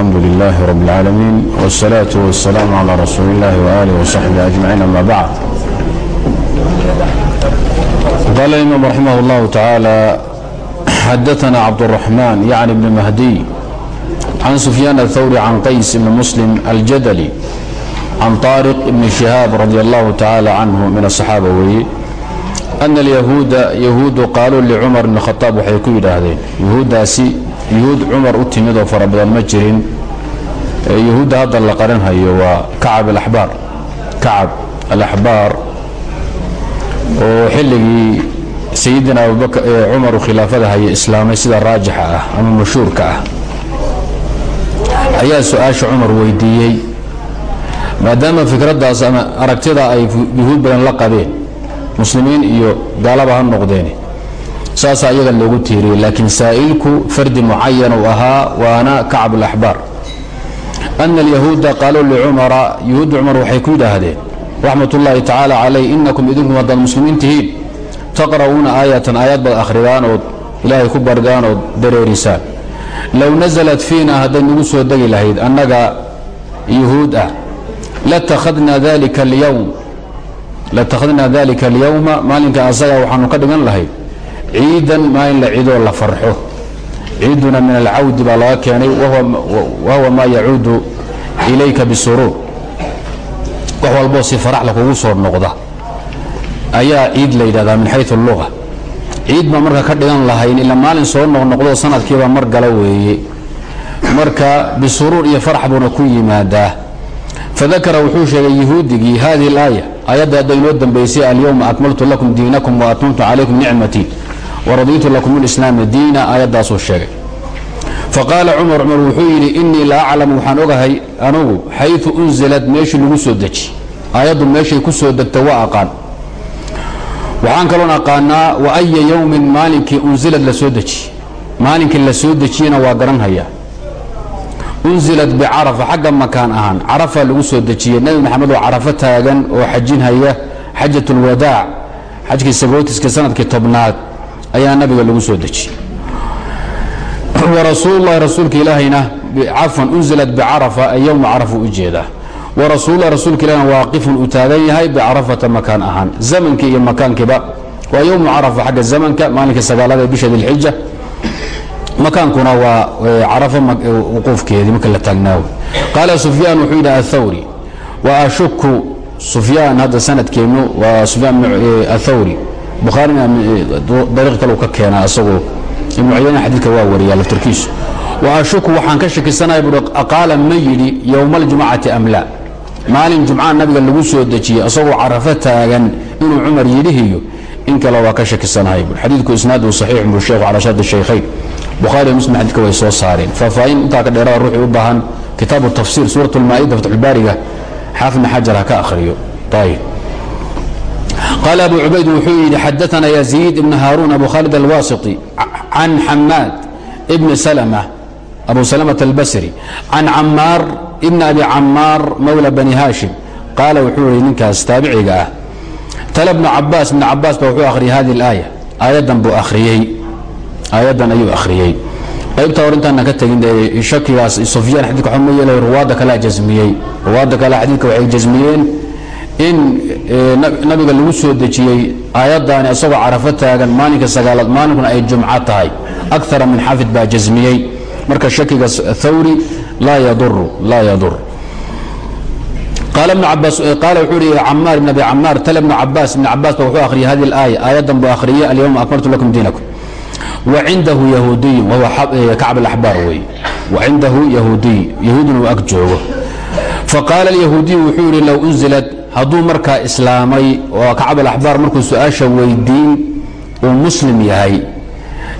الحمد لله رب العالمين والصلاة والسلام على رسول الله وآله وصحبه أجمعين أما بعد قال الإمام رحمه الله تعالى حدثنا عبد الرحمن يعني بن مهدي عن سفيان الثوري عن قيس بن مسلم الجدلي عن طارق بن شهاب رضي الله تعالى عنه من الصحابة وي أن اليهود يهود قالوا لعمر بن الخطاب waxay ku yidhaahdeen yahuuddaasi yuhuud cumar u timid oo fara badan ma jirin. Yahuudda hadda la qaranhayo waa kacab alaxbaar. Kacab alaxbaar. Oo xilligii sayidina abubakar cumar uu khilaafada haya islaamay sida raajixa ah ama mashhuurka ah. Ayaa su'aasha cumar weydiiyey. Maadaama fikraddaas ama aragtida ay yuhuud badan la qabeen muslimiin iyo gaalaba ha noqdeen saasaa iyaga loogu tiiriyey laakiin saa'ilku fardi mucayan uu ahaa waana kacab alaxbaar. Ana alyahuuda qaaluu licumara yuhuudda cumar waxay ku yidhaahdeen raxmat ullaahi tacaala calayh inakum idinku haddaad muslimiin tihiin. Taqra'uuna aayatan aayad baad akhriyaan ood ilaahay ku bargaan ood dareerisaan. Low nasalat fiina hadday nagu soo degi lahayd annaga yuhuud ah latakhadnaa dalika alyowm latakhadnaa dalika alyowma maalinka asaga waxaanu ka dhigan lahayd ciidan maalin la ciidoo la farxo. Ciiduna min alcawdi baa laga keenay wahuwa maa yacuudu ilayka bisuruur. Wax walboo si faraxla kugu soo noqda. Ayaa ciid la yidhahdaa min xayu luga ciid baa marka ka dhigan lahayn ila maalin soo noqnoqdo sanadkiiba mar gala weeye. Marka bisuruur iyo farax buuna ku yimaadaa. Fadakara wuxuu sheegay yahuudigii hadihi alaaya aayadda hadda inoo dambaysay alyowma akmaltu lakum diinakum waatmamtu calaykum nicmatii waradiitu lakum lislaama diina aayaddaasuu sheegay. Faqaala cumar cumar wuxuu yidhi innii la aclamu waxaan ogahay anugu xayu unzilad meeshii lagu soo deji. Aayaddu meeshay ku soo degta waa aqaan. Waxaan kaloon aqaanaa wa aya yowmin maalinkii unsilad la soo deji. Maalinkii la soo dejiyena waa garanhayaa unsilad bicarafa xagga makaan ahaan carafaa lagu soo dejiyey nebi maxamed oo carafo taagan oo xajinhaya xajat ulwadaac xajkii sabootiska sannadkii tobnaad ayaa nabiga lagu soo dejiyey warasuululahi rasuulka ilaahayna cafwan unsilad bicarafa yowma carafa u jeedaa. Warasuululahi rasuulka ilahina waaqifun uu taagan yahay bicarafata makaan ahaan. Zamankii iyo makaankiiba waa yowmu carafa xagga zamanka maalinkii sagaalada bisha dilxija makaankuna waa carafa wuquufkeedii marka la taagnaawo qaala sufyaan wuxuu yidhi athawri wa ashuku sufyaan hadda sanadkeennu waa sufyaan athawri bukhaarina dariiq kale uu ka keenaa isagoo ibnu cuyayna xadiidka waa wariyaa laftarkiisu wa ashuku waxaan ka shakisanaya buui qaala ma yidhi yowma aljumcati am laa maalin jumcaha nabiga lagu soo dejiyey isagoo carafo taagan inuu cumar yidhihiyo in kale waa ka shakisanahay bui xadiidku isnaadu saxiix buu sheekhu calaa shard shaykhayn bukhaari muslim xadidka way soo saareen. Faahfaahin intaa ka dheerada ruuxii u baahan kitaabu tafsir suurat lmaa'ida fatxulbaariga xaafidna xajar ha ka akhriyo. Ayib قال أبو عبيد وحيد حدثنا يزيد بن هارون أبو خالد الواسطي عن حماد ابن سلمة أبو سلمة البصري عن عمار ابن أبي عمار مولى بني هاشم قال وحوري منك استابعي تلا ابن عباس ابن عباس بوحو أخري هذه الآية آية بو أخريي آية أيو أخريي qaybta hor intaana ka tegin shakigaas sufyaan xadiidka waxaa ma yeelay ruwaadda kale jasmiyey ruwaadda kale xadiidka waxay jasmiyeen in e, nabiga lagu soo dejiyey aayaddaani isagoo carafo taagan maalinka sagaalaad maalinkuna ay jumco tahay. Akara min xaafid baa jasmiyey marka shakiga thawri laa yaduru laa yadur. Qaala e, wuxuu ihi camaar ibn abi camaar tale ibnu cabaas ibn cabaas ba wuxuu ahriyay hadi alaaya aayaddan buu akhriyey alyawma akmaltu lakum diinakum. Wa cindahu yahuudiy wahuwa e, kacb alaxbaar wey wa cindahu yahuudiy yahuudina uu ag joogo. Faqaala alyahuudiyu wuxuu yihi low unzilat hadduu markaa islaamay oo kacabalaxbaar markuu su'aasha weydiin uu muslim yahay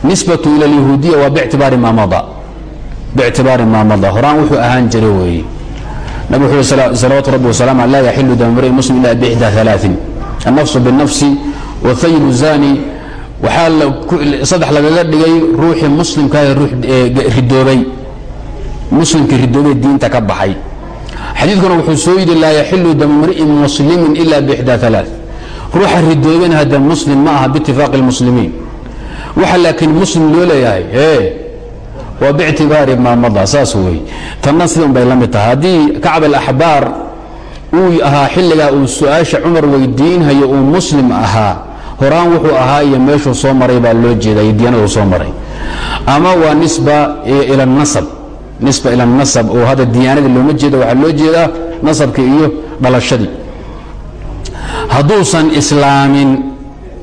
nisbatu ila alyahuudiya waa bictibaari maamada bictibaari maamada horaan wuxuu ahaan jira weeye nabig wuxuu yhi salawaatu rabbi wasalam ala laa yaxilu damari muslim ila bixda alaain annafsu binnafsi wathayibu zani waxaa saddex lagaga dhigay ruuxii muslimkaah ridoobay. Muslimkii ridoobay diinta ka baxay xadiidkuna wuxuu soo yidhi laa yaxilu damu mri'in muslimin ila bixdaa alaa ruuxa ridooben hadda muslim ma aha biitifaaqi lmuslimiin waxa laakiin muslim loo leeyahay ee waa bictibaari maa mada saas wey tanna sidan bay la mid tahay. Haddii kacb alaxbaar uu ahaa xilligaa uu su'aasha cumar weydiinhayo uu muslim ahaa horaan wuxuu ahaa iyo meeshuu soo maray baa loo jeeda iyo diyanadu soo maray. Ama waa nisba ila nasab nisba ila nasab oo hadda diyaanadii looma jeeda waxaa loo jeedaa nasabkii iyo dhalashadii. Hadduusan islaamin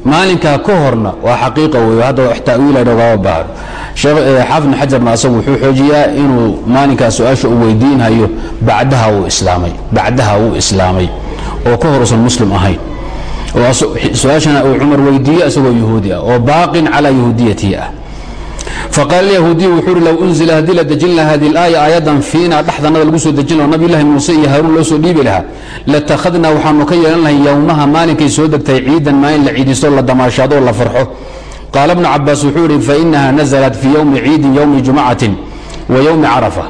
maalinkaa ka horna waa xaqiiqa wey hadda wax ta'wiila dhogama baahno xaafid xajarna asagu wuxuu xoojiyaa inuu maalinkaa su'aasha uu weydiinhayo bacdaha uu islaamay bacdaha uu islaamay oo ka hor usan muslim ahayn. Su'aashana uu cumar weydiiye isagoo yahuudi ah oo baaqin calaa yahuudiyatihi ah faqaala yahuudiyu wuxuu uhi low unzila haddii la dejin laha hadi laaya aayadan fiina dhexdanada lagu soo dejin laho nabiyulahi muuse iyo haaruun loo soo dhiibi lahaa latakhadnaa waxaanu ka yeelan lahay yowmaha maalinkay soo degtay ciidan maalin la ciidisto la damaashaado la farxo qaala bnu cabaas wuxuu ihi fainaha naزlat fii ywmi ciidin ywmi jumcatin wa ywmi carafa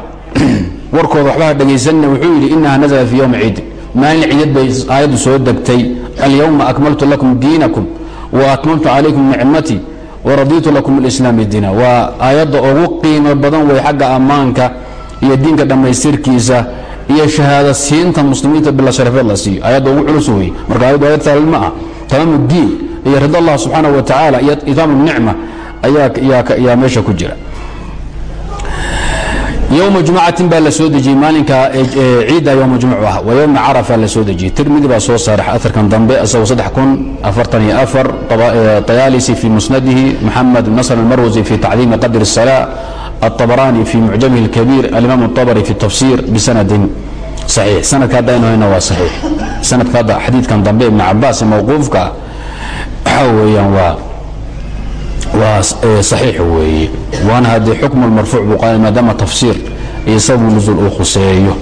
warkooda waxbaha dhegaysanina wuxuu yidhi inaha naزlat fii ywmi ciidin maalin ciidad bay aayaddu soo degtay alyowma akmaltu lakum diinakum wa atmamtu calaykum nicmatii waradiitu lakum alislaami diina. Waa aayadda ugu qiimo badan wey xagga ammaanka iyo diinka dhammaystirkiisa iyo shahaada siinta muslimiinta bila sharafeed la siiyo. Aayadda ugu culus wey marka ayaddu ayad saalil ma ah. Tamaam diin iyo rida allah subxaana wa tacaala iyo itaam nicma ayaa meesha ku jira yowma jumcatin baa la soo dejiyey maalinka ciidda yowma jumcu ah wa yowma carafa la soo dejiyey tirmidi baa soo saaray aarkan dambe isagoo saddex kun afartan iyo afar طayaalisi fi musnadihi maxamed nasr almarwasi fi tacdiimi qadr الsalaa الطabrani fi mucjamihi اlkabiir alimaam الطabri fi tafsir bisanadin صaxiix sanadka hadda aynu hayna waa saxiix sanadka hadda xadiidkan dambe ibn cabaas mawquufka ah waxaa weeyaan waa waa saxiix weeye. Waana haddii xukmu lmarfuuc buu qaada maadaama tafsiir iyo sababu nuzuul uu khuseeyo.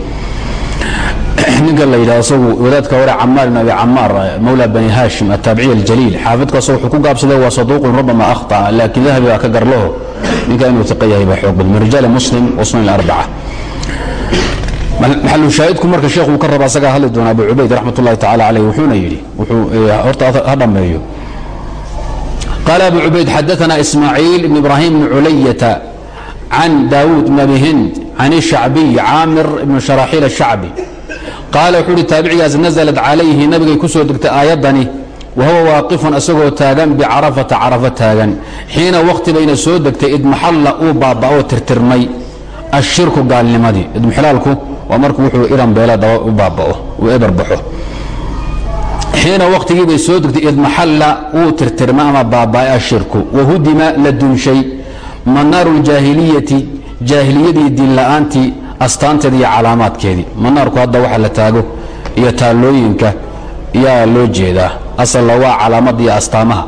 Ninka la yidhahdo isagu wadaadka hore camaar ibn abi camaar mawla bani hashim ataabiciy aljaliil xaafidkaas wuxuu ku gaabsaday waa saduuqun rubama akhطa laakiin dahabi baa ka garlaho ninka inuu tiqa yahay baa xoog badan min rijaali muslim wa sunan arbaca. Maxalu shaahidku marka sheekh uu ka raba asagaa hadli doona abu cubayd raxmat ullahi tacala caleyh wuxuuna yidhi wuxuu horta ha dhammeeyo قال أبو عبيد حدثنا إسماعيل بن إبراهيم بن علية عن داود بن أبي هند عن الشعبي عامر بن شراحيل الشعبي قال وحوري تابعياز نزلت عليه نبي كسو دكت آيضني وهو واقف أسقو تاغن بعرفة عرفة تاغن حين وقت بين سودكت إذ محل أو بابا أو ترترمي الشرك قال لمدي إذ محلالكو ومركو وحو إيران بيلا دواء بابا وإبر بحو xiina wakhtigii bay soo degtay id maxalla uu tirtirma ama baaba'e ashirku. Wahudima la dunshay. Manaaru ljaahiliyati jaahiliyadii diinla'aantii astaanteeda iyo calaamaadkeedii. Manaarku hadda waxa la taago iyo taallooyinka yaa loo jeedaa. Asalna waa calaamada iyo astaamaha.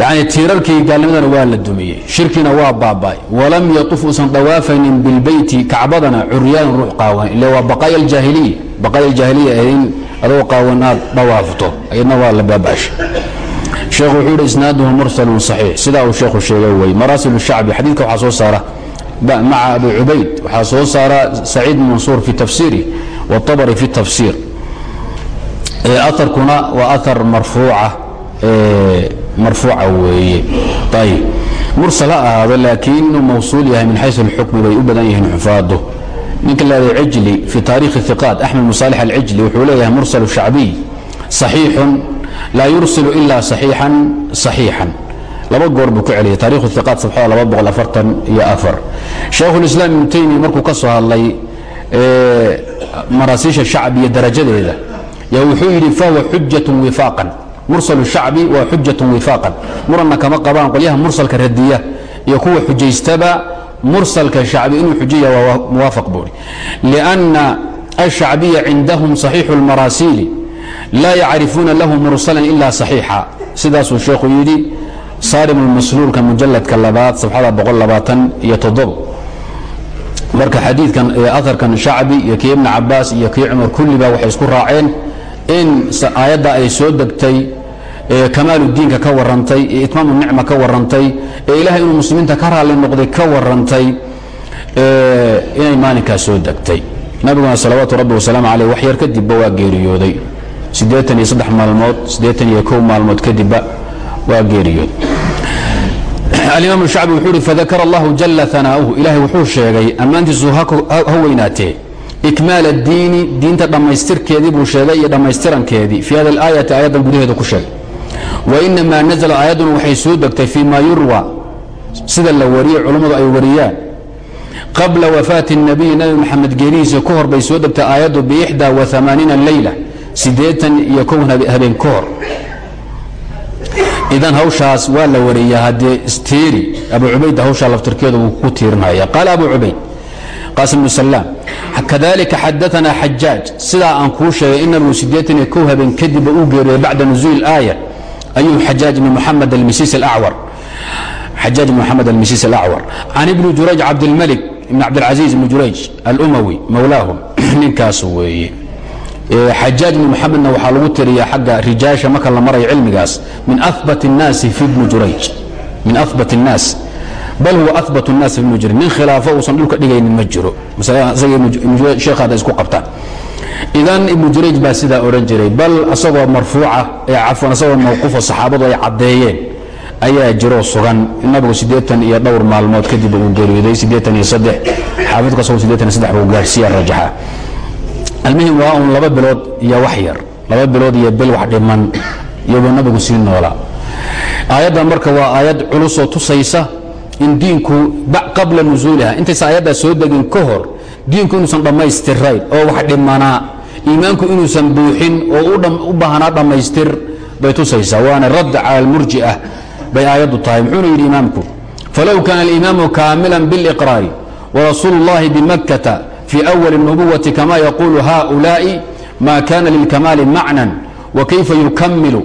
Yacni tiirarkii gaalnimadana waa la dumiyey. Shirkina waa baaba'ay. Walam yatuf uusan dhawaafaynin bilbeyti kacbadana curyaan ruux qaawan. Ile waa baqaaya aljaahiliya baqaaya aljaahiliya in adoo qaawan aad dhawaafto ayadna waa la baaba'shay sheekhu wuxuu yidhi isnaaduhu mursalun saxiix. Sidaa uu sheekhu sheegay wey maraasil shacbi xadiidka waxaa soo saara. Maca abi cubayd waxaa soo saara saciid mansuur fi tafsiiri watabari fi tafsiir. Aarkuna waa aar marfuuca marfuuca weeye. Ayib mursal ha ahaado laakiin inuu mawsuul yahay min xaysu alxukmi bay u badan yihiin xufaadu ninka leedahay cijli fi taarikhi iqaat axmed musaalix alcijli wuxuu leeyahay mursal shacbiy صaxiixun laa yursilu ila صaxiixan صaxiixan laba goor buu ku celiyay taarikhu iqaat sabxada laba boqol afartan iyo afar shaekhulislaam ibnu taymiya markuu ka soo hadlay maraasiisha shacbi iyo darajadeeda yaa wuxuu yidhi fahuwa xujatun wifaaqan mursal shacbi waa xujatun wifaaqan muranna kama qabaan qolyaha mursalka radiya iyo kuwa xujaystaba mursalka shacbi inuu xujiya waa muwaafaq buuri lianna alshacbiya cindahum saxiixu lmaraasiili laa yacrifuuna lahu mursalan ila saxiixa. Sidaasuu sheekhu yidhi saarim lmasluulka mujaladka labaad sabxada boqol labaatan iyo toddobo. Marka xadiidkan aharkan shacbi iyo kii ibni cabaas iyo kii cumar kulliba waxay isku raaceen in aayadda ay soo degtay kamaaludiinka ka warantay ee itmaamu nicma ka warantay ee ilahay inuu muslimiinta ka raalli noqday ka warantay inay maalinkaas soo degtay. Nabiguna salawaatu rabbi wasalaamu caleyh wax yar kadibba waa geeriyooday. Siddeetan iyo saddex maalmood siddeetan iyo kow maalmood kadibba waa geeriyooday. Alimaam shacbi wuxuu ihi fadakara allahu jala anaa'uhu ilaahay wuxuu sheegay ammaantiisu ha weynaatee. Ikmaal addiini diinta dhammaystirkeedii buu sheegay iyo dhammaystirankeedii. Fii hada alaayati aayaddan gudaheeda ku sheegay wainamaa nazla aayadduna waxay soo degtay fii ma yurwa sida la wariyey culummadu ay wariyaan qabla wafaati الnabiyi nabi maxamed geerihiisa ka hor bay soo degtay aayaddu bixda وamaaniina leyla siddeetan iyo kow habeen ka hor idan hawshaas waa la wariyaa haddee istiiri abu cubayd hawshaa laftirkeedu wuu ku tiirinaya qaala abu cubayd qaasim bnu salaam kadalika xadaanaa xajaaj sidaa aan kuu sheegay in nabigu siddeetan iyo kow habeen kadibba uu geeriyey bacda nuzuuli aaya ayuu xajaaj bn muxamed almisiis alacwar xajaaj bn moxamed almisiis alacwar can ibni jurayj cabdilmalik ibn cabdilcaziiz ibni jurayj alumawi mowlaahum ninkaas weeye xajaaj bn muxamedna waxaa lagu tiriya xagga rijaasha marka la marayo cilmigaas min abat الnaasi fi bni jurayj min abat الnaas bal huwa abat الnaas fi bni jurayj nin khilaafo uusan dhulka dhigaynin ma jiro sheekhaada isku qabtaan idan ibnu jurayj baa sidaa odhan jiray bal asagoo marfuuca cafwan asagoo mawquufo saxaabadu ay caddeeyeen ayaa jiroo sugan. Nabigu siddeetan iyo dhowr maalmood kadib uu geeriyooday siddeetan iyo saddex. Xaafidku asagoo siddeetan iyo saddex buu gaarsiiya rajaxa almuhim waa un laba bilood iyo wax yar laba bilood iyo bil wax dhiman iyagoo nabigu sii noolaa aayaddan marka waa aayad culusoo tusaysa in diinku qabla nusuuliha intaysa aayaddaa soo degin ka hor diinku inuusan dhammaystirayn oo wax dhimanaa iimaanku inuusan buuxin oo u baahnaa dhammaystir bay tusaysaa waana radd cala almurji'ah bay aayaddu tahay muxuuna yidhi imaamku falow kaana aliimaamu kaamilan biliqraari warasuulu اllahi bimakkata fii awali الnubuwati kama yaquulu haؤulaaءi ma kana lilkamaali macnan wakayfa yukamilu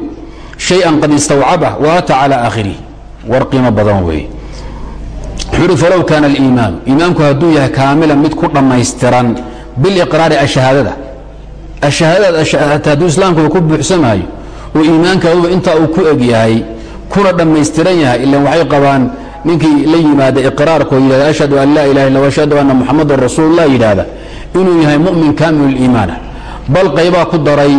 shayئan qad istawcabah waata calى aakhirih war qiimo badan weeye wuxuu ihi falow kaana aliimaanu iimaanku hadduu yahay kaamilan mid ku dhammaystiran biliqraari ashahaadada. Ashahaadada ashahaadata hadduu islaamkuba ku buuxsamaayo oo iimaankaaduba intaa uu ku eg yahay kuna dhammaystiran yahay ilan waxay qabaan ninkii la yimaada iqraarkoo yidhahda ashhadu an laa ilaha illa ashhadu anna muxamadan rasuulullah yidhaahda inuu yahay mu'min kaamilu liimaana bal qaybaa ku daray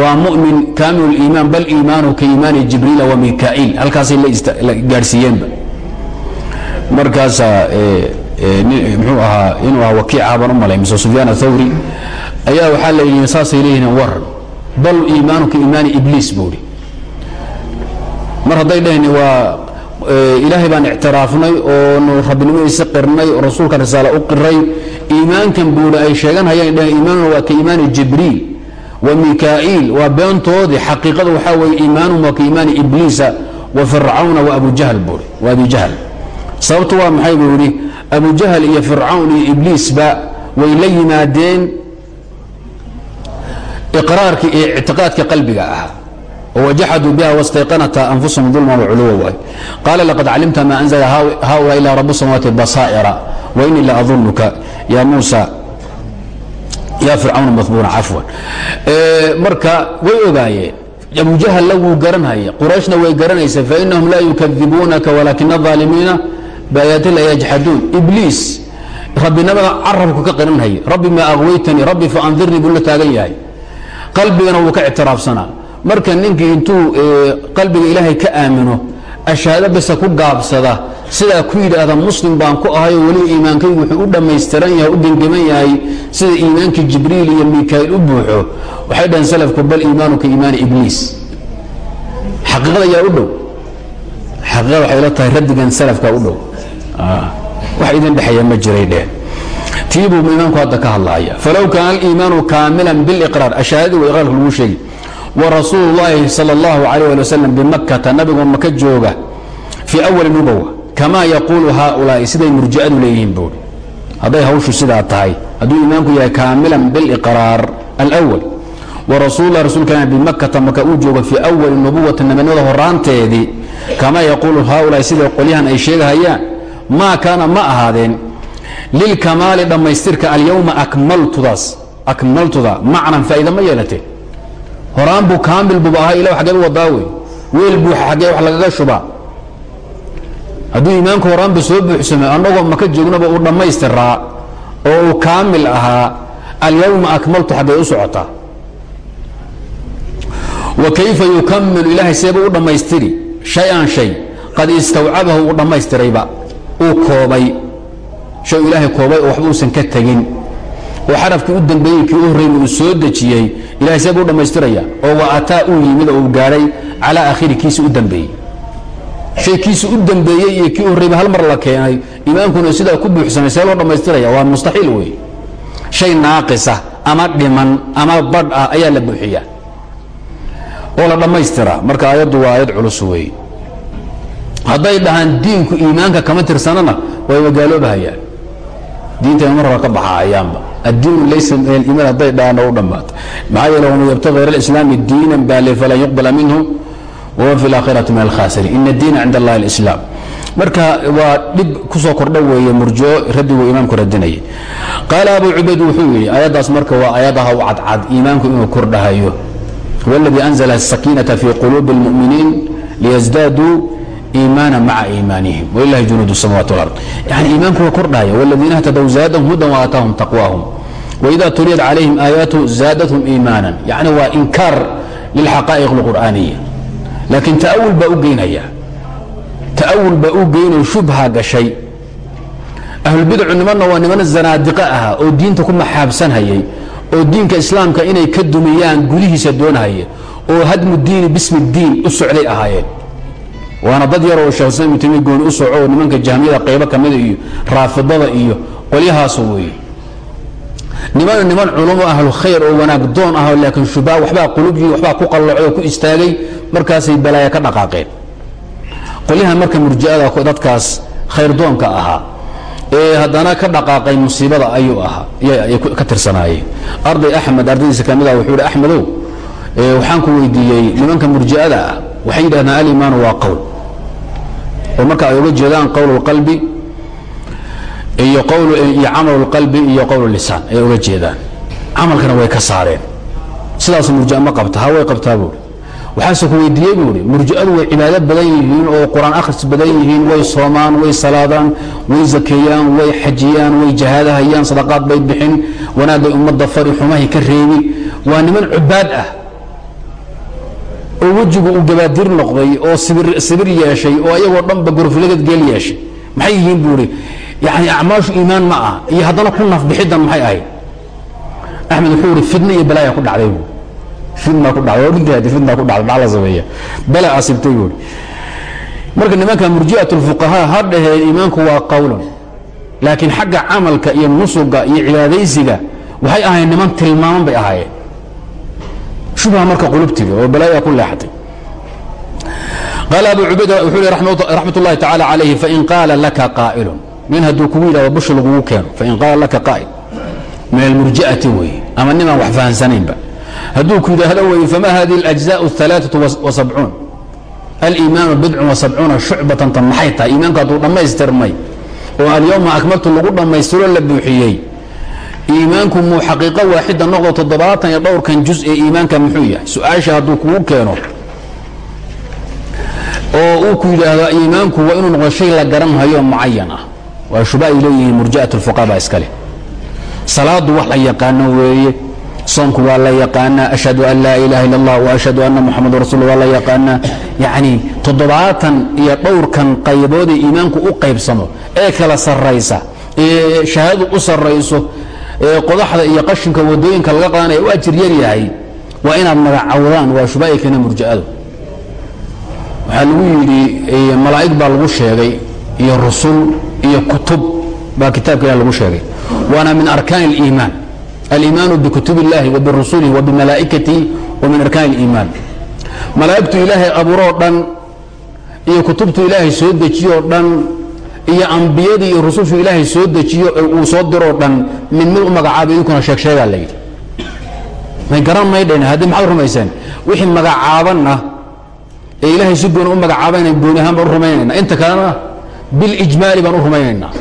waa mu'min kaamilu liimaan bal iimaanu ka iimaani jibriila wa mikaa'iil halkaasay la gaadhsiiyeenba markaasaa mxuu ahaa inuu ahaa wakiica baan u malay mise sufyaan athawri ayaa waxaa la yidhi saasay leeyihiin waran bal iimaanu ka iimaani ibliis buuhi mar hadday dhaheen waa ilaahay baan ictiraafnay oonu rabbinimadiisa qirnay oo rasuulka risaale u qiray. Iimaankan buuhi ay sheeganhayaan dhaheen iimaanuna waa ka iimaani jibriil wa mikaa'iil waa beentoodii xaqiiqada waxaa weeye iimaanum waa ka iimaani ibliisa wa fircawna wa abu jahl buuhi wa abi jahl sababtu waa maxay buu yidhi abu jahl iyo fircawn iyo ibliisba way la yimaadeen iqraarkii iyo ictiqaadka qalbiga ahaa wajaxaduu biha wastayqanata anfusahum dulman waculuwa waay qaala laqad calimta ma anzla haula ila rabu samawati basaa'ira wainii la adunuka ya muusa ya fircawn mabuuna cafwan marka way ogaayeen abu jahlna wuu garanhaya qurayshna way garanaysa fainahum laa yukadibuunaka walaakina الظaalimiina biaayaatila yajxaduun ibliis rabbinimada carabku ka qiranhaya rabbi maa akwaytanii rabbi faandirnii buu la taagan yahay. Qalbigana wuu ka ictiraafsanaa marka ninkii intuu qalbiga ilaahay ka aamino ashaado base ku gaabsada sidaa ku yidhaahda muslim baan ku ahayo weliba iimaankaygu wuxuu u dhammaystiran yahay u gengeman yahay sida iimaankii jibriil iyo mikaa'iil u buuxo. Waxay dhaheen salafku bal iimaanu ka iimaani ibliis. Xaqiiqada yaa u dhow. Xaqiiqada waxay la tahay raddigan salafka u dhow wax idin dhexeeya ma jiray dheh. Tii buu iimaanku hadda ka hadlaaya. Falow kaana aliimaanu kaamilan biliqraar ashahaadadii wa iqraarka lagu sheegi warasuulu llaahi sal اllahu alayh ali wasalam bimakkata nabigoo maka jooga fii awali nubowa kamaa yaquulu haaulaai siday murji'adu leeyihiin buuri hadday hawshu sidaa tahay hadduu iimaanku yahay kaamilan biliqraar alwal warasuullah rasuulkana bimakkata maka uu jooga fii awali nubuwati nabinimada horaanteedii kamaa yaquulu haaulaai siday qolyahan ay sheegahayaan maa kaana ma ahaadeen lilkamaali dhammaystirka alyowma akmaltudaas akmaltuda macnan faa'iida ma yeelateen horaan buu kaamil buba ahaa ila xageed u wadaa wey weel buuxa xaggee wax lagaga shubaa. Hadduu iimaanku horaanba soo buuxsamay annagoo maka joognaba uu dhammaystiraa oo uu kaamil ahaa alyawma akmaltu xaggee u socotaa wa kayfa yukamilu ilaahay seeba u dhammaystiri shay-an shay qad istawcabahu uu dhammaystirayba uu koobay shay ilaahay koobay oo waxba uusan ka tegin. Oo xarafkii u dambeeyey kii u horreyn uu soo dejiyey. Ilahay see buu dhammaystiraya oo wa ataa uu yimid oo uu gaadhay calaa aakhiri kiisi u dambeeyey. Shay kiisi u dambeeyey iyo kii u horreyba hal mar la keenay iimaankuna sidaa ku buuxsamay see loo dhammaystiraya waa mustaxiil wey shay naaqisa ama dhiman ama badh ah ayaa la buuxiyaa. Oo la dhammaystiraa marka aayaddu waa aayad culus weeye hadday dhahaan diinku iimaanka kama tirsanana way magaaloobahayaan diinta marra ka baxa ayaanba. Addiinu laysa min aliimaan hadday dhahaan u dhammaato maxaa yeele waman yabtaqi hayr alislaami diinan baale falan yuqbala minhu wahuwa fi laakhirati min alkhaasiriin ina addiina cinda allahi alislaam. Marka waa dhib ku soo kordha weeye murjoo raddigu imaamku radinayay qaala abu cubayd wuxuu yidhi aayaddaas marka waa aayadaha u cadcad iimaanku inuu kordhahayo. Waladii anzala asakiinata fi quluubi اlmu'miniin liyasdaaduu imaana maa iimaanihim wlilahi junuud samawaati wlard yani iimaanku waa kordhaya wladiina htadw zaadahum hudan waaataahum taqwaahum. Waida tuliyat calayhim aayaatu zaadathum iimaanan. Yani waa inkaar lilxaqaa'iq alqur'aaniya laakiin ta'awul baa u geynaya. Ta'awul baa u geynoo shubha gashay. Ahlulbidacu nimanna waa niman zanaadiqo aha oo diinta ku maxaabsanhayay oo diinka islaamka inay ka dumiyaan gudihiisa doonhaya oo hadmu diini bismi diin u socday ahaayeen waana dad yaroo sheekhuislam ibnu tamiya gooni u soco nimanka jahmiyada qaybo ka mida iyo raafidada iyo qolyahaasu weeye. Nimana niman culumo ahlu khayr oo wanaag doon ah laakiin shubha waxbaa qulubyi waxbaa ku qallocay oo ku istaagay markaasay balaaya ka dhaqaaqeen. Qolyahan marka murji'ada dadkaas khayrdoonka ahaa ee haddana ka dhaqaaqay musiibada ayuu ahaa ka tirsanaayeen. Arday axmed ardaydiisa ka mid ah wuxuu yidhi axmedow waxaan ku weydiiyey nimanka murji'ada ah waxay yidhahdaan alimaanu waa qowl. Oo marka ay uga jeedaan qowl اlqalbi iyo iyo camal اlqalbi iyo qowl lisaan ay uga jeedaan. Camalkana way ka saareen. Sidaasu murjia ma qabta ha way qabtaa buuri waxaase ku weydiiyey buuri murji'adu way cibaado badan yihiin oo qur'aan akhris badan yihiin way soomaan way salaadaan way zakeeyaan way xajiyaan way jahaadahayaan sadaqaad bay bixin wanaagay ummadda fari xumahay ka reebi. Waa niman cubaad ah oo wejigu uu gabaadir noqday oo sibir yeeshay oo ayagoo dhanba gorfilagad geel yeeshay. Maxay yihiin buuri yani acmaashu iimaan ma ah iyo haddana ku nafbixidan maxay ahayd? Axmed wuxuu ihi fidna iyo balaaya ku dhacday bu fidna ku dhacday oo dhinteedi fidna ku dhacday maxaa la sameeya. Bala asibtay buuri marka nimanka murji'at lfuqahaa ha dhaheen iimaanku waa qowlan laakiin xagga camalka iyo nusuga iyo cibaadaysiga waxay ahayn niman tilmaaman bay ahaayeen shubha marka qulubtiga oo balaaya ku leexatay qaala abu cubayda wuxuu ihi raxmat ullahi tacaala calayhi fain qaala laka qaa'ilun nin hadduu kugu yidhahdo bushi lagugu keeno fain qaala laka qaa'il min almurji'ati weeye ama nimaan wax fahansanaynba hadduu ku yidhaahdo weeye fama hadihi alajzaء الثalaaثaة وasabcuun aliimaanu bidcun وasabcuuna shucbatan tan maxay tahay iimaanku hadduu dhammaystirmay oo alyowma akmaltu lagu dhammaystiro la buuxiyey iimaanku muu xaqiiqo waaxida noqdo toddobaatan iyo dhowrkan juz ee iimaanka muxuu yahay? Su'aasha hadduu kugu keeno oo uu ku yidhaahdo iimaanku waa inuu noqdo shay la garanhayo mucayan ah. Waa shuba ay leeyihiin murji'at اlfuqaa baa iskale. Salaadu wax la yaqaano weeye soonku waa la yaqaanaa ashhadu an laa ilaha illa allah waashhadu anna muxamadu rasul waa la yaqaanaa yacni toddobaatan iyo dhowrkan qayboodee iimaanku u qaybsamo ee kala sarraysa ee shahaadadu u sarrayso ee qodaxda iyo qashinka wadooyinka laga qadanaya u ajir yar yahay waa inaad magacawdaan waa shubaa'ikana murji'adu waxaa lagu yidhi malaa'ig baa lagu sheegay iyo rusul iyo kutub baa kitaabka ilah lagu sheegay waana min arkaan اliimaan aliimaanu bikutub اllahi wa birusulihi wa bimalaa'ikatihi wa min arkaan اliimaan malaa'igtu ilaahay abuuroo dhan iyo kutubtu ilaahay soo dejiyoo dhan iyo ambiyadii iyo rusushu ilaahay soo dejiyo uu soo diroo dhan mid mid u magacaabay idinkuna sheeg sheegaa la yidhi. May garan maydhan haddii maxaad rumayseen? Wixii magacaabanna ee ilaahay si gooni u magacaabayna gooni ahaan baan u rumaynayna inta kalena bilijmaali baan u rumaynaynaa.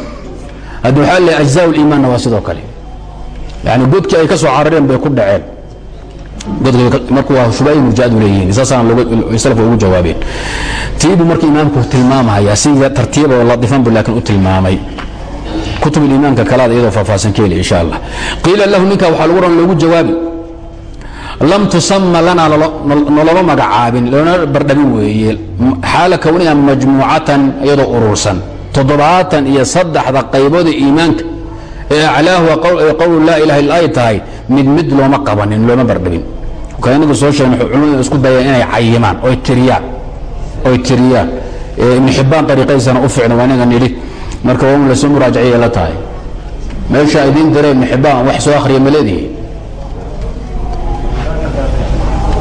Haddi waxaa leehay ajzaa liimaanna waa sidoo kale. Yani godkii ay ka soo carareen bay ku dhaceen tiibuu marka imaamku tilmaamahaya siga tartiiba oo latifan bu laakiin u tilmaamay. Kutub iimaanka kalaad iyadoo faahfaahsan ka heli insha allah. Qiila lahu ninka waxaa lagu ran loogu jawaabi lam tusama lanaa noloma magacaabin loona bardhabin weeye. Xaala kowniha majmuucatan iyadoo urursan. Toddobaatan iyo saddexda qaybooda iimaanka ee aclaahu qowlu laa ilaha illa ay tahay mid mid looma qabanin looma bardhabin inagu soo sheegna culimadu isku dayeen inay cayimaan oy tiriyaan oy tiriyaan. Ibnu xibbaan ariiqadiisana u ficna waa inaga nidhi. Marka waa la soo muraajaciyay la tahay. Meesha idiin dira ibnu xibbaan wax soo akhriya ma leedihi?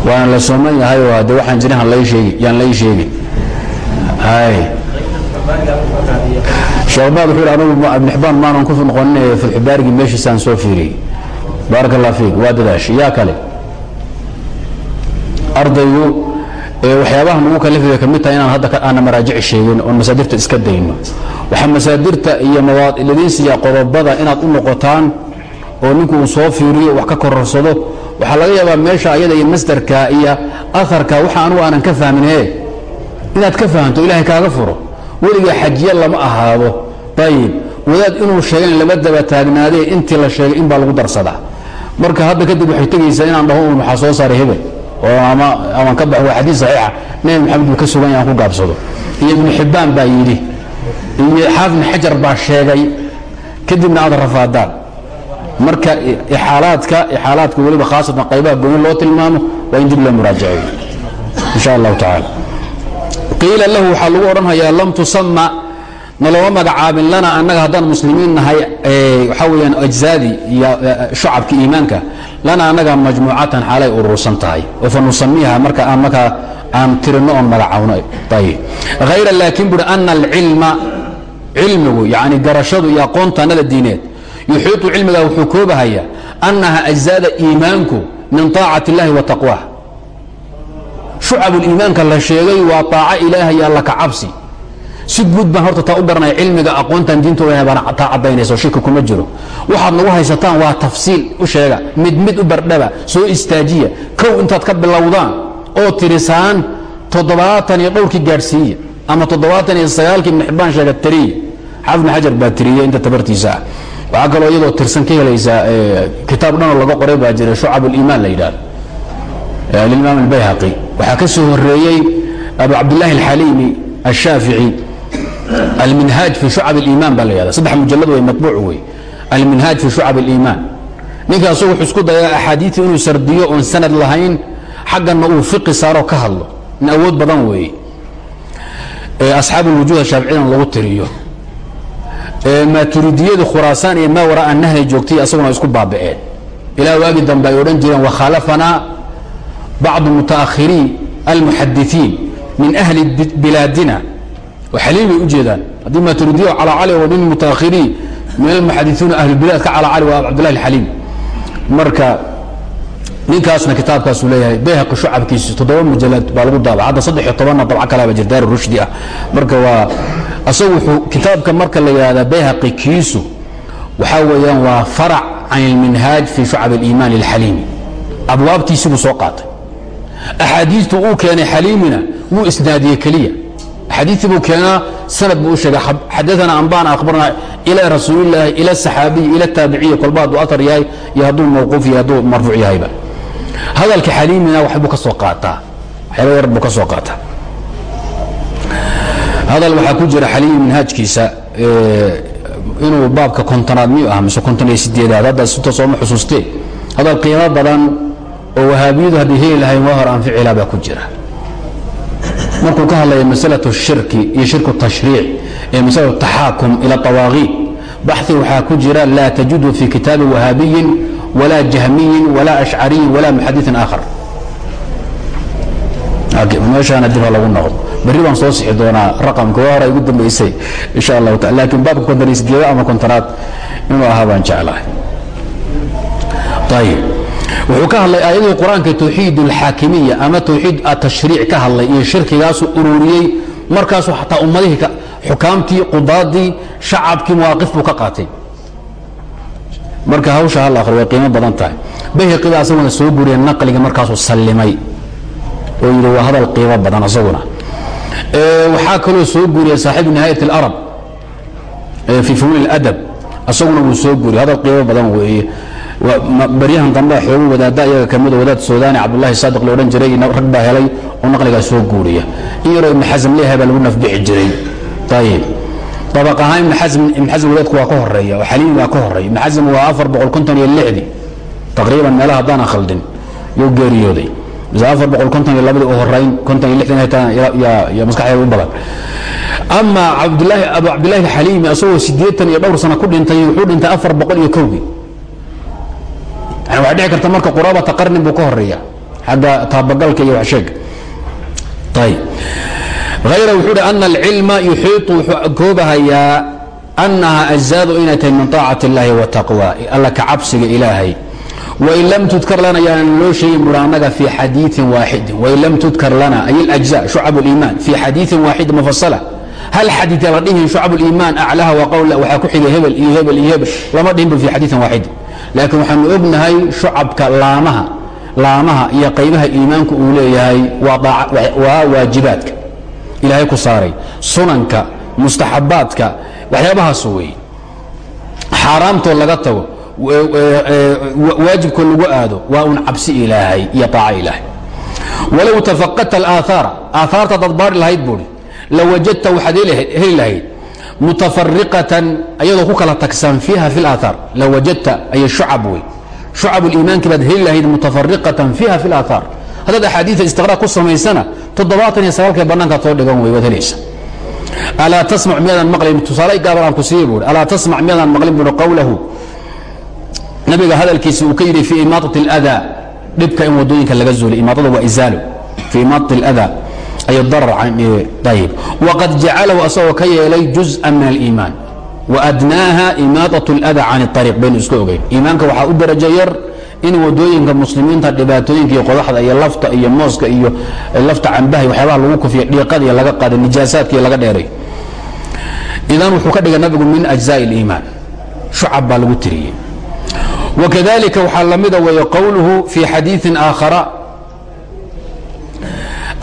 Waana la sooman yahay oo de waxaan jirin han lay sheegi yaan lay sheegin hay. Sheekbaad wuxuu yidhi anugu ibnu xibbaan maanan ku noqonin filxibaarigii meeshiisaan soo fiiriyey baaraka allah fiik waa dadaash yaa kale ardaygu waxyaabaha nagu kalifaya ka mid tahay inaan hadda aana maraajici sheegin oon masaadirta iska dayno. Waxaa masaadirta iyo mawaadiladiinsiya qodobada inaad u noqotaan oo ninku uu soo fiiriyo wax ka kororsado waxaa laga yaabaa meesha ayada iyo masdarka iyo aharka waxa anugu aanan ka fahmin he inaad ka fahamto ilaahay kaaga furo. Weligaa xajiye lama ahaado. Ayib wadaad inuu sheegan lama daba taagnaadee intii la sheegay in baa lagu darsadaa. Marka hadda kadib waxay tegaysaa inaan dhaho un waxaa soo saaray hebel oo ama aman ka baxo waa xadiis saxiixa. Nebi maxamed uu ka sugan yahay aan ku gaabsado. Iyo ibnu xibbaan baa yidhi iyo xaafid xajar baa sheegay kadibna aad rafaadaan. Marka ixaalaadka ixaalaadka weliba khaasatan qaybaha gooni loo tilmaamo waa in dib loo muraajaceeyo. Insha allahu tacaala. Qiila lahu waxaa lagu odhanhayaa lam tusama naloma magacaabin lana annaga haddaan muslimiin nahay waxaa weyaan ajzaadii iyo shucabka iimaanka lana annaga majmuucatan xaalay urursan tahay oo fa nusamiiha marka aan markaa aan tirino oon magacawno ayib hayra laakiin buuri ana alcilma cilmigu yani garashadu iyo aqoontanada diineed yuxiiطu cilmiga wuxuu koobahayaa annaha ajzaada iimaanku min طaacati اllahi wa taqwah shucabuliimaanka la sheegay waa طaaco ilaahay alla ka cabsi si guud baan horta taa u garanaya cilmiga aqoontan diintooda baana taa caddaynayso shiki kuma jiro. Waxaad nagu haysataan waa tafsiil u sheega mid mid u bardhaba soo istaajiya. Kow intaad ka bilowdaan oo tirisaan toddobaatan iyo dhowrkii gaadhsiiya ama toddobaatan iyo sagaalkii ibn xibbaan sheega tiriya. Xaafid ibn xajar baa tiriya inta tabartiisaa ah. waxaa kaloo iyadoo tirsan ka helaysaa eh, kitaab dhanoo laga qoray baa jira shucab uliimaan la yidhaahdo. Eh, Limaam albayhaqi. Waxaa ka soo horeeyey abu cabdillaahi alxaliimi alshaafici alminhaaj fi shucab اliiman baa la yhahda saddex mujalad wey mabuuc wey alminhaaj fi shucab اliiman ninka asagu wuxuu isku dayaa axaadiiii inuu sardiyo oon sanad lahayn xagganna uu fiqi saaroo ka hadlo. In awood badan weeye asxaab ulwujuuha shaaficidan lagu tiriyo. Maaturidiyadu khuraasaan iyo maa waraa annahya joogtay asaguna isku baaba'een. Ilaa waagi dambe ay odhan jireen wakhaalafanaa bacdu mutaakhiriin almuxadisiin min ahli bilaadina xaliim bay u jeedaan. Haddii maturidiya calacali oo nin mutaahiriin min almuxadisiina ahlubilaad ka calacali waa cabdillahi alxaliim marka ninkaasna kitaabkaasuu leeyahay bayhaqi shucabkiisi toddoba mujalad baa lagu daaba hadda saddex iyo tobanna dabco kalaba jir daar rushdi ah. Marka waa asagu wuxuu kitaabka marka la yidhahda bayhaqi kiisu waxaa weeyaan waa farac can ilminhaaj fi shucab aliimaan lilxaliimi abwaabtiisii buu soo qaatay. Axaadiistu uu keenay xaliimina wuu isnaadiyey keliya axaadiistii buu keenaa sanad buu u sheegay. Xadaana ambana akhbarna ila rasuulilaahi ila saxaabiyi ila taabiciyi kolba hadduu atar yahay iyo hadduu mawquuf yahay hadduu marfuuc yahayba. Hadalka xaliimina waxbuu ka soo qaataa. Waxyaaba yar buu ka soo qaataa. Hadal waxaa ku jira xaliimi minhaajkiisa inuu baabka kontonaad miyuu ah mise konton iyo sideedaad hadda sinta sooma xusuustee? Hadal qiimo badan oo wahaabiyadu hadday heli lahayn waa hor anficilaa baa ku jira markuu ka hadlaya masalatu shirki iyo shirku tashriic ee masalatu taxaakum ila awaaqiid baxi waxaa ku jira laa tajidu fi kitaabi wahaabiyin walaa jahmiyin walaa ashcariyin walaa muxadiin aakhar. Meeshaana dib ha lagu noqdo berri baan soo sixi doonaa raqamka waa hore igu dambaysay insha allahu taala. Laakiin baabka kontonisideeda ama kontonaad inuu ahaa baan jeclahay. Ayib wuxuu ka hadlay aayadii qur'aanka tawxiid alxaakimiya ama tawxiid atashriic ka hadlay iyo shirkigaasuu ururiyey. Markaasuu xataa ummadihii xukaamtii qudaadii shacabkii mawaaqif buu ka qaatay. Marka hawsha hal akhri way qiimo badan tahay. Bayhaqida asaguna soo guriya naqliga markaasuu sallimay. Oo yidhi waa hadal qiimo badan asaguna. Waxaa kaloo soo guriya saaxibu nihaayat اlarab fi funuun اladab asaguna wuu soo guriya hadal qiimo badan weeye baryahan dambe xoogo wadaada iyaga ka mida wadaad suudaani cabdullahi saadiq lo odhan jiray rag baa helay oo naqligaa soo guuriya. In yaroo ibnu xasm leeyahay baa lagu nafbixi jiray. Ayib dabaq ahaan ibn xasm ibn xasm wadaadku waa ka horreeya oo xaliimi baa ka horreeya ibn xasm waa afar boqol konton iyo lixdii taqriiban meelaha haddaanan khaldin yuu geeriyooday. Afar boqol konton iyo labadii u horayn konton iyo lixdan xitaa yaa maskaxdeeda u badan. Ama cabdulaahi abu cabdillahi alxaliimi asagoo siddeetan iyo dhowr sano ku dhintay wuxuu dhintay afar boqol iyo kowgii yani waxay dhici karta marka quraabata qarnin buu ka horeeya xagga taabagalka iyo waxsheega ayib hayra wuxuu hi ana alcilma yuxiiطu wuxuu koobahayaa annaha azaadu inay tahay min طaacati اllahi wa taqwa alla ka cabsiga ilaahay wain lam tudkar lana yaanan loo sheegin buri annaga fii xadiiin waaxidin wain lam tudkar lana ay اlأجزاء shucab اliiman fii xadiiin waaxid mufasala hal xadiid la dhihin shucab اliiman aclaha wa qowla waxaa ku xigay hebel iyo hebel iyo hebel lama dhihin bu fi xadiiin waaxidin laakiin waxaanu ognahay shucabka laamaha laamaha iyo qaybaha iimaanku uu leeyahay waa waajibaadka ilaahay ku saaray sunanka mustaxabaadka waxyaabahaas weeye. Xaaraamtoo laga tago waajibkoo lagu aado waa un cabsi ilaahay iyo aaco ilaahay. Walow tafaqadta alaahaara aahaarta dad lahayd buuri lawajadta waxaad heli lahayd mutafariqatan ayadoo ku kala tagsan fiiha fi اlaahaar lawajadta ay shucab wey shucab اliimaanki baad heli lahayd mutafariqatan fiiha fi اlaahaar haddaad axaadiia istiqraa ku samaysana toddobaatan iyo sagaalkee bannaankaad soo dhigan wey waad helaysa alaa tasmac miyaadan maqlin tusaale gaaban aan ku siiye buuri alaa tasmac miyaadan maqlin buuri qowlahu nabiga hadalkiisa uu ka yidhi fii imaaطaة اlأdaa dhibka in wadooyinka laga zuuliy imaaطada waa izaalo fii imaaطaة اlأdaa ay darar ayib waqad jacalahu asagoo ka yeelay juزءa min اliimaan waadnaaha imaaطaة اlأdaa can الطariiq baynu iska ogeyn iimaanka waxaa u darajo yar in wadooyinka muslimiinta dhibaatooyinka iyo qodaxda iyo lafta iyo mooska iyo lafta cambaha waxyaabaha lagu kufiya dhiiqada iyo laga qaada nijaasaadka iyo laga dheeray idan wuxuu ka dhigay nabigu min أجزاء الإimaan shucab baa lagu tiriyey وkadalika waxaa lamida weeye qowluhu fii xadiiثi aakhara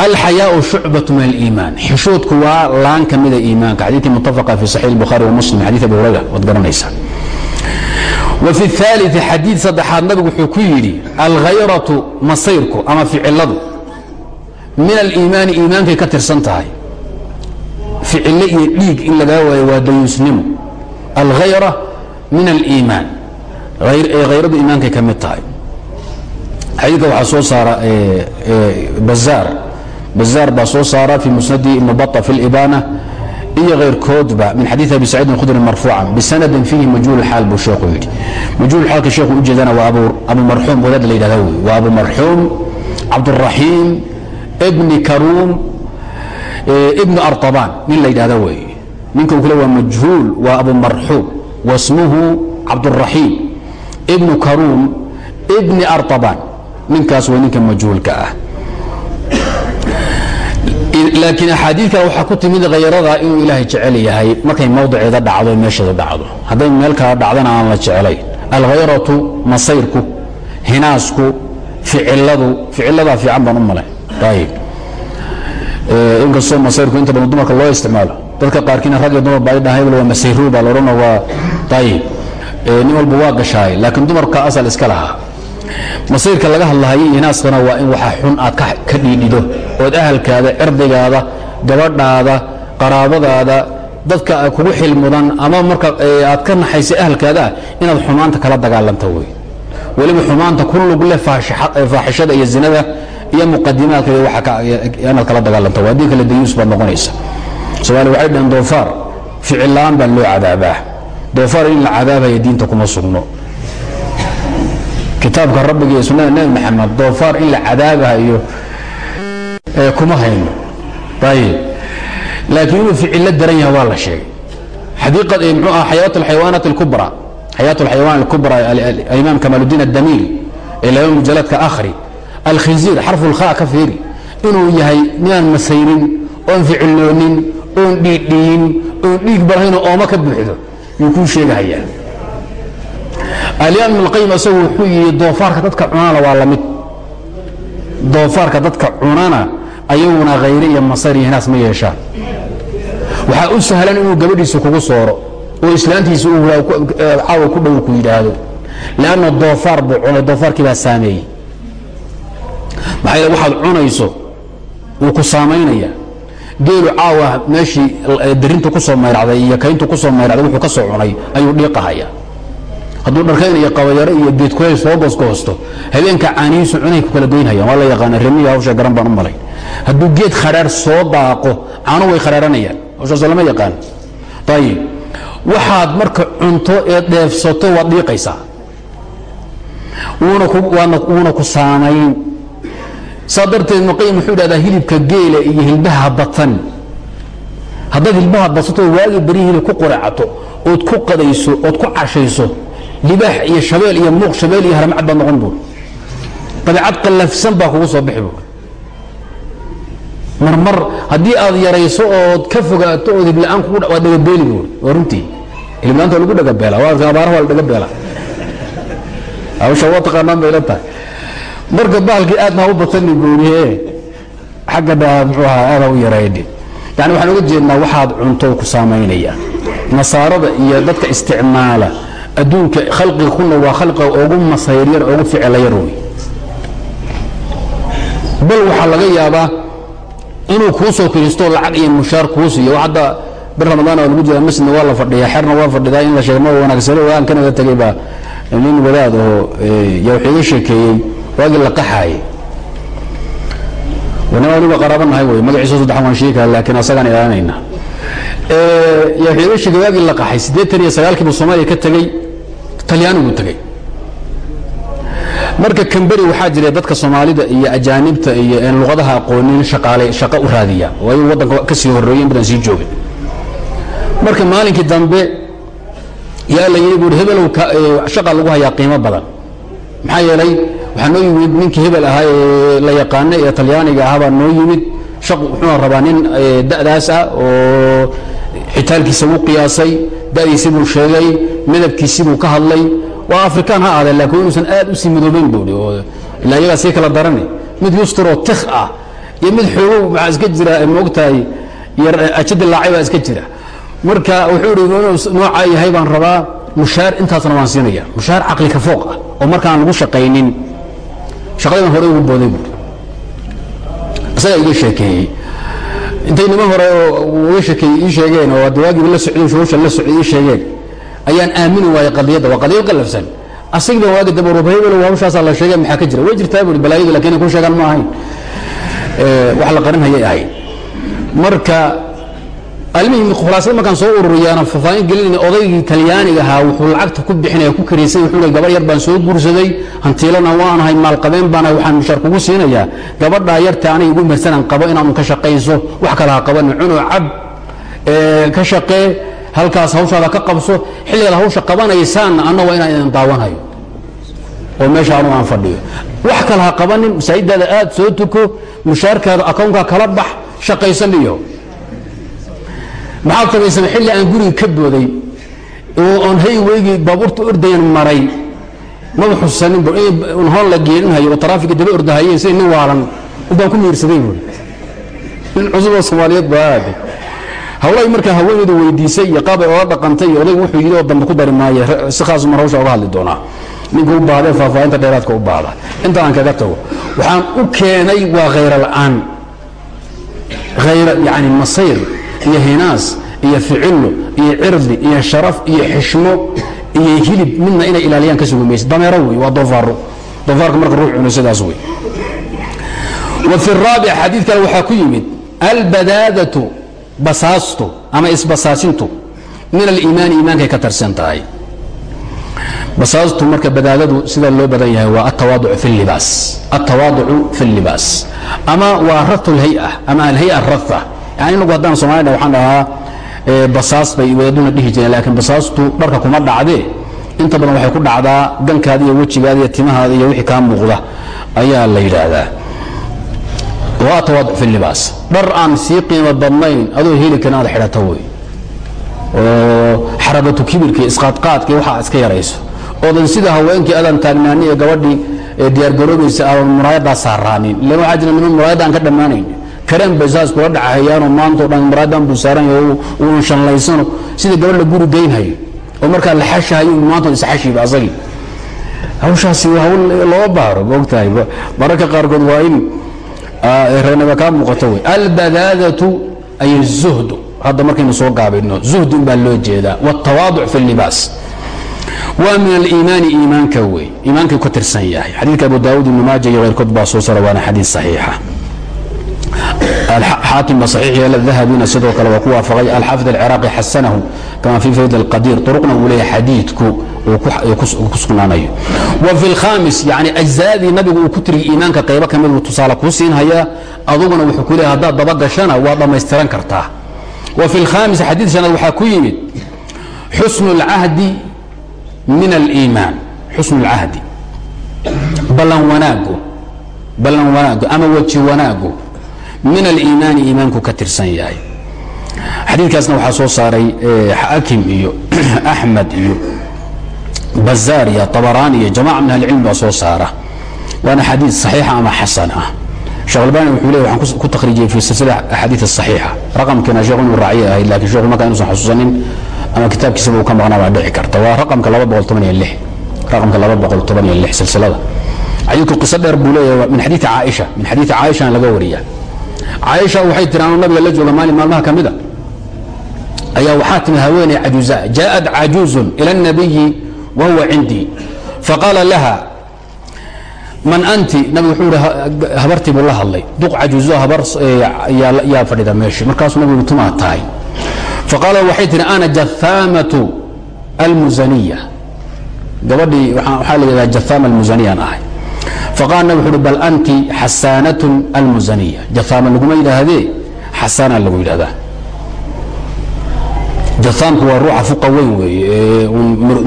alxayaau shucbat min aliimaan. Xishoodku waa laan ka mida iimaanka. Xadiikii mutafaqa fi saxiix bukhaari wa muslim xadiis hurayra waad garanaysaa wa fi اثaalii xadiid saddexaad nabigu wuxuu ku yidhi alkhayratu masayrku ama ficiladu min aliimaani iimaankay ka tirsan tahay. Ficille iyo dhiig in lagaa waayo waa dayuusnimo. Alkhayra min aliimaan. Ee iimaankay ka mid tahay. Xadiidka waxaa soo saara bazaar bazaar baa soo saara fii musnadihi ibnu baa fi libaana iyo hayrkoodba min xadii abi saciidin khudri marfuucan bisanadin fiihi majhuul xaal buu sheekhu yidhi. Majhuul xaalka sheekhu ujeedana waa abu marxuum wadaad la yidhahda wey waa abu marxuum cabduraxiim ibni karuum eh, ibnu artabaan nin la yidhahda weeye ninka u kale waa majhuul waa abu marxuum wasmuhu cabduraxiim ibnu karuum ibni artabaan. Ninkaas waa ninka majhuulka ah laakiin axaadii kale waxaa ku timid khayrada inuu ilaahay jecel yahay markay mawdiceeda dhacdo meesheeda dhacdo. Hadday meel kala dhacdana aan la jeclayn alkhayratu masayrku hinaasku ficiladu ficiladaa fiican baan u malay. Ayib inkastoo masayrku inta badan dumarka loo isticmaalo. Dadka qaarkiina rag iyo dumar baa dhaha hebel waa masayru baa laodhana waa ayib nin walba waa gashaay laakiin dumarka asal iska lahaa masayrka laga hadlahayo inaaskana waa in waxa xun aad ka dhiidhido ood ahalkaada cirdigaada gabadhaada qaraabadaada dadka kugu xil mudan ama marka aad ka naxaysay ahalkaadaah inaad xumaanta kala dagaalanta wey weliba xumaanta ku lugle faaxishada iyo zinada iyo muqadimaadka inaad kala dagaalanta haddii kale dayuus baad noqonaysa. Soomaaliya waxay dhaheen doofaar ficil baa loo cadaabaa. Doofaar in la cadaabaya diinta kuma sugno kitaabka rabbiga iyo sunada nebi maxamed doofaar in la cadaabahayo kuma hayno. Ayib laakiin inuu ficilo daran yahay waa la sheegay. Xadiiqad mxuu ah xayaat alxayawaanaat alkubra xayaat alxayawaan alkubra alimaam kamaaludiin addamiiri ee laba mujaladka akhri alkhinziir xarfu lkha ka fiiri. Inuu yahay ninaan masayrin oon ficiloonin oon dhiidhiyin oon dhiig balahaynoo ooma ka buuxdo yuu kuu sheegahayaa alimaam ibn اlqayim isagu wuxuu yidhi doofaarka dadka cunana waa la mid. Doofaarka dadka cunana ayaguna khayre iyo masar iyo hinaas ma yeeshaan. Waxaa u sahlan inuu gabadhiisa kugu sooro oo islaantiisa caawa ku dhow ku yidhaahdo. Lanna doofaar buu cunay doofaarkii baa saameeyey. Maxaa yeele waxaad cunayso? Wuu ku saamaynaya. Geelu caawa meeshii darintu ku mayracday iyo kayntu ku mayracday wuxuu ka soo cunay ayuu dhiiqahaya hadduu dharkayn iyo qabayaro iyo geedkuhay soo gooskoosto habeenka caanihiisu cunay ku kala goynhayaan waa la yaqaana remiya hawsha garan baan u malay. Hadduu geed khadhaar soo daaqo caano way khadhaaranayaan hawshaasoo lama yaqaan. Ayib waxaad marka cunto ee dheefsato waad dhiiqaysaa. Wuuna ku saamayn saa darteed ibnuqayim wuxuu idhahdaa hilibka geela iyo hilbaha batan. Haddaad hilbaha badsato waagi hilib ku quracato ood ku qadayso ood ku cashayso libaax iyo shabeel iyo muuq shabeel iyo haramcad baad noqon buur dabeecad qallafsan baa kugu soo bixi buur marmar haddii aad yarayso ood ka fogaato ood hibla'aan kugu waa dhagabeeli buur waa runtii. Hiliblaanta waa lagu dhagabeela waa abaaraha waa la dhagabeela hawsha waa taqaanaan bay la tahay. Marka bahalkii aad maa u batani buuriye xagga dha muxuu ahaa aadaa u yareydhi yani waxaan uga jeednaa waxaad cunto ku saamaynaya nasaarada iyo dadka isticmaala adduunka khalqiga kuna waa khalqiga ugu masayryan ugu ficlayar wey bal waxaa laga yaabaa inuu kuu soo kiristo lacag iyo mushaar kuu siiyo. Hadda bir ramadaan oo lagu jira masjidna waa la fadhiya xerna waa fadhidaa in la sheego ma wanaagsano waan kanaga tegay baa nin wadaad oo yaa wuxuu iga sheekeeyey waagii la qaxaayey wanaa aniga qaraaba nahay wey magaciisa saddex waan sheegi kara laakiin asagaan ilaalinayna yaa wuxuu iga sheegay waagii la qaxay siddeetan iyo sagaalkii buu soomaaliya ka tegey talyaanigu tegey marka kamberi waxaa jira dadka soomaalida iyo ajaanibta iyo een luqadaha aqoonin shaqaale shaqo u raadiya. Oo ayagu waddanka ka sii horreeyey in badan sii joogay. Marka maalinkii dambe yaa la yidhi buuri hebelow shaqa lagu hayaa qiimo badan. Maxaa yeelay waxaa noo yimid ninkii hebel ahaa ee la yaqaana ee talyaaniga ahaa baa noo yimid shaq wuxuuna rabaa nin da'daas ah oo xitaalkiisa wuu qiyaasay da'diisii buu sheegay midabkiisii buu ka hadlay. Waa afrikaan ha aadee laakiin inuusan aad u sii midoobayn buui oo ilaa iyagaa sii kala darani. Mid yusturoo tikh ah iyo mid xoogow maxaa iska jira moogtahay ajadi laacay baa iska jira. Marka wuxuu ihi inuu noocaa yahay baan rabaa mushaar intaasna waan siinaya mushaar caqli ka fooq ah oo markaan lagu shaqaynin shaqadii baan hore ugu booday buui isagaa iga sheekeeyey intay niman hore uga sheekeeyey ii sheegeen oo dawaagiiba la socday shuusha la socday ii sheegeen. Ayaan aamini waayey qadiyadda waa qadiyad qallafsan. Asagii baan waagi dambe rubhaybelow hawshaasaa la sheegay maxaa ka jira? Way jirtaa buui balaayadu laakiin ku sheegaan ma ahayn. Wax la qarin hayay ahayd marka almihim khulaasada markaan soo ururiyaana faafaahin gelinayna odaygii talyaaniga ahaa wuxuu lacagta ku bixinaya ku karaysay wuxuu gabar yar baan soo guursaday hantiilana waanahay maalqabeen baanahay waxaan mushaar kugu siinayaa. Gabadhaa yarta anay igu marsanaan qabo inaanu ka shaqayso wax kale ha qabanin cunoo cab ka shaqee halkaas hawshaada ka qabso xilligaad hawsha qabanaysaanna anna inaan idin daawanayo. Oo meesha anu aan fadhiyo. Wax kale ha qabanin masaajidaada aad soo tuko mushaarkaada akownkaa kala bax shaqaysaniyo maxaad samaysana xilli aan guriga ka booday oo oon hayweygii baabuurta ordayan maray? Maba xusanin un hoon la geedinhayo oo taraafiga daba ordahayeen sida nin waalan ubaan ku miirsaday buui nin cusuboo soomaaliyeed baa aaday. Hawlahay markaa haweeneydu weydiisay iyo qaabay oola dhaqantay iyo odaygu wuxuu yidhi oo dambe ku dari maaye si khaasu mar hawsha oga hadli doonaa. Ninka u baahdae faahfaahinta dheeraadka u baahda inta aan kaga tago waxaan u keenay waa khayro la'aan. Hayra yani masayr iyo hinaas iyo ficillo iyo cirdi iyo sharaf iyo xishmo iyo hilib midna inay ilaaliyaan ka sugi dameero wey waa doofaaro doofaarka marka ruux cuno sidaas wey wa fi raabic xadiid kale waxaa ku yimid albadaadatu basaastu ama isbasaasintu min aliimaani iimaankay ka tarsan tahay. Basaastu marka badaadadu sida loo badan yahay waa altawaaducu fi libaas. Altawaaducu fi libaas. Ama waa ratu lhay-a ama alhay-a ratha yani inagu haddaan somalida waxaan dhahaa basaas bay wadaduna dhihi jireen laakiin basaastu dharka kuma dhacdee inta badan waxay ku dhacdaa gankaada iyo wejigaada iyo timahaada iyo wixii kaa muuqda ayaa la yidhaahdaa. Waa tawaaduc fi libaas. Dhar aan sii qiimo badnayn adoo heli karin aad xidhata wey oo xaragatu kibirka isqaadqaadka waxaa iska yarayso. Oodan sida haweenkii adan taagnaani ee gabadhii diyaargaroobaysa aadan muraayadaa saaraanin. Ilan waxaa jira niman muraayadda aan ka dhammaanayn kareen bay saas kula dhacahayaanoo maantao dhan muraayadan buu saaran yahay uu shanlaysano sida gabadh la guri geynhayo oo markaa la xashahayo maanta isxashiba asagii hawshaasi hawl loo baaro maogtahay mararka qaarkood waa in reenaba kaa muuqato wey albadaadatu ay الzuhdu hadda markaynu soo gaabino zuhd in baa loo jeedaa wالtawaaduc fi اlibaas waa min aliimaani iimaanka wey iimaankay ku tirsan yahay xadiidka abu daawud ibnu maaja iyo keyrkood baa soo sara waana xadiid saxiixa xaakim ba saxiix yeela sidoo kale waa ku waafaqay alxaafid alciraaqi xasanahu kama fii fayd alqadiir turuqna uu leeyahay xadiidku ku wa fi lkhamis yani ajzaadii nabigu uu ku tiriyay iimaanka qaybo ka mid uu tusaale kuu siinhayaa aduguna wuxuu ku leeyahay haddaad dabagashana waa dhammaystiran kartaa wa fi lkhamis xadiid shanaad waxaa ku yimid xusnu اlcahdi min aliimaan xusnu اlcahdi ballan wanaagu ballan wanaagu ama weji wanaagu min aliimaani iimaanku ka tirsan yahay. Xadiidkaasna waxaa soo saaray xaakim iyo axmed iyo bazaar iyo abaraani iyo jamaca min ahlicilmi baa soo saara. Waana xadiid saxiixa ama xasan ah. Sheekh albani wuxuu leey waxaan ku takhriijiyey fi silsila axaadiid asaxiixa raqamkiina sheekhu inuu raaciye ahayd laakiin sheekhu markaa inuusan xasuusanin ama kitaabkiisaba uu ka maqnaa baa dhici karta. Waa raqamka raqamka silsilada. Xadiidku qiso dheer buu leeyahay min xadiidi caaisha. Min xadiidi caaishana laga wariya caaisha waxay tiri anuu nabiga la jooga maalin maalmaha ka mida ayaa waxaa timi haweeney cajuuza jaaءat cajuuzun ila الnabiyi wa huwa cindii faqaala laha man anti nabigu wuxuu ihi habartii buu la hadlay duq cajuuzo habar yaa fadhida meeshii markaasuu nabigu tumaa tahay faqaala waxay tihi ana jahaamatu almusaniya gabadhii waxaa la yidhaha jahaama almusaniyaan ahay faqaala nabig wuxu uhi bal anti xasaanatun almusaniya jahaama laguma yidhaahdee xasaana lagu yidhahdaa jahaamku waa ruuxa fuqa weyn weeye ee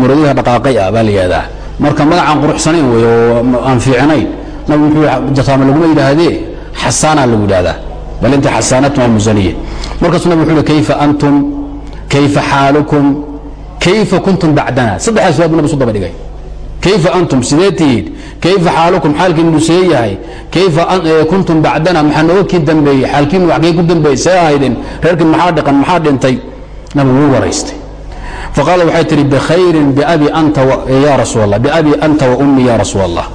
muradyaha dhaqaaqay ah baa la yidhahdaa marka magacaan quruxsanayn wey oo aan fiicnayn nabig wuxuu jahaama laguma yidhaahdee xasaana lagu yidhahdaa bal inta xasaanatun almusaniya markaasuu nabig wuxuu uhi kayfa antum kayfa xaalukum kayfa kuntum bacdana saddexdaas suaal bu nabig su daba dhigay kayfa antum sidee tihiid kayfa xaalukum xaalkiinu see yahay kayfa kuntum bacdana maxaa nooga dambeeyey xaalkiinu waxkay ku dambeeyey see ahaydeen reerkii maxaa dhiqan maxaa dhintay nabigu wuu waraystay faqaala waxay tihi bikhayrin biabi anta ya rasuul allah biabi anta wa ummi ya rasuul allah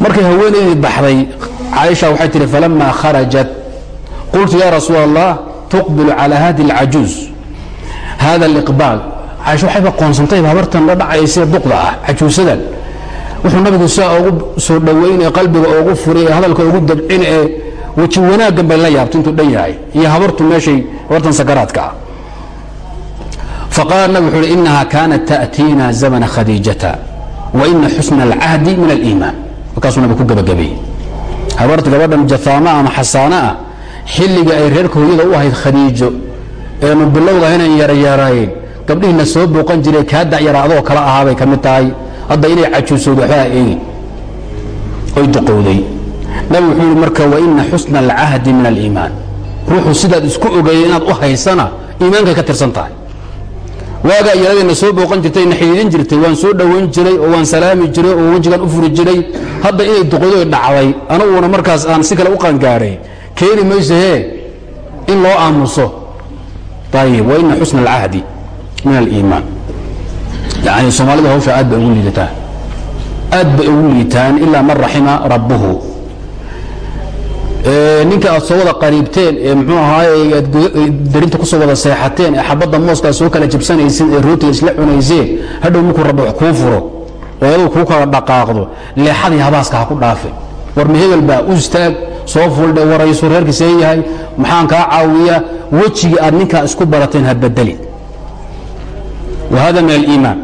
markay haweenaydii baxday caaisha waxay tihi falama kharajat qultu ya rasuul allah tuqbilu cala hadi اlcajuuz hada اliqbaal caaisha waxayba qoonsantayba habartan la duqda ah cajuusadan wuxuu nabigu saa ugu soo dhowayn ee qalbiga ugu furi ee hadalka ugu dabcin ee weji wanaaggan bay la yaabto intuu dhan yahay. Iyo habartu meeshay habartan sakaraadka ah. Faqaala nabig wuxu uhi inaha kaanat ta'tiina zamana khadiijata wa ina xusna alcahdi min aliimaan. Markaasuu nabig ku gebagabeeyey habarta gabadhan jahaama ama xasaana ah xilliga ay reerka hooyada u ahayd khadiijo eenu bilowga inaan yaryarayn gabdhihiina soo booqan jiray kaa dacyara adoo kala ahaabay ka mid tahay hadda inay cajuusowda waxbaa eegin oy duqowday nabigu wuxuu yihi marka waina xusna alcahdi min aliimaan. Ruuxu sidaad isku ogeeyey inaad u haysana iimaankay ka tirsan tahay. Waagaa yaradayna soo booqan jirtay na xidhiidin jirtay waan soo dhowayn jiray oo waan salaami jiray oo wejigaan u furi jiray. Hadda inay duqodoy dhacday anaguna markaas aan si kale u qaangaadhay keeni mayso in loo aamuso. Ayib waina xusna alcahdi min aliimaan yani soomaalida hawsha aad bay ugu liidataan aad bay ugu liitaan ilaa man raxima rabbuhu ninka aad soo wada qariibteen ee mxuu ahaaye aad darinta ku soo wada seexateen ee xabadda mooska soo kala jabsanaysin ee rootiga isla cunayseen hadhow markuu rabbi wax kuu furo oo aduu kuu kala dhaqaaqdo leexadii habaaska ha ku dhaafe war ma hebel baa u istaag soo fuldhe warayso reerkii see yahay maxaan kaa caawiya wejigii aad ninkaa isku barateen ha bedelin wa hada min aliimaan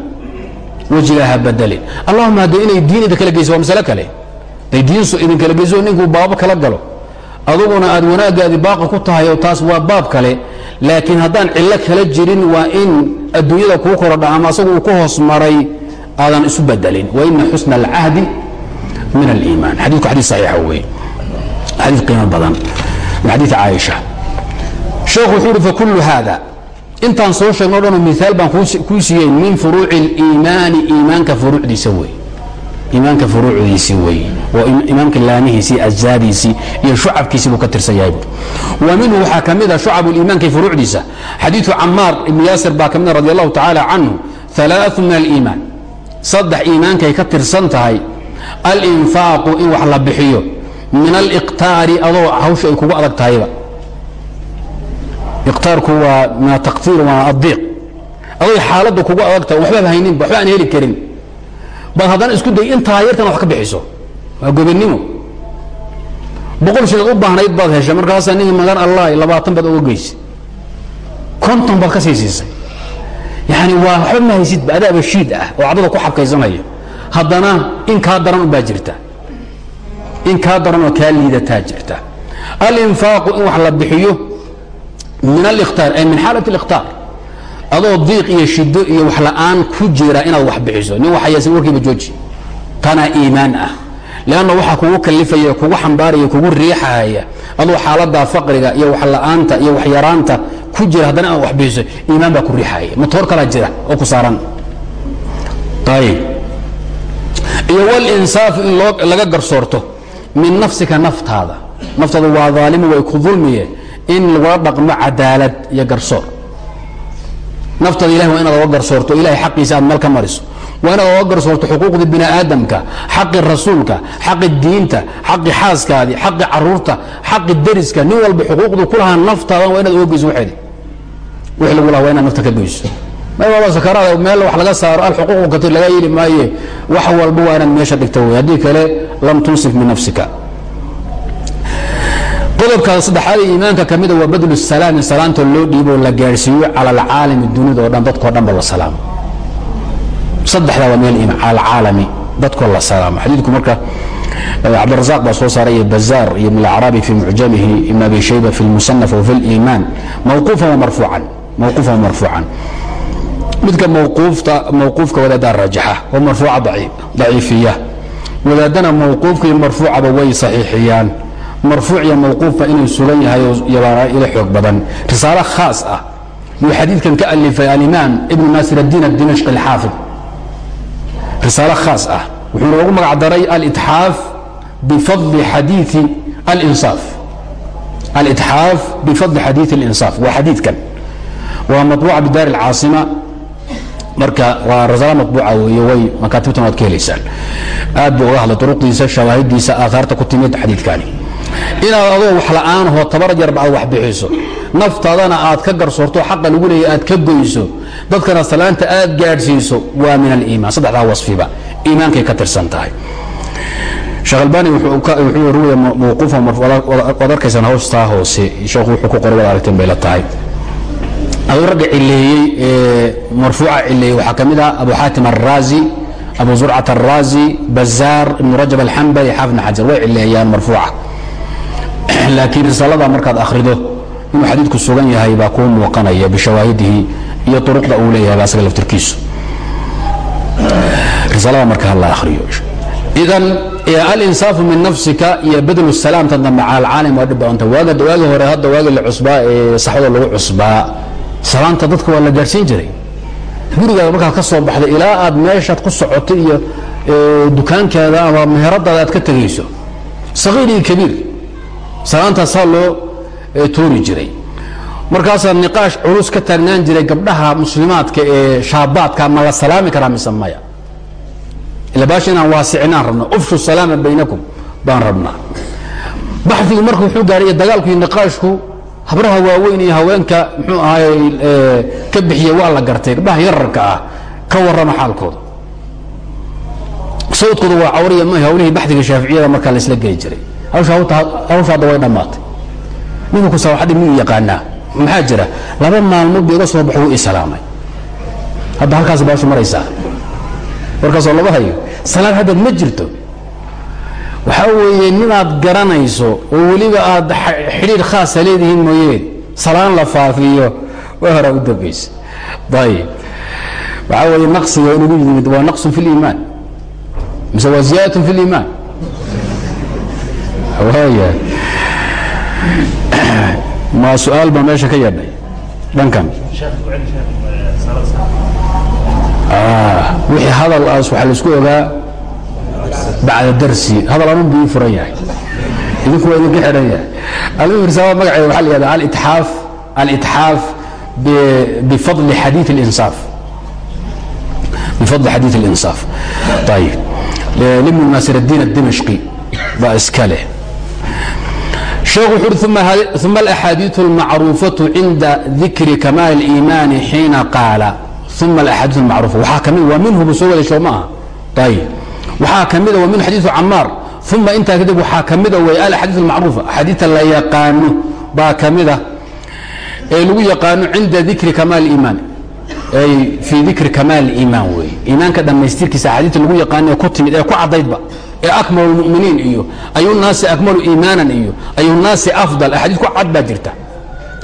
wejigaa ha bedelin allahuma hadda inay diin idin kala geyso waa masale kale. Day diinsu idin kala geyso ninkuu baabo kala galo. Aduguna aad wanaaggaadii baaqa ku tahay oo taas waa baab kale laakiin haddaan cillo kala jirin waa in adduunyada kuu korodha ama asagu uu ku hoos maray aadan isu bedelin waina xusna alcahdi min aliimaan. Xadiiku xadiis saxiixa weeye xadiis qiimo badan. Min xadiis caaisha. Sheekhu wuxuu uhi fakullu haada intaan soo sheegno o dhanoo miaal baan kuu siiyey min furuuci اliimaani iimaanka furuucdiisa wey iimaanka furuucdiisii weeye oo imaamka laamihiisii ajzaadiisii iyo shucabkiisii buu ka tirsan yahay wa minhu waxaa ka mid a shucab اliimaanka furuucdiisa xadiiثu camaar ibn yaasir baa ka mid a radi allahu tacaala canhu ثalaaثu min aliimaan saddex iimaankay ka tirsan tahay alinfaaqu in wax la bixiyo min aliqtaari adoo hawsha ay kugu adag tahayba iqtaarku waa min ataqtiir waa addiiq. Adoy xaaladda kugu adag tahay waxbaaba hayninba waxba aan heli karin. Baad haddana isku day intaa yartan wax ka bixiso. Waa gobonnimo boqol shilaad u baahnayd baad heshay markaasaa ninkii magan allah labaatan baad oga geysay konton baad ka sii siisay. Yani waa waxba ma haysidba adaaba shiid ah oo caddada ku xabkaysanaya. Haddana in kaa daran unbaa jirta. In kaa daran oo kaa liidataa jirta. Alinfaaqu in wax la bixiyo min alikhtaar ay min xaalat اlikhtaar adoo diiq iyo shido iyo wax la'aan ku jira inaad wax bixiso. Nin waxayaasan warkiiba jooji. Tanaa iimaan ah. Leanna waxaa kugu kalifaya kugu xambaaraya kugu riixahaya adoo xaaladaa faqriga iyo wax la'aanta iyo wax yaraanta ku jira haddana inaad wax bixiso iimaan baa ku riixahaya matoor kalaa jira oo ku saaran. Ayib iyo walinsaafu in laga garsoorto min nafsika naftaada. Naftaada waa aalimo way ku dulmiye in lagula dhaqmo cadaalad iyo garsoor. Naftaada ilahi waa inaad oga garsoorto ilahay xaqiisa aad meel ka mariso. Waa inaad oga garsoorto xuquuqda bini aadamka xaqi rasuulka xaqi diinta xaqi xaaskaadii xaqi carruurta xaqi deriska. Nin walba xuquuqdu ku lahaa naftaadan waa inaad oga geyso waxeedi. Wixii lagu laha waa inaad nafta ka geyso maba sakaraada meel wax laga saaro alxuquuqu katir laga yeli maaye. Wax walba waa inaad meesha dhigta wey haddii kale lam tunsif min nafsika qodobka saddexaad ee iimaanka ka mida waa badlu salaami salaanta loo dhiiboo la gaadhsiiyo cala alcaalami dunida o dhan dadkao dhan ba la salaamo. Saddexdaa waa meel cala alcaalami dadkoo la salaamo. Xadiidku marka cabdirazaq baa soo saaray iyo bazaar iyo ibn alacrabi fi mucjamihi ibn abi shayba fi lmusanaf wa fi liimaan mawquufan wa marfuucan mawquufan wa marfuucan. Midka mawquufta mawquufka wadaaddaa rajaxa oo marfuuca daciifiya. Wadaadana mawquufka iyo marfuucaba way saxiixiyaan marfuuc iyo mawquufba inuu sugan yahay yabaana ila xoog badan. Risaalo khaas ah yuu xadiidkan ka alifay alimaam ibnu naasir addiin adimashqi alxaafid. Risaalo khaas ah wuxuu noogu magac daray alitxaaf bifadli xadiii alinsaaf. Alitxaaf bifadli xadiii alinsaaf waa xadiidkan. Waa maطbuuca bidaari alcaasima. Marka waa risaalo maطbuuca weeye way makaatibtan waad ka helaysaan. Aad buu uga hadlay duruqdiisa shawaahidiisa aahaarta ku timid xadiidkani inaad adoo wax la'aanahoo tabar yarba aad wax bixiso. Naftaadana aad ka garsoorto xaqa lagu leeya aad ka goyso. Dadkana salaanta aad gaadhsiiso waa min aliimaan. Saddexdaa wasfiba. Iimaankay ka tirsan tahay. Sheekh albani wuxuu ruwaya mawquufa waad arkaysaan hoostaa hoose. Sheekhu wuxuu ku qoray wad aragteen bay la tahay. Aduu ragga cileeyey ee marfuuca cileeyey waxaa ka mid ah abu xaatim araazi abu zurcat araazi bazaar ibnu rajab alxambali xaafidna xajar. Way cileeyaan marfuuca laakiin risaalada markaad akhrido inuu xadiidku sugan yahay baa kuu muuqanaya bishawaahidihi iyo uruqda uu leeyahay asaga laftirkiisu. Risaalada marka hala akhriyo. Idan alinsaafu min nafsika iyo badlu salaamta dambe cala alcaalim waa dhib badanta waagi hore hadda waagi la cusbaa ee saxwada lagu cusbaa salaanta dadka waa la gaadhsiin jiray. Gurigaada markaad ka soo baxday ilaa aad meeshaad ku socotay iyo dukaankeeda ama meheradaada aad ka tegayso sagiir iyo kabiir salaantaasaa loo tuuri jiray. Markaasaa niqaash culus ka taagnaan jiray gabdhaha muslimaadka ee shaabaadka ma la salaami karaa mise maya. Ila baasha inaan waasicinaan rabna ufshu salaama baynakum baan rabnaa baxdigu marka wuxuu gaaray dagaalku iyo niqaashku habraha waaweyn iyo haweenka muxuu ahaay ka bixiya waa la gartay. Gabdhaha yararka ah ka warrama xaalkooda. Sawdkooda waa cawriya ma hawlihii baxdiga shaaficiyada markaa la isla geli jiray hawshaadda way dhammaatay. Ninku kusawaxadhi miyuu yaqaanaa. Maxaa jira? Laba maalmood buu iga soo baxo wuu islaamay hadda halkaas baashu maraysaa. Warkaasoo laba hayo. Salaad hadda ma jirto. Waxaa weeye ninaad garanayso oo weliba aad xidhiir khaasa leedihiin mooyee salaan la faafiyo. Way horaa u dambaysa ayib waxaa weeye naqsiga inugu yimid waa naqsun fi liimaan mise waa ziyaadatun fi liimaan waaya ma su-aal baa meesha ka yeedhay dhankan wixii hadal aas waxaa laisku ogaa bacda darsi hadal anun buu ii furan yahay idinku waa idinka xidhan yahay almuhim risaala magaceeda waxaa la yihahda alitxaaf alitxaaf bifadli xadiid اlinsaaf bifadli xadiid اlinsaaf ayib libni naasir الdiin الdimashqi baa iska leh sheekh wuxu uhi uma alaxaadiiu اlmacruufatu cinda dikri kamaal اliimaani xiina qaala. Uma alaxaadiiu macruufa waxaa ka mid waa minhu buu soo waday show maaha ayib waxaa ka mida waa minhu xadiiu camaar uma intaa kadib waxaa ka mida way alaxaadiiu almacruufa. Axaadiidta la yaqaano baa ka mida ah, ee lagu yaqaano cinda dikri kamaal iimaan fii dikri kamaal iimaan wey iimaanka dhammaystirkiisa axaadiidta lagu yaqaano ee ku timid ee ku caddaydba ee akmalu muminiin iyo ayunaasi akmalu iimaanan iyo ayunaasi afdal axaadiis ku cad baa jirta.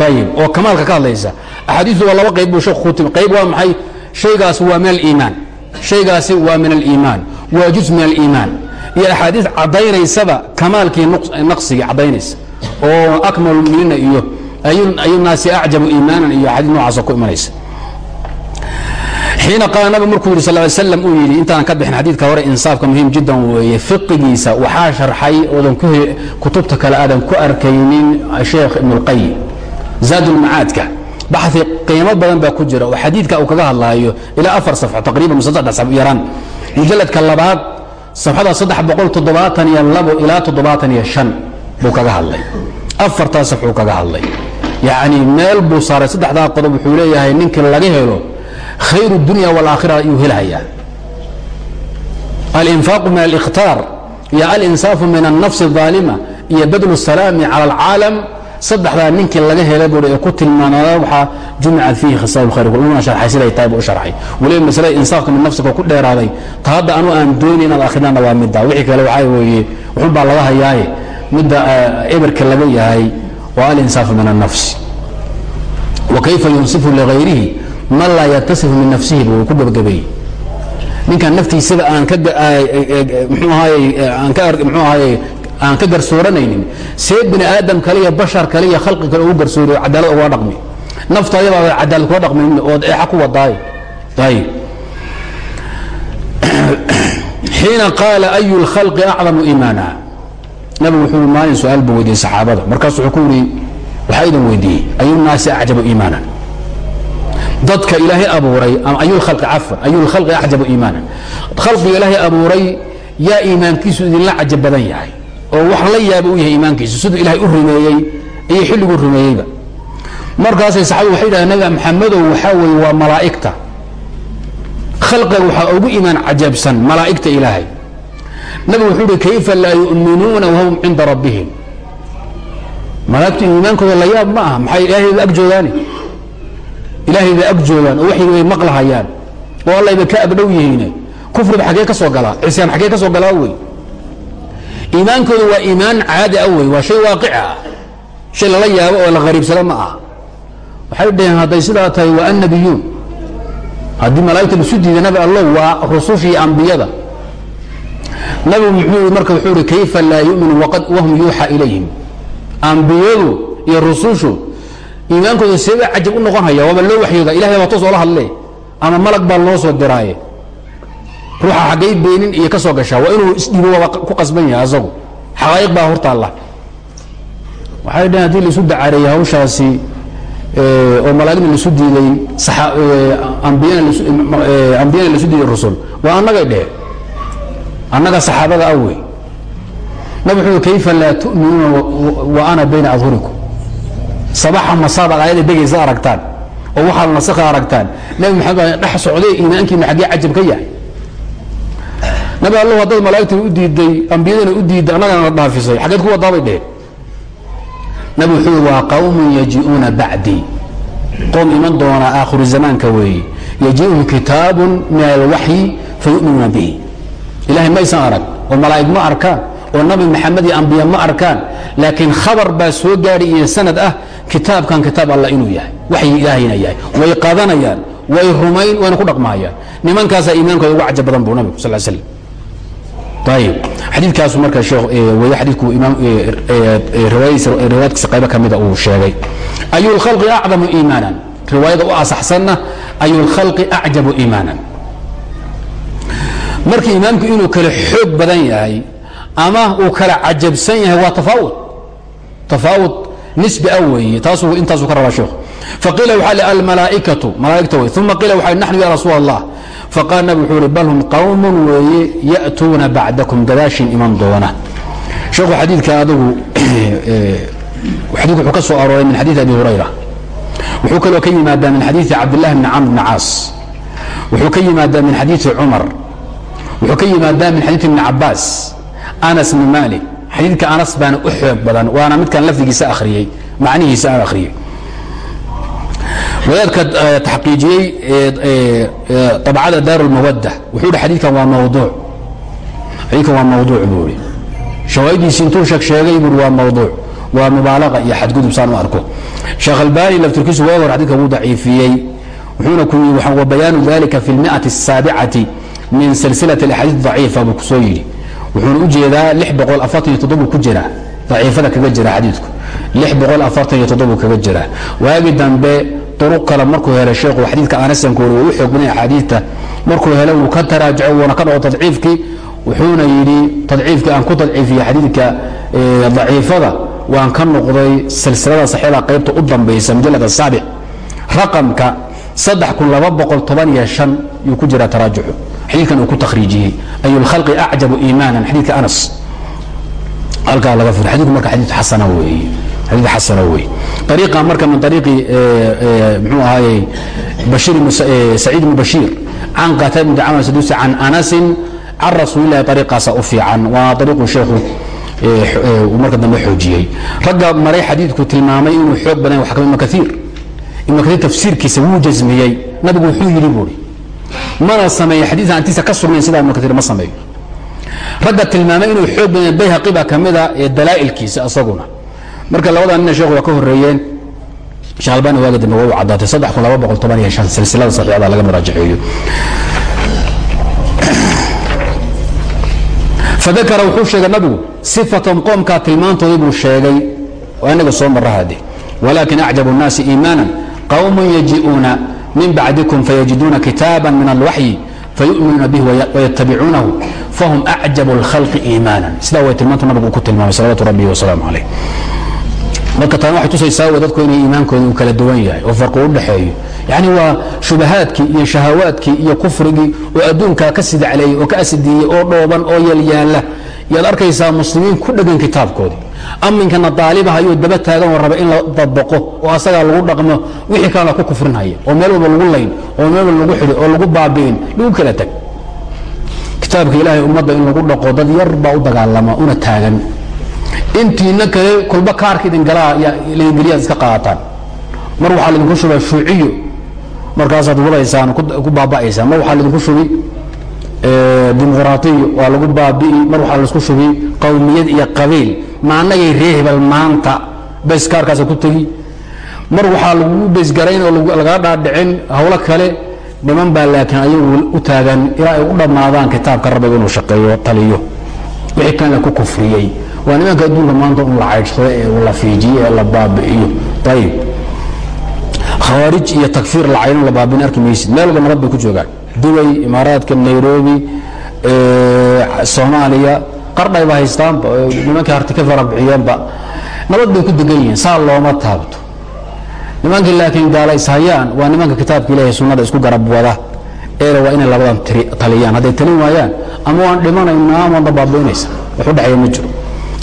Ayib oo kamaalka ka hadlaysa axaadiistu waa laba qayb buu sheekhu ku qayb waa maxay? Shaygaasi waa min aliimaan. Shaygaasi waa min aliimaan waa juz min aliimaan. Iyo axaadiis caddaynaysaba kamaalkii naqsigii caddaynaysa oo akmalu muminiina iyo ayunaasi acjabu iimaanan iyo axaadiis noocaasa ku imanaysa xiina qaala nabig markuu yidhi sal slam uu yidhi intaan ka bixin xadiidka hore insaafka muhiim jiddan weeye fiqigiisa waxaa sharxay oodan kutubta kale aadan ku arkaynin sheekh ibnulqayim zaadulmacaadka baxi qiimo badan baa ku jira oo xadiidka uu kaga hadlaayo ilaa afar safxo taqriiban saddex saf yaraan. Mujalladka labaad safxada saddex boqol toddobaatan iyo labo ilaa toddobaatan iyo shan buu kaga hadlay. Afartaa safxuu kaga hadlay. Yacni meel buu saaray saddexdaa qodob wuxuu leeyahay ninkii laga helo khayr dunya walakhira ayuu helhayaa alinfaaqu min alkhtaar iyo alinsaafu min alnafsi aalima iyo badlu salaami cala alcaalam saddexdaa ninkii laga hela buui ee ku tilmaamada waxaa jumicad fiihi khasaabu khayr laguna sharay siday tahay bu u sharxay. Masalada insaafka min nafsiga ku dheeraaday. Ta hadda anu aan doonay inaad akhrinana waa midda. Wixii kale waxaa weeye wuxun baa laga hayaaye midda eberka laga yahay waa alinsaafu min alnafsi wa kayfa yunsifu ligayrihi man laa yatasifu min nafsihi buu ku gebagabeeyey ninkan naftiisaba aan ka mxuu ahaay aan ka mxuu ahaay aan ka garsooranaynin see bini aadam kale iyo bashar kale iyo khalqi kale ugu garsooriyo cadaalad ugula dhaqmi. Naftaadaba aad cadaalad kula dhaqmaynin ood eexa ku wadaayo ayib xiina qaala ayu lkhalqi acdamu iimaana? Nabigu wuxuu maalin su'aal buu weydiiyey saxaabada. Markaasu wuxuu ku yidhi waxaa idin weydiiyey ayu nnaasi acjabu iimaana dadka ilaahay abuuray ayulkhalqi acjabu iimaanan khalqiga ilaahay abuuray yaa iimaankiisu idinla cajab badan yahay oo wax la yaaba u yahay iimaankiisu siduu ilaahay u rumeeyey iyo xilliguu rumeeyeyba. Markaasay saxaabadu waxay yidhahdeen nabi maxamedow waxaa weeye waa malaa'igta. Khalqiga waxaa ugu iimaan cajabsan malaa'igta ilaahay. Nabigu wuxuu uhi kayfa laa yu'minuuna wahum cinda rabbihim? Malaa'igtu iimaankooda la yaab ma aha maxay ilaahayba ag joogaani ilaahay bay ag joogaan oo waxay way maqlahayaan. Oo allayba ka agdhow yihiine. Kufriba xaggee ka soo galaa? Cisyaan xaggee ka soo galaa wey? Iimaankooda waa iimaan caadi ah wey? Waa shay waaqici ah. Shay lala yaabo oo la hariibsado ma aha. Waxay dhaheen hadday sidaa tahay waa annabiyuun haddii malaa'igta lisu diiday nabi allow waa rusushii ambiyada nabigu muxuu marka wuxuu ihi kayfa laa yu'minu wahum yuuxa ilayhim? Ambiyadu iyo rusushu iimaankooda seeba cajab u noqon haya waaba loo waxyooda ilahay baa toos oola hadle ama malag baa loo soo diraaye. Ruuxa xaggay beenin iyo ka soo gashaa. Waa inuu isdhiibo waaba ku qasban yahay asagu. Xaqaa'iq baa hortaalla waxay dhaheen haddii laisu dacareeyey hawshaasi oo malaa'igna laisu diiday ambiyana laisu diiday rusul waa annagay dhehe annaga saxaabada awey nabi wuxuu kayfa laa tu'minuuna wa ana bayna adhurikum sabaxa masaad aad aayada degaysa aragtaan oo waxaad nasakha aragtaan. Nabi maxamed baa dhex socday iimaankiina xaggee cajab ka yahay. Nabi allahu haddaad malaa'igtana u diiday ambiyadana u diidday annagana la dhaafisay xaggeed ku wadaabay dheheen. Nabi wuxuu waa qawmun yaji'uuna bacdii qoom iman doona aakhiru zamaanka weeye yaji'uhum kitaabun min alwaxyi fayu'minuuna bihi. Ilahay maysan arag oo malaa'ig ma arkaan oo nabi maxamed iyo ambiya ma arkaan laakiin khabar baa soo gaadhi iyo sanad ah kitaabkan kitaab alla inuu yahay waxyi ilaahayna yahay way qaadanayaan way rumayn wayna ku dhaqmaayaan. Nimankaasaa iimaankooda ugu cajab badan buu nabigu sal slam ayib xadiidkaasu marka sheekh weye xadiidku imaam riwaayadiisa riwaayadkiisa qaybo ka mida uu sheegay. Ayu lkhalqi acdamu iimaanan. Riwaayada u asaxsanna ayu lkhalqi acjabu iimaanan. Marka imaamku inuu kale xoog badan yahay ama uu kala cajabsan yahay waa tafaawud tafaawud nisbi a weeye taasuu intaasuu ka rabaa sheekhu faqiila waxaa li almalaa'ikatu malaa'igta wey uma qiila waxaa naxnu ya rasuul allah faqaal nabig wuxuu ihi bal hum qawmun weeye ya'tuuna bacdakum gadaashin iman doona. Sheekhu xadiidka adigu xadiidku wuxuu ka soo arooray min xadiidi abi hurayra. Wuxuu kaloo ka yimaadaa min xadiidi cabdillahi bni camr bni caas. Wuxuu ka yimaadaa min xadiidi cumar. Wuxuu ka yimaadaa min xadiidi ibni cabaas anas bni malik. Xadiidka anas baana u xoog badan waana midkan lafdigiisa akhriyey macnihiisa aan akhriyey. Wadaadka taxqiijiyey abcada daar lmawadda wuxuu hi xadiidkan waa mawduuc xadiidkan waa mawduuc buu ihi shawaaiddiisi intuu sheeg sheegay buui waa mawduuc waa mubaalaqa iyo xadgudub saan u arko. Sheekh albani laftirkiisu waa hor xadidka wuu daciifiyey. Wuxuuna ku yii wa bayaanu dalika fi lmiati asaabicati min silsilati axaadiis daciifa buu ku soo yidhi wuxuuna u jeedaa ku jira. Daciifada kaga jira xadiidku. Kaga jira. Waagi dambe duruq kale markuu helay sheekhu xadiidka anasanku wuu u xoog badan axaadiidta markuu helay wuu ka taraajaco wuuna ka dhaco tadciifkii wuxuuna yidhi tadciifkii aan ku tadciifiye xadiidka daciifada waan ka noqday silsilada saxiida qaybta u dambaysa mujalad asaabic raqamka saddex kun laba boqol toban iyo shan yuu ku jira taraajuxu xadiidkan uu ku takriijiyey ay lkhalqi acjabu iimaanan xadiidka anas. Halkaa laga fur xadiku marka xadiid xasana weeye. Xadiid xasana weeye. Ariiqa marka min ariiqi muxuu ahaaye bashir saciid ibnu bashiir can qatada bn dacwan sadusi can anasin can rasuulillahi ariiqaasa u fiican. Waana ariiqu sheekhu marka dambe xoojiyey. Ragga maray xadiidku tilmaamay inuu xoog badan wax ka mid makaiir ibnu kaiir tafsiirkiisa wuu jasmiyey nabigu wuxuu yidhi buuri mana sameeyo xadiisan antiisa ka sugnayn sidaa ibn kaiir ma sameeyo. Ragga tilmaamay inuu xoog badan bayhaqi baa kamida ee dalaa'ilkiisa asaguna. Marka labada nina sheekhu waa ka horeeyeen sheekh albani waaga dambe waa u caddaatay silsilada saxiixda laga muraajaxeeyo. Fadakara wuxuu sheegay nabigu sifatan qoomkaa tilmaantoodii buu sheegay waa inaga soo marra hade walakin acjabu الnaasi iimaanan qawmun yaji'uuna min bacdikum fayajiduuna kitaaba min alwaxyi fayuminuuna bih wayatabicuunahu fahum acjabu اlkhalqi iimaanan sidaa way tilmaantu nabigu ku tilmaamay salawatu rabbi wasalaamu calayh. Marka tan waxay tusaysaa dadku inay iimaankooda uu kala duwan yahay oo farqi u dhexeeyo yani waa shubahaadkii iyo shahawaadkii iyo kufrigii oo adduunkaa ka sidacleeyey oo ka asidiiyey oo dhooban oo yalyaala yaad arkaysaa muslimiin ku dhegan kitaabkoodii aminkana daalibahayo daba taagan oo raba in la dabaqo oo asagaa lagu dhaqmo wixii kalena ku kufrinhaya oo meel walba lagu layn oo meel walba lagu xidhi oo lagu baabi'in lagu kala tag. Kitaabka ilaahay ummadda in lagu dhaqo dad yar baa u dagaalama una taagan. Intiina kale kulba kaarka idingeliyaad iska qaataan. Mar waxaa laidinku shubaa shuuciyo. Markaasaad wadaysaan ku baaba'aysaan. Mar waxaa laidinku shubi dimuqraatiyo waa lagu baabi'i. Mar waxaa la isku shubi qowmiyad iyo qabiil ma annagay ree hebel maanta bes kaarkaasa ku tegi. Mar waxaa lagu besgarayn oo lagaa dhaadhicin hawlo kale niman baa laakiin ayagu u taagan ilaa ay u dhammaadaan kitaabka rabbiga inuu shaqeeyo taliyo. Wixii kan la ku kufriyey. Waa nimanka adduunka maanta un la caydhsado ee la fiijiyo ee la baabi'iyo. Ayib khawaarij iyo takfiir la caydhan la baabi'in arki maysid. Meel walba nabad bay ku joogaan. Dubay imaaraadka nairobi soomaaliya qardhayba haystaanba nimankii harti ka fara bixiyeenba nabad bay ku degan yihiin saa looma taabto nimankii laakiin gaala ishayaan waa nimanka kitaabka ilahi sunnada isku garab wada eele waa inay labadan taliyaan hadday talin waayaan ama waan dhimanaynaa ama wanda baabi'inaysa wax u dhexeeya ma jiro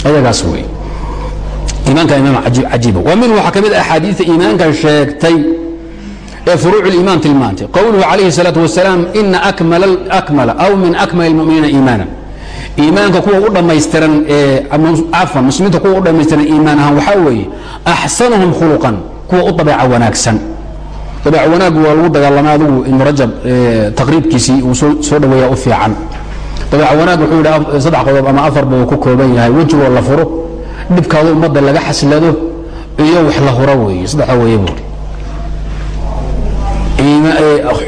ayagaas wey iimaanka imaam cajiiba wa minhu waxaa ka mid axaadiida iimaanka sheegtay ee furuuc اliimaan tilmaantay qowluhu calayhi الsalaaةu wasalaam ina akmala aw min akmal اlmuminiina iimaana iimaanka kuwa u dhammaystiran ee cafan muslimiinta kuwa u dhammaystiran iimaan ahaan waxaa weeye axsanuhum khuluqan kuwa u dabeeca wanaagsan dabeec wanaaggu waa lagu dagaalamay adigu ibnu rajab taqriibkiisii uu soo dhaweeya u fiican dabeec wanaag wuxuu yidhi saddex qodob ama afar buu ku kooban yahay wejigoo la furo dhibkaado ummadda laga xaslado iyo wax la huro weeye saddexda weeye buuri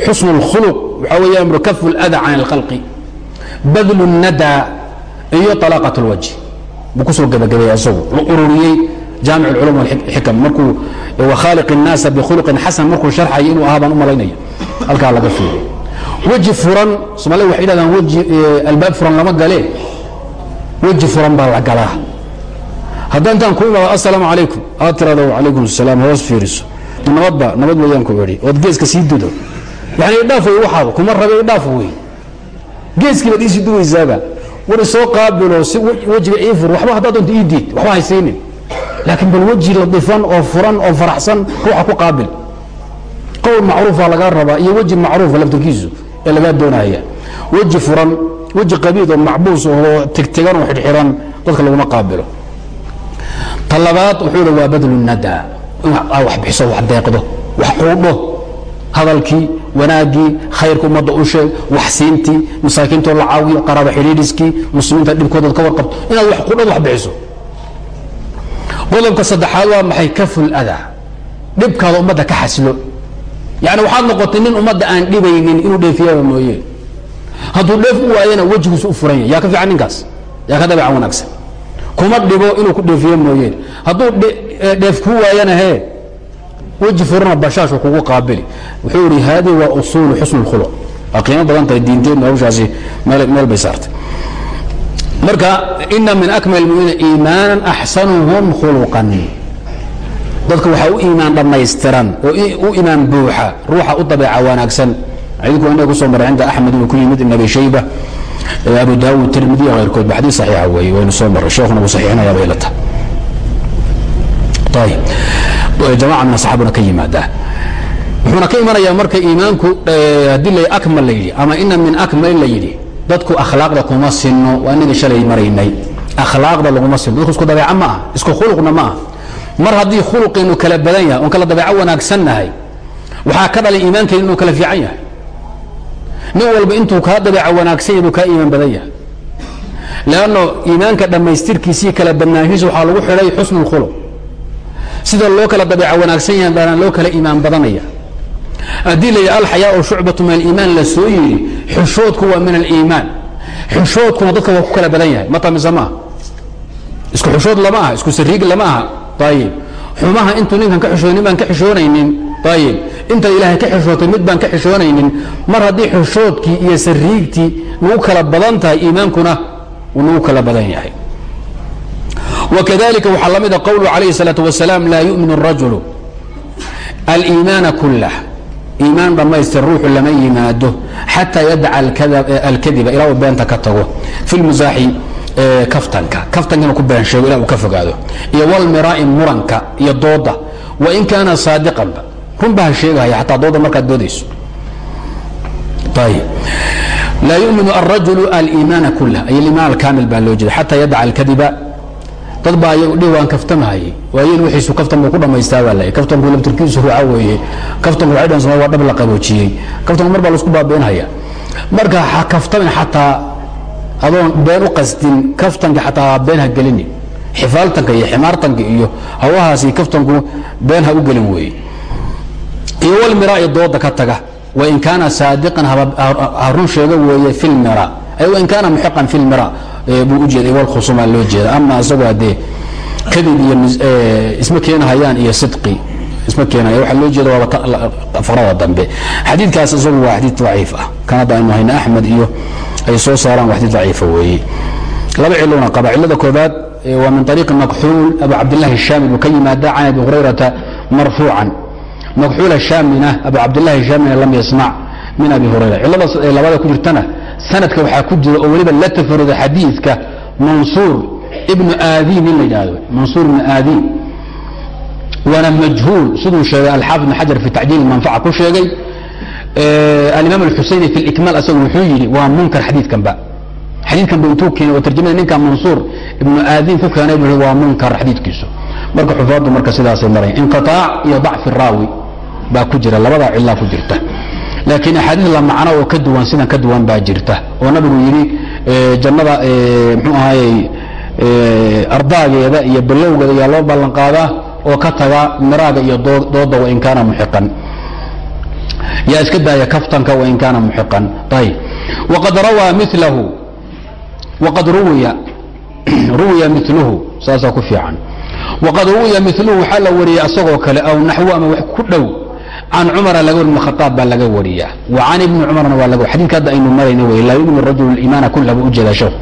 xusn اlkhuluq waxaa weeye amru kafu اlada can اlkhalqi badlu الnada iyo alaqat lwajh buu ku soo gabagabeeyey isagu. Ururiyey jaamic culum xikam. Markuu wakhaaliq الnaasa bikhuluqin xasan markuu sharxayo inuu ahaa baan halkaa laga fiiriy weji furan somaalidu waxay dhahdaan wji albaab furan lama gale. Weji furan baa la galaa. Haddaan intaan ku imaado assalaamu calaykum. Aad tirado wacalaykum asalaam hoos fiiriso. Nabadba nabad weeyaan ku idhi. Ood geeska sii dudo. Yani idhaaf wey waxaaba kuma rabe idhaaf wey geeskiibaad iisii duwaysaaba war isoo qaabilo si wejiga ii fur. Waxba haddaa doonto ii diid waxba haysiinin laakiin bal weji ladifan oo furan oo faraxsan ruuxa ku qaabil. Qowl macruufa lagaa rabaa iyo weji macruufa laftirkiisu ee lagaa doonaya weji furan weji qabiid oo macbuus oo tigtigan oo xidhxidhan dadka laguma qaabilo. Ta labaad wuxuu hi waa badlu nada. Wax bixiso wax deeqdo wax quudho hadalkii wanaaggii khayrka ummadda u sheeg wax siintii masaakiintoo la caawiyo qaraaba xidhiidhiskii muslimiinta dhibkoodaad ka warqabto inaad qudhad wax bixiso. Qodobka saddexaad waa maxay? Kaful adaa dhibkaada ummadda ka xasilo yani waxaad noqotay nin ummadda aan dhibaynin inuu dheefiyaba mooye. Hadduu dheef u waayana wejigiisu u furan yahy yaa ka fiican ninkaas? Yaa ka dabeecan wanaagsan. Kuma dhibo inuu ku dheefiye mooyeen hadduu dheef kuu waayana hee weji furana bashaashu kugu qaabili. Wuxuu ihi haadii waa usuulu xusn اkhuluq waa qiimo badan tahay diinteedna hawshaasi meel bay saartay. Marka ina min akmal muminiina iimaanan axsanuhum khuluqan. Dadka waxaa u iimaan dhammaystiran oo u iimaan buuxa ruuxa u dabeeca wanaagsan. Xadiidku waa inaga ku soo maray cinda axmed inuu ku yimid ibn abi shayba abu daawud tirmidi iyo hayrkood ba xadiis saxiixa weeye waynu soo maray. Sheekhuna wuu saxiixinaya bay la tahay. Ayib jamaca min asaxaabuna ka yimaadaa. Wuxuuna ka imanayaa marka iimaanku haddii la akmal la yidhi ama ina min akmal la yidhi dadku akhlaaqda kuma sinno waa inaga shalay maraynay. Akhlaaqda laguma sinno. Dadku isku dabeeca ma ah isku khuluqna ma ah mar haddii khuluqeennu kala badan yahay oon kala dabeeco wanaagsannahay waxaa ka dhalay iimaankeenu inuu kala fiican yahay. Nin walba intuu kaa dabeeca wanaagsan buu kaa iimaan badan yahay. Leanno iimaanka dhammaystirkiisii kala badnaanshiisa waxaa lagu xidhay xusnu lkhuluq sida loo kala dabeeca wanaagsan yahay baana loo kala iimaan badanaya. Haddii la yidhi alxayaau shucbatu min aliimaan la soo yidhi xushoodku waa min aliimaan. Xushoodkuna dadka waa ku kala badan yahay. Matamisa maaha isku xushood lama aha isku sariig lama aha. Ayib xumaha intuu ninkan ka xishoonin baan ka xishoonaynin ayib intaad ilaahay ka xishootay mid baan ka xishoonaynin mar haddii xushoodkii iyo sariigtii nagu kala badan tahay iimaankuna uu nagu kala badan yahay وkذلika waxaa la mida qwlu عalayه الصلاaة وaسلاaم laa yuؤmin الرaجuل الإimaana kulah iimaan dhammaystir ruuxu lama yimaado xatىa yadca alkadiba ilaa uu beenta ka tago fi اlmusaaxi kaftanka kaftankana ku been sheego ila uu ka fogaado iyo wlmiraa'i muranka iyo dooda wain kaana saadiqanba run ba ha sheegahaya xataa dooda markaad doodayso ayb laa yuؤmin الraجuل الإimaana kulah ay اimaan alkamil baa loo jeeda xatىa yadca alkadiba dad baa ayagu dhi waan kaftamahayey waayen wixiisu kaftan buu ku dhammaystaa baa lay kaftanku laftirkiisu ruuca weeye kaftanku waxay dhan waa dhab la qaboojiyey. Kaftanku mar baa la isku baabi'inhaya marka ha kaftamin xataa adoon been u qasdin kaftanka xataa been ha gelini xifaaltanka iyo ximaartanka iyo hawahaasi kaftanku been ha u gelin weeye iyo walmiraa'i dooda ka taga. Wain kaana saadiqan ha run sheega weeye fi lmira ay wain kaana muxiqan fi lmira buu u jeeday walkhusuma loo jeeda ama isagoo haddee kadib iyo isma keenahayaan iyo sidqi isma keenaya waxaa loo jeeda waaba farada dambe. Xadiidkaas isagu waa xadiid daciif ah. Kan hadda aynu hayna axmed iyo ay soo saaraan waa xadiid daciifa weeye. Laba cilowna qaba. Cilada koobaad waa min ariiqi makxuul abu cabdillahi الshaami buu ka yimaadaa can abi hurayrata marfuucan. Makxuul ashaamina abu cabdillahi shaamina lam yasmac min abi hurayra. Cilada labada ku jirtana sanadka waxaa ku jira oo weliba la tafaruda xadiidka mansuur ibnu aadiin in la yidhaahdo mansuur ibnu aadiin waana majhuul siduu sheegay alxaafid ibn xajar fi tacjiil manfaca ku sheegay. Alimaam alxusayni fi likmaal asagu wuxuu yidhi waa munkar xadiidkanba xadiidkanba intuu keenay oo tarjamada ninka mansuur ibnu aadiin ku keenay buu waa munkar xadiidkiisu. Marka xufaaddu marka sidaasay marayan inqitaac iyo dacfi raawi baa ku jira labadaa cilaa ku jirta laakiin axaadiis la macno oo ka duwan sidan ka duwan baa jirta. Oo nabigu yidhi jannada mxuu ahayey ardaageeda iyo balowgeeda ayaa loo ballan qaadaa oo ka taga miraaga iyo dooda wain kaana muxiqan. Yaa iska daaya kaftanka wain kaana muxiqan. Ayb waqad rawaa milahu waqad ruwiya ruwiya miluhu saasaa ku fiican. Waqad ruwiya miluhu waxaa la wariyey asagoo kale aw naxwu ama wax ku dhow can cumara laga wari ibn khaaab baa laga wariya wa ibni cumarna waa laga xadidka hadda aynu marayna wey laa yumin rajul iimaana kulah buu u jeedaa sheekh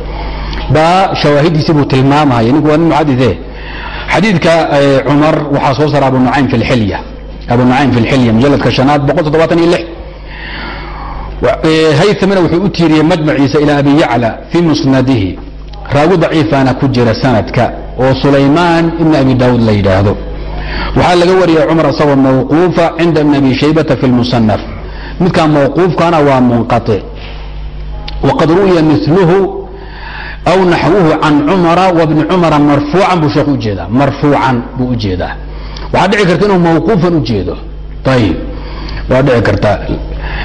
baa shawaahidiisi buu tilmaamahaya ninku waa nin muxadide xadiidka cumar waxaa soo saara abu fi lxilya abu nucaym fi lxilya mujaladka shanaad boqol toddobaatan iyo lix. Haytamina wuxuu u tiiriyey majmaciisa ilaa abi yacla fii musnadihi. Raawi daciifaana ku jira sanadka oo sulaymaan ibn abi daawuud la yidhaahdo waxaa laga wariyay cumar isagoo mawquufa cinda ibn abi shaybata fi lmusanaf midkaa mawquufkana waa munqaطic waqad ru'ya miluhu aw naxwuhu can cumara wabni cumara marfuucan buu sheekhu ujeedaa marfuucan buu ujeedaa waxaa dhici karta inuu mawquufan ujeedo ayib waa dhici karta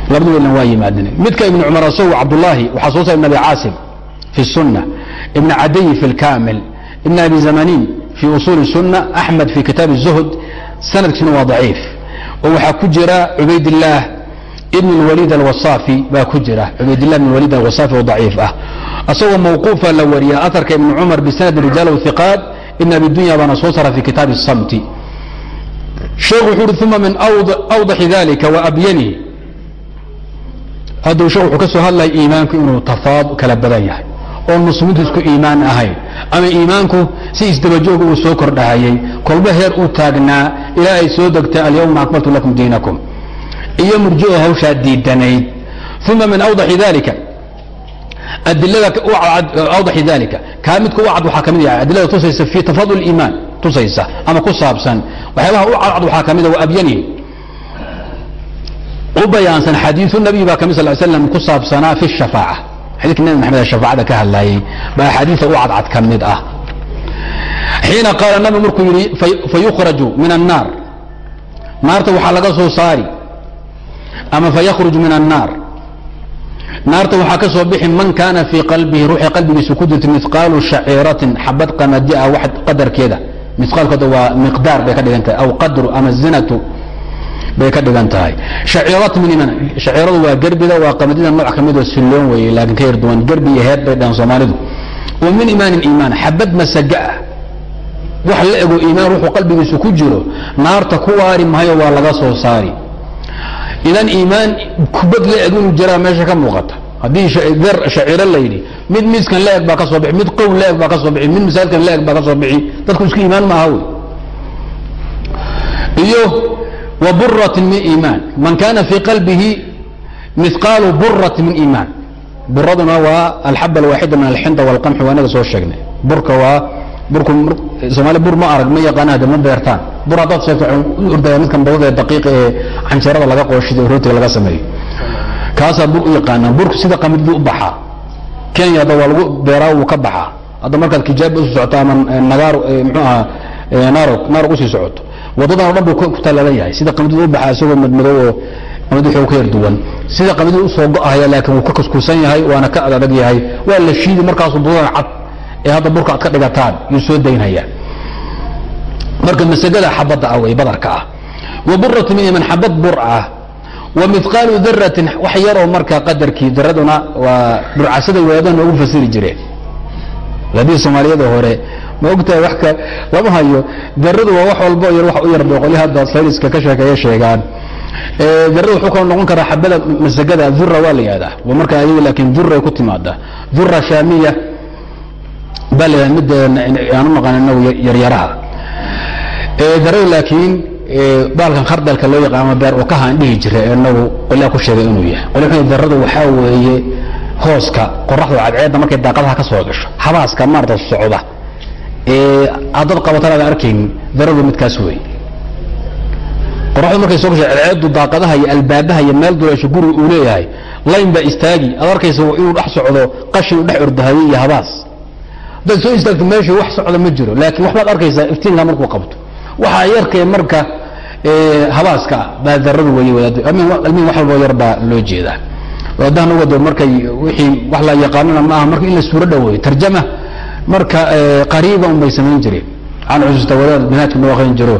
labadoodna waa yimaadeen midka ibn cumar isagu cabdullaahi waxaa soo saaray ibn abi caasim fi الsunة ibn cadiy fi اlkamil ibn abi zamanin fi usul الsunة axmed fi kitaab الzuhd sanadkiisuna waa daciif oo waxaa ku jira cubaydillaah ibn اlwaliid alwasafi baa ku jira cubaydilah ibn waliid alwasafi oo daciif ah asagoo mawquufa la wariya aharka ibn cumar bisanadi rijaal hiqaat ibn abi dunya baana soo sara fi kitaab الsamti sheekhu wuxuu uhi uma min awdaxi dalika waabyanihi hadduu sheekh wuxuu ka soo hadlaya iimaanku inuu tafaad kala badan yahay oo nusmintu isku iimaan ahayn ama iimaanku si isdabajooga uu soo kordhahayay kolba heer uu taagnaa ilaa ay soo degtay alyawma akmaltu lakum diinakum. Iyo murjio hawshaa diidanayd. Uma min awdaxi dalika adilada awdaxi dalika kaa midka u cad waxaa ka mid yahay adilada tusaysa fi tafaadul iimaan tusaysa ama ku saabsan. Waxyaabaha u cadcad waxaa ka mid a wa abyanihi u bayaansan xadiiu nabiy baa ka mid sal slam ku saabsanaa fi shafaaca. Xadiidka nabi maxamed ee shafaacada ka hadlayay baa axaadiisa u cadcad ka mid ah xiina qaala nabi markuu yidhi fayukhraju min annaar. Naarta waxaa laga soo saari ama fayakhruj min annaar. Naarta waxaa ka soo bixi man kaana fii qalbihi ruuxii qalbigiisa ku jirta mihqaalu shaciiratin xabad qamadi ah wax qadarkeeda. Miqaalkooda waa miqdaar bay ka dhigan tahay aw qadru ama zinatu bay ka dhigan tahay shaciiradu waa gerbida waa qamadida nooc ka mid oo silloon weeye laakiin ka yar duwan gerbi iyo heed bay dhahan soomaalidu. Wa min imaanin iimaan xabad masaga ah wax la ego iimaan wuxuu qalbigiisu ku jiro naarta ku waari mahayo waa laga soo saari. Idan iimaan kubad la eg inuu jiraa meesha ka muuqata. Haddii der shaciro layidhi mid miiskan la eg baa ka soo bixi mid qown la eg baa ka soo bixi mid masaajidkan la eg baa ka soo bixi dadku isku iimaan maaha wey. Iyo wa buratin min iimaan man kana fii qalbihi miqaalu burati min iimaan. Buraduna waa alxaba alwaaxida min alxinda walqamxi waa inaga soo sheegnay. Burka waa burku soomaali bur ma arag ma yaqaana hade ma beertaan. Bur haddaad sheegto waxaan u ordaya midkan dabada ee daqiiqa ee canjeerada laga qooshido ee rootiga laga sameeyo kaasaa bur u yaqaanaa burku sida qamidbu u baxaa. Kenya hadda waa lagu beeraa wuu ka baxaa. Hadda markaad kijaaba u sii socoto ama nagaar muxuu ahaa naarog naarog u sii socoto. Waddadan o dhan buu ku tallaban yahay. Sida qamidbu u baxaa isagoo madmadow oo qamid wuxuu ka yar duwan. Sida qamiduu u soo go'ahaya laakiin wuu ka kuskuusan yahay waana ka adadag yahay. Waa la shiidi markaasuu budadan cad ee hadda burka aad ka dhigataan yuu soo daynaya. Marka masagada xabadda ah wey badarka ah. Wa buratu min iman xabad bur ah. Wa mihqaalu daratin wax yaroo marka qadarkii daraduna waa dhurcasada wadaadaha noogu fasiri jireen wadaadihii soomaaliyada hore ma ogtahay wax ka lama hayo daradu waa wax walbo yar wax u yar bay hadda sayniska ka sheekeeya sheegaan. Darada wuxuu kala noqon karaa xabada masagada dura waa la yihahdaa waa marka ayaga laakiin duray ku timaada dura shaamiya baa la yihahda mid aan u naqaan inagu yaryaraha. Darada laakiin baalkan khardalka loo yaqaan ama beer oo ka haan dhihi jira inagu qolyaa ku sheegay inuu yahay. Qolya wuxuu daradu waxaa weeye hooska qoraxda cadceedda markay daaqadaha ka soo gasho. Habaaska maarata socda. Ee haddad qabataan aad arkaynin daradu midkaas weeye. Qoraxdu markay soo gasho ceedu daaqadaha iyo albaabaha iyo meel duleesho guriga uu leeyahay layn baa istaagi. Aad arkaysa inuu dhex socdo qashin u dhex ordahaye iyo habaas haddaad soo istaagto meesha wax socda ma jiro laakiin waxbaad arkaysaa iftiinka markuu qabto. Waxaa yarkee marka habaaska ah baa daradu weeye wadaad almiin wax walboo yar baa loo jeedaa. Wadaadahan uga markay wixii wax la yaqaanana ma aha marka in la suuro dhaweeyo. Tarjama marka qariiba un bay samayn jireen. Waxaan xusuusta wadaad binaadka noo aqrin jiro.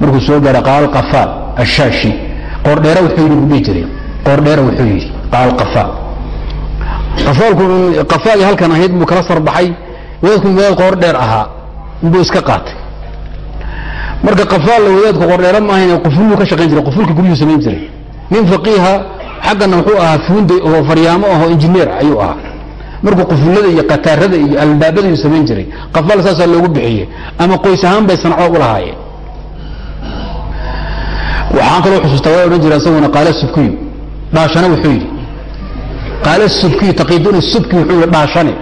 Markuu soo gaara qaal qafaal ashaashi. Qoordheere wuxuu yidhi buu dhihi jiray qoordheere wuxuu yidhi qaal qafaal. Qafaalku qafaali halkan ahayd buu kala sarbaxay wadaadku wadaad qoor dheer ahaa inbuu iska qaatay. Marka qafaalla wadaadku qoordheere ma ahayn qufuluu ka shaqayn jiray qufulka guryuhu samayn jiray. Nin faqiiha xaggana wuxuu ahaa fuunday oo faryaamo ahoo injineer ayuu ahaa. Markuu qufullada iyo qataarada iyo albaabada uu samayn jiray qafaal saasaa loogu bixiyey ama qoys ahaan bay sanacdo u lahaayeen. Waxaan kaloo xusuustaa waa odhan jira isaguna qaala sukuyu dhaashana wuxuu yidhi. Qaala subkiyu taqiiduna subki wuxuu dhaashane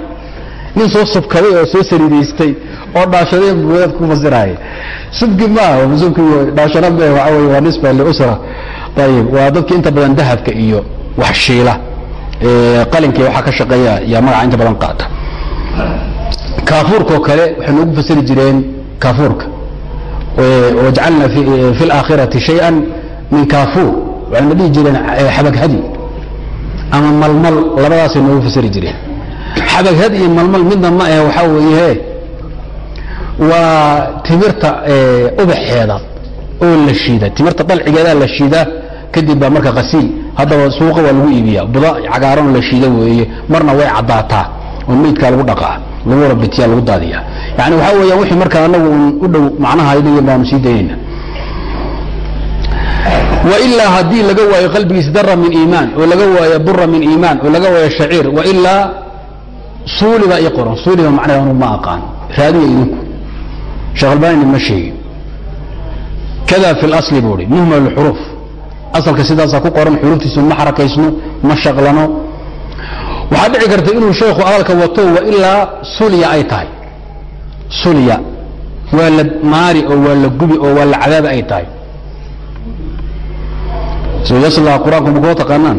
nin soo subkaday oo soo sariidaystay oo dhaashadeen buu wadaad ku fasiraaya subki maaha dhaashana waxa wey waa nisba liusra ayib waa dadka inta badan dahabka iyo wax shiila. Qalinkii waxaa ka shaqeeya yaa magaca inta badan qaata. Kaafuurkaoo kale waxay noogu fasiri jireen kaafuurka. Wajcalna fi اlaakhirati shayئa min kaafuur. Waxayna dhihi jireen xabaghadi ama malmal labadaasay noogu fasiri jireen xabaghad iyo malmal midna ma ahe waxaa weeye waa timirta ubaxeeda oo la shiida timirta dalcigeedaa la shiidaa kadib baa marka qasiil. Haddaba suuqa waa lagu iibiya buda cagaaranoo la shiida weeye marna way caddaataa oo meydkaa lagu dhaqaa lagu rabitiya lagu daadiya yani waxaa weeyaan wixii markaa anagu u dhow macnaha aydayan baanu sii daynayna wailaa haddii laga waayo qalbigiisa dara min iimaan oo laga waayo bura min iimaan oo laga waayo shaciir wailaa suuliba i qoran. Suuliba macnaha anu ma aqaan. Raadiya idinku sheekh albanini ma sheegin kada fi اlasli buu hi muhmal اxuruuf asalka sidaasaa ku qoran xuruuftiisu ma xarakaysno ma shaqlano. Waxaa dhici karta inuu sheekhu hadalka wato wailaa sulya ay tahay. Sulya waa la maari oo waa la gubi oo waa la cadaabi ay tahay. Yasla qur'aanku ma koo taqaanaan?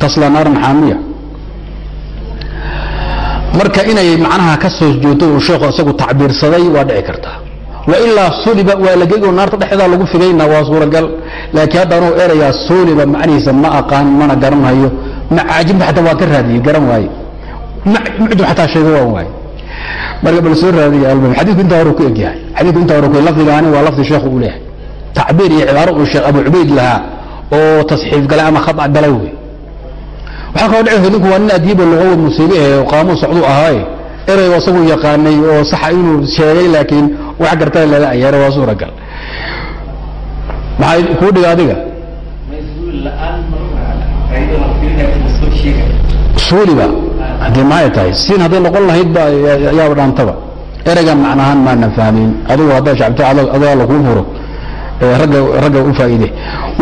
Tasla naaran xaamiya marka inay macnaha ka soo joogto uu sheekhu isagu tacbiirsaday waa dhici kartaa wailaa suliba waa la geygo naarta dhexeedaa lagu figayna waa suuragal. Laakiin hadda anuu erayaa suliba macnihiisa ma aqaan mana garanhayo macaajibta xataa waa ka raadiyey garan waaye. Mucjib xataa sheego waan waaye. Marka bal soo raadiya albam xadiidku intaa hore ku egyahay xadiidku intaa hore ku lafdigaani waa lafdi sheekhu uu leeyahay tacbiir iyo cibaaro uu sheekh abu cubayd lahaa oo tasxiif galay ama khata galay wey waxaa kaloo dhici ninku waa nin adiiba luqawa musiibe ee qaamuun socduu ahaaye erey isagu yaqaanay oo saxa inuu sheegay laakiin wax gartaa laga ayaara waa suuragal maxay kuu dhiga adiga? Suuliba. Haddii maay tahay? Siin hadday noqon lahayd ba yaaba dhaantaba. Ereygan macnahaan maanan fahmin. Adigu haddaa shacabto adaa lakuu furo ragga u faa'iide.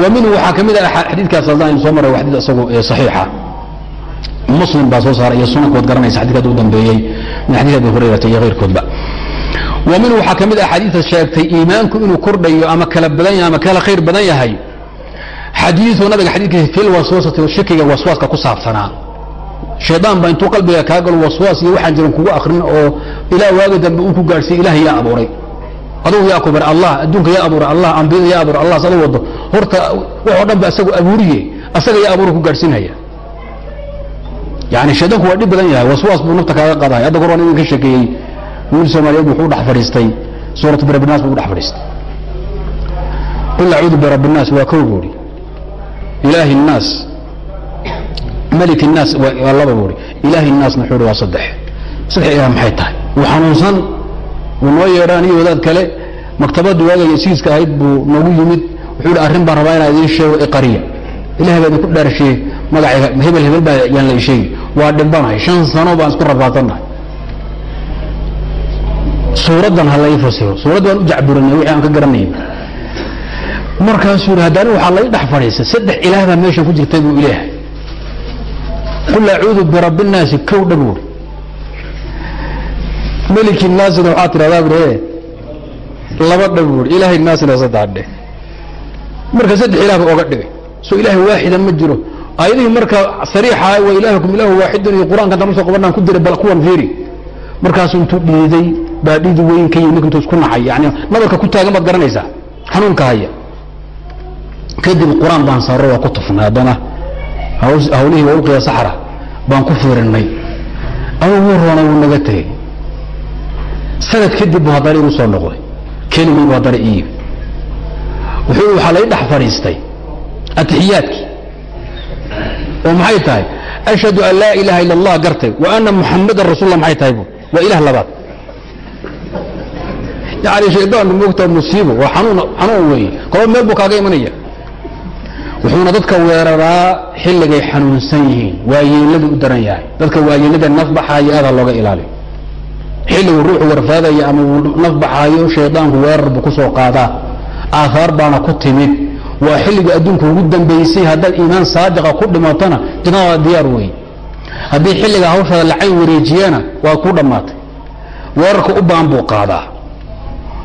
Wa minhu waxaa ka mid ah xadiidkaas haddaan soo maray xadiid isagu saxiixa muslim baa soo saaray iyo sunankood garanaysa xadidkaad u dambeeyey min xadiis abi hurayrata iyo keyrkoodba. Wa minhu waxaa ka mid ah xadiidka sheegtay iimaanku inuu kordhayo ama kala badan ama kala khayr badan yahay. Xadiiu nabiga xadiidkiisa fil waswasati shakiga waswaaska ku saabsanaa. Shaydaan baa intuu qalbiga kaa galo waswaas iyo waxaan jiran kugu akrin oo ilaa waagi dambe uu ku gaadhsiiy ilaah yaa abuuray. Adugu yaa ku bar allah adduunka yaa abuuray allah ambiyada yaa abuuray allah sada wado. Horta waxoo dhan ba isagu abuuriye asaga yaa abuura ku gaadhsiinhaya yani shaydanku waa dhib badan yahay waswaas buu nafta kaaga qadahay adda horaan idin ka sheekeeyey wiil soomaaliyeed wuxuu dhex fadhiistay suuratu birabinaas buu dhex fadhiistay qul acuudu birabinaas waa kow buuhi ilaahi innaas malik innaas waa laba buuhi ilaahi innaasna wuxuu hi waa saddex saddex ilaah maxay tahay wuu xanuunsan wuu noo yeedhaan iyo wadaad kale maktabadda waagay esiiska ahayd buu noogu yimid wuxuu hi arrin baan rabaa inaan idiin sheego iqariya ilahay baa idinku dhaarshiyey magacayga hebel hebel baa yaan la sheegi. Waa dhibanahay shan sano baan isku rafaadsannahay suuraddan ha lai fasiro suuradda waan u jacburinay wixii aan ka garanayn. Markaasuu yidhi haddani waxaa lai dhex fadhiistay saddex ilaah baa meeshan ku jirtay buu ilaahay qul acuudu birabbi innaasi kow dha buuri meliki naasina waxaa tidhahdaa buuri laba dha buuri ilaahay naasina saddex dheh marka saddex ilaah ba oga dhigay. Soo ilaahay waaxida ma jiro aayadihii marka sariixa wa ilaahukum ilaahu waaxidun iyo qur'aanka intaan u soo qabanaan ku diray bal kuwan fiiri. Markaasuu intuu dhiiday baa dhiidi weyn ka yimid intuu isku nacay yani nabarka ku taagan baad garanaysaa xanuunka haya. Kadib qur'aan baan saaro waa ku tufnay haddana hawlihii waa ulqiya saxra baan ku fiirinay ama wuu roona wuu naga tegey. Sanad kadib buu haddana igu soo noqday. Kelimay buu haddana ii yimi wuxuu waxaa lay dhex fadhiistay atixiyaadkii oo maxay tahay? Ashhadu an laa ilaaha ila allah gartay wa ana muxamadan rasulla maxay tahay bu? Waa ilah labaad. Yani shaydaanku moogtaa musiibo waa xanuun weeye kaba meel buu kaaga imanaya? Wuxuuna dadka weeraraa xilligay xanuunsan yihiin waayeeladu u daran yahay. Dadka waayeelada naf baxaayo aada looga ilaaliyo xilligu ruuxu warfaadaya ama uu naf baxaayo shaydaanku weerar buu ku soo qaadaa. Aahaar baana ku timid waa xilliga adduunka ugu dambaysay haddaad iimaan saadiqa ku dhimatona jannada diyaar weeye haddii xilliga hawshaada lacayn wareejiyana waa ku dhammaatay weerarka u baan buu qaadaa.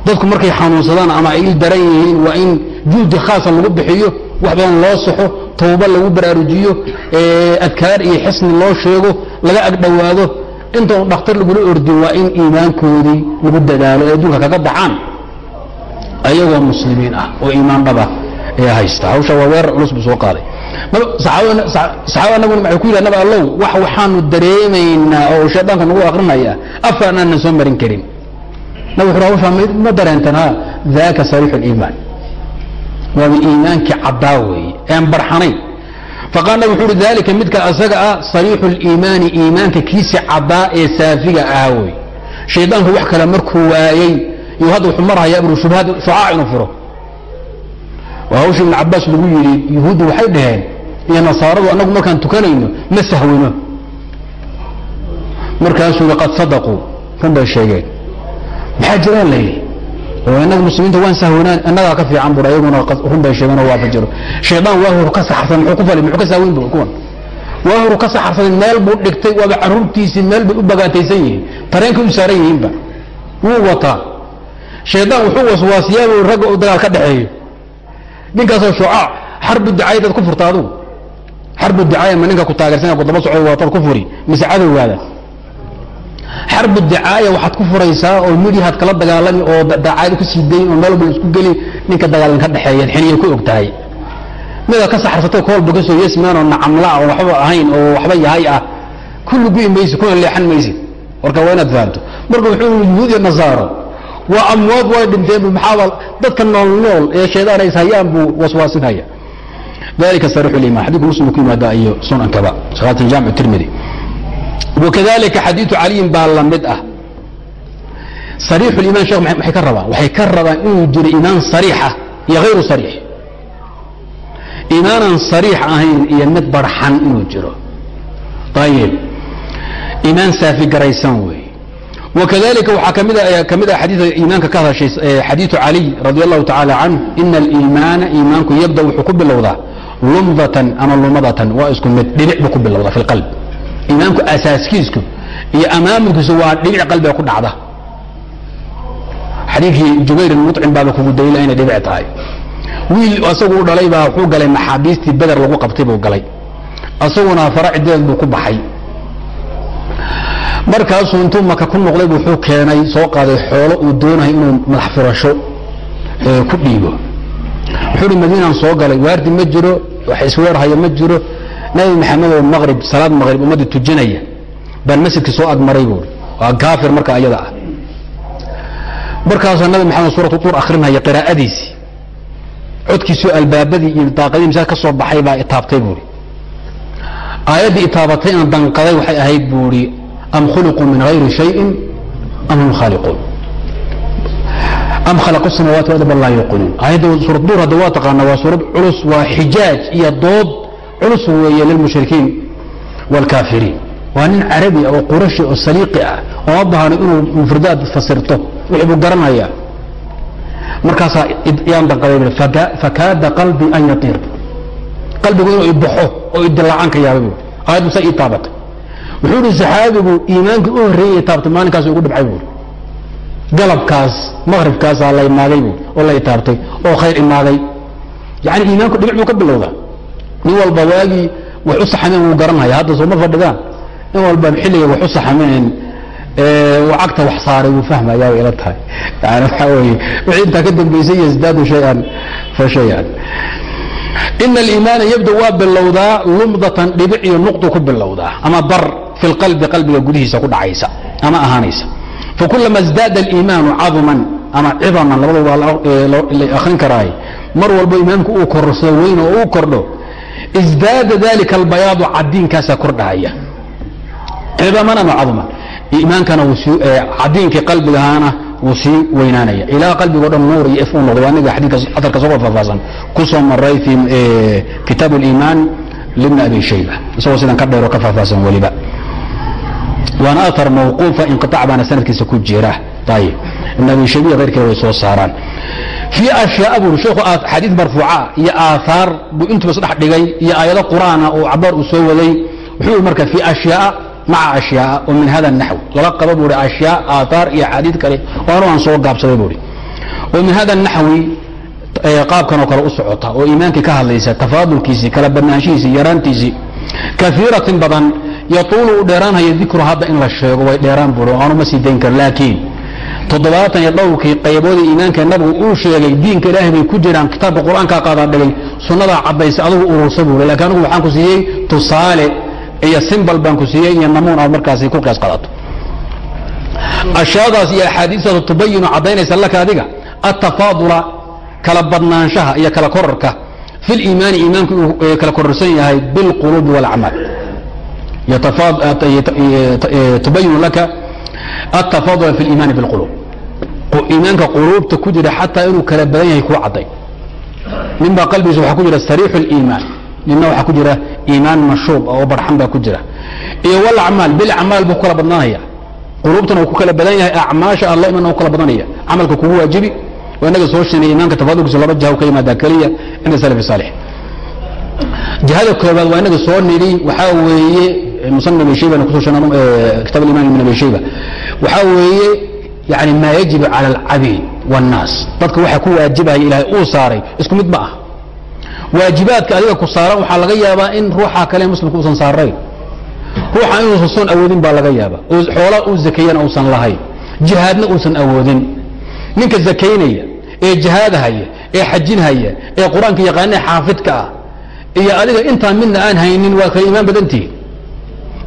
Dadku markay xanuunsadaan ama ay daran yihiin waa in juhdi khaasa lagu bixiyo wax badan loo saxo tawba lagu baraarujiyo adkaar iyo xisni loo sheego laga agdhowaado inta dhakhtar lagula ordin waa in iimaankoodii lagu dadaalo ee adduunka kaga baxaan. Ayagoo muslimiin ah oo iimaan dhaba ee haysta. Hawsha waa weerar culus buu soo qaaday. Saxaabada nabiguna waxay ku yidhaha nab allow wax waxaanu dareemaynaa oo shaydaanka nagu akrinaya afaan aanan soo marin karin. Nabig wuxuu hawshaa ma dareentan ha daaka sariixu liimaan waaba iimaankii caddaa weeye ean barxanayn faqaal nabig wuxuu uhi dalika midka asaga ah sariixu liimaani iimaanka kiisi caddaa ee saafiga ah wey shaydaanku wax kale markuu waayey iyo hadda wuxuu marhayaa ibnu shubhaad shucaac inuu furo hawsha ibn cabaas lagu yidhi yuhuuddu waxay dhaheen iyo nasaaradu annagu markaan tukanayno ma sahwino. Markaasuu yidhi qad sadaquu. Run bay sheegeen. Maxaa jiraan la yidhi? Oo innaga muslimiinta waan sahwinaan innagaa ka fiican bur ayaguna run bay sheegeen oo waafajiro shaydaan waa huru ka saxarsan muxuu ku fali muxuu ka sahwin bu kuwan. Waa huru ka saxarsaday meel buu dhigtay waaba carruurtiisii meel bay u bagaataysan yihiin tareenkay u saaran yihiinba. Wuu wataa. Shaydaan wuxuu waswaasiyaa buu ragga u dagaal ka dhexeeyo ninkaasoo shucaac xarbu dicaayadaad ku furta adugu xarbu dicaaya ma ninka ku taageersan ku daba socdo waataad ku furi. Mise cadowgaada xarbu dicaaya waxaad ku furaysaa oo midyahaad kala dagaalami oo dacaayad ku sii dayn oo meel walba isku geli ninka dagaalan ka dhexeeya xiniya ku og tahay. Midaad ka saxarsatay koolba ka soo yesmaan oo nacamla oo waxba ahayn oo waxba yahay ah. Kulli gu'i maysid kuna leexan maysid warka waa inaad fahamto marka wuxuu yuhuud iyo nasaaro waa amwaad way dhinteen maxaaba dadka nool nool ee shaydaan ay hayaan buu waswaasinaya dalika sarix liman xadiidku muslim ku yimaada iyo sunankaba. Shaqaatan jaamic tirmidi. Wakadalika xadiidu caliyin baa la mid ah. Sariix liman sheekh maxay ka rabaan waxay ka rabaan inuu jiro iimaan sariixa iyo hayru sariix. Iimaanan sariix ahayn iyo mid barxan inuu jiro. Ayib iimaan saafi garaysan weeye وkذلika waxaa kamid kamid a xadiia iimaanka ka hadashay xadiiثu عalي radي الlahu taعalى canه ina اliimaana iimaanku yabda wuxuu ku bilowdaa lumdatan ama lumadatan waa isku mid dhibic buu ku bilowdaa fi اlqalb iimaanku asaaskiisku iyo amaamulkiisu waa dhibic qalbiga ku dhacda xadiikii jubayr muطcim baaba kugu daliila inay dhibic tahay wiil asagu u dhalay baa wuxuu galay maxaabiistii beder lagu qabtay buu galay asaguna faracideed buu ku baxay markaasuu intuu maka ku noqday wuxuu keenay soo qaaday xoolo uu doonahay inuu madax furasho ku dhiibo. Wuxuu hi madiinaan soo galay waardi ma jiro wax isweerhaya ma jiro. Nabi maxamed oo maqrib salaad maqrib ummadda tujinaya baan masjidkii soo agmaray buuri waa kaafir marka ayada ah. Markaasuu nabi maxamed suuratu tuur akhrinaya qiraa'adiisii codkiisuu albaabadii iyo daaqadii masaad ka soo baxay baa itaabtay buuri aayaddii itaabatay aan danqaday waxay ahayd buuri am khuliquu min hayri shayin am hum khaaliquun am khalaqu samaawaati wal bal laa yuqinuun aayadda suurad duur hadda waa taqaana waa suurad culus waa xijaaj iyo dood culus weeye lilmushrikiin waalkaafiriin waa nin carabi ah oo qurashi oo saliiqi ah ooma baahno inuu mufradaad fasirto wixii buu garanaya markaasaa yaan danqaday fakaada qalbii an yatiir qalbigu inuu ibaxo oo idilaacan ka yaabay buuri aayaddu saa ii taabatay wuxuu ihi saxaabigu iimaankii u horreeyey taabtay maalinkaas ugu dhibcay buuri galabkaas maqribkaasaa la imaaday buuri oo la itaabtay oo khayr imaaday. Yani iimaanku dhibic buu ka bilowdaa. Nin walba waagii wax u saxameen wuu garanhaya hadda sooma fadhidaan nin walba xilliga wax u saxameen cagta wax saaray wuu fahmaya way ila tahay. Yani waxaa weeye wixii intaa ka dambaysay yasdaadu shay-an fa shay-an. Ina aliimaana yabda waa bilowdaa lumdatan dhibic iyo nuqdu ku bilowdaa ama bar fi lqalbi qalbiga gudihiisa ku dhacaysa ama ahaanaysa fakulama isdaada aliimaanu caduman ama cidaman labada waa la akrin karaay mar walbo iimaanku uu korsado weyn oo uu kordho isdaada dalika albayaadu cadiinkaasaa kordhahaya cidaman ama caduman iimaankana cadiinkii qalbigahaana wuu sii weynaanaya ilaa qalbigo dhan nuur iyo if u noqdo aniga atarka soo faahfaahsan ku maray fi kitaab اliimaan libni abi shayba isagoo sidan ka dheero ka faahfaahsan weliba waana atar mawquufa inqiطac baana sanadkiisa ku jira ayib ibn abi shaybiya keyrkeeda way soo saaraan fii ashyaa buu sheekhu xadiid marfuuca iyo aahaar buu intuba isdhex dhigay iyo aayado qur'aana oo cabaar uu soo waday wuxuu i marka fii ashyaa maca ashyaa oo min hada naxw lala qaba buu hi ashyaa aaaar iyo xadiid kale oo anu aan soo gaabsaday buu hi oo min hada naxwi qaabkanoo kale u socota oo iimaankii ka hadlaysa tafaadulkiisii kala badnaanshihiisii yaraantiisii kaiiratin badan yatuulu u dheeraanhaya dikru hadda in la sheego way dheeraan buuri aanu ma sii dayn karo laakiin toddobaatan iyo dhowrkii qayboodii iimaanka nabigu uu sheegay diinka ilaahay bay ku jiraan kitaabka qur'aankaa qaadaa dhigay sunnadaa caddaysa adigu urursa buuri laakiin anigu waxaan ku siiyey tusaale iyo simbal baan ku siiyey iyo namuun aad markaasi ku qiyaas qaadato ashyaadaas iyo axaadiistaas tubayinu caddaynaysa laka adiga atafaadula kala badnaanshaha iyo kala korarka fi liimaani iimaanku uu kala kororsan yahay bilquluubi wاlacmaal tubayinu laka atafaadula fi liimaani bilquluub iimaanka quluubta ku jira xataa inuu kala badan yahay kuu cadday nin baa qalbigiisa waxaa ku jira sariixu اliimaan ninna waxaa ku jira iimaan mashuub oo barxan baa ku jira iyo wlacmaal bilacmaal buu kala badnaanaya quluubtana uu ku kala badan yahay acmaasha alla iman u kala badanaya camalka kugu waajibi waa inaga soo shinay iimaanka tafaadulkiisa laba jaha ka yimaadaa keliya cinda salaf saalix jihada koobaad waa inaga soo nidhi waxaa weeye waxaa weeye yani maa yajibu cala alcabiid wاnnaas dadka waxa ku waajibaya ilaahay uu saaray isku mid ma ah waajibaadka adiga ku saaran waxaa laga yaabaa in ruuxa kale muslimka uusan saarayn ruuxa inuusan soon awoodin baa laga yaaba oo xoolaa uu zakeeyana uusan lahayn. Jihaadna uusan awoodin. Ninka zakaynaya ee jihaadahaya ee xajinhaya ee qur'aanka yaqaana xaafidka ah iyo adiga intaan midna aan haynin waa kala imaan badantihi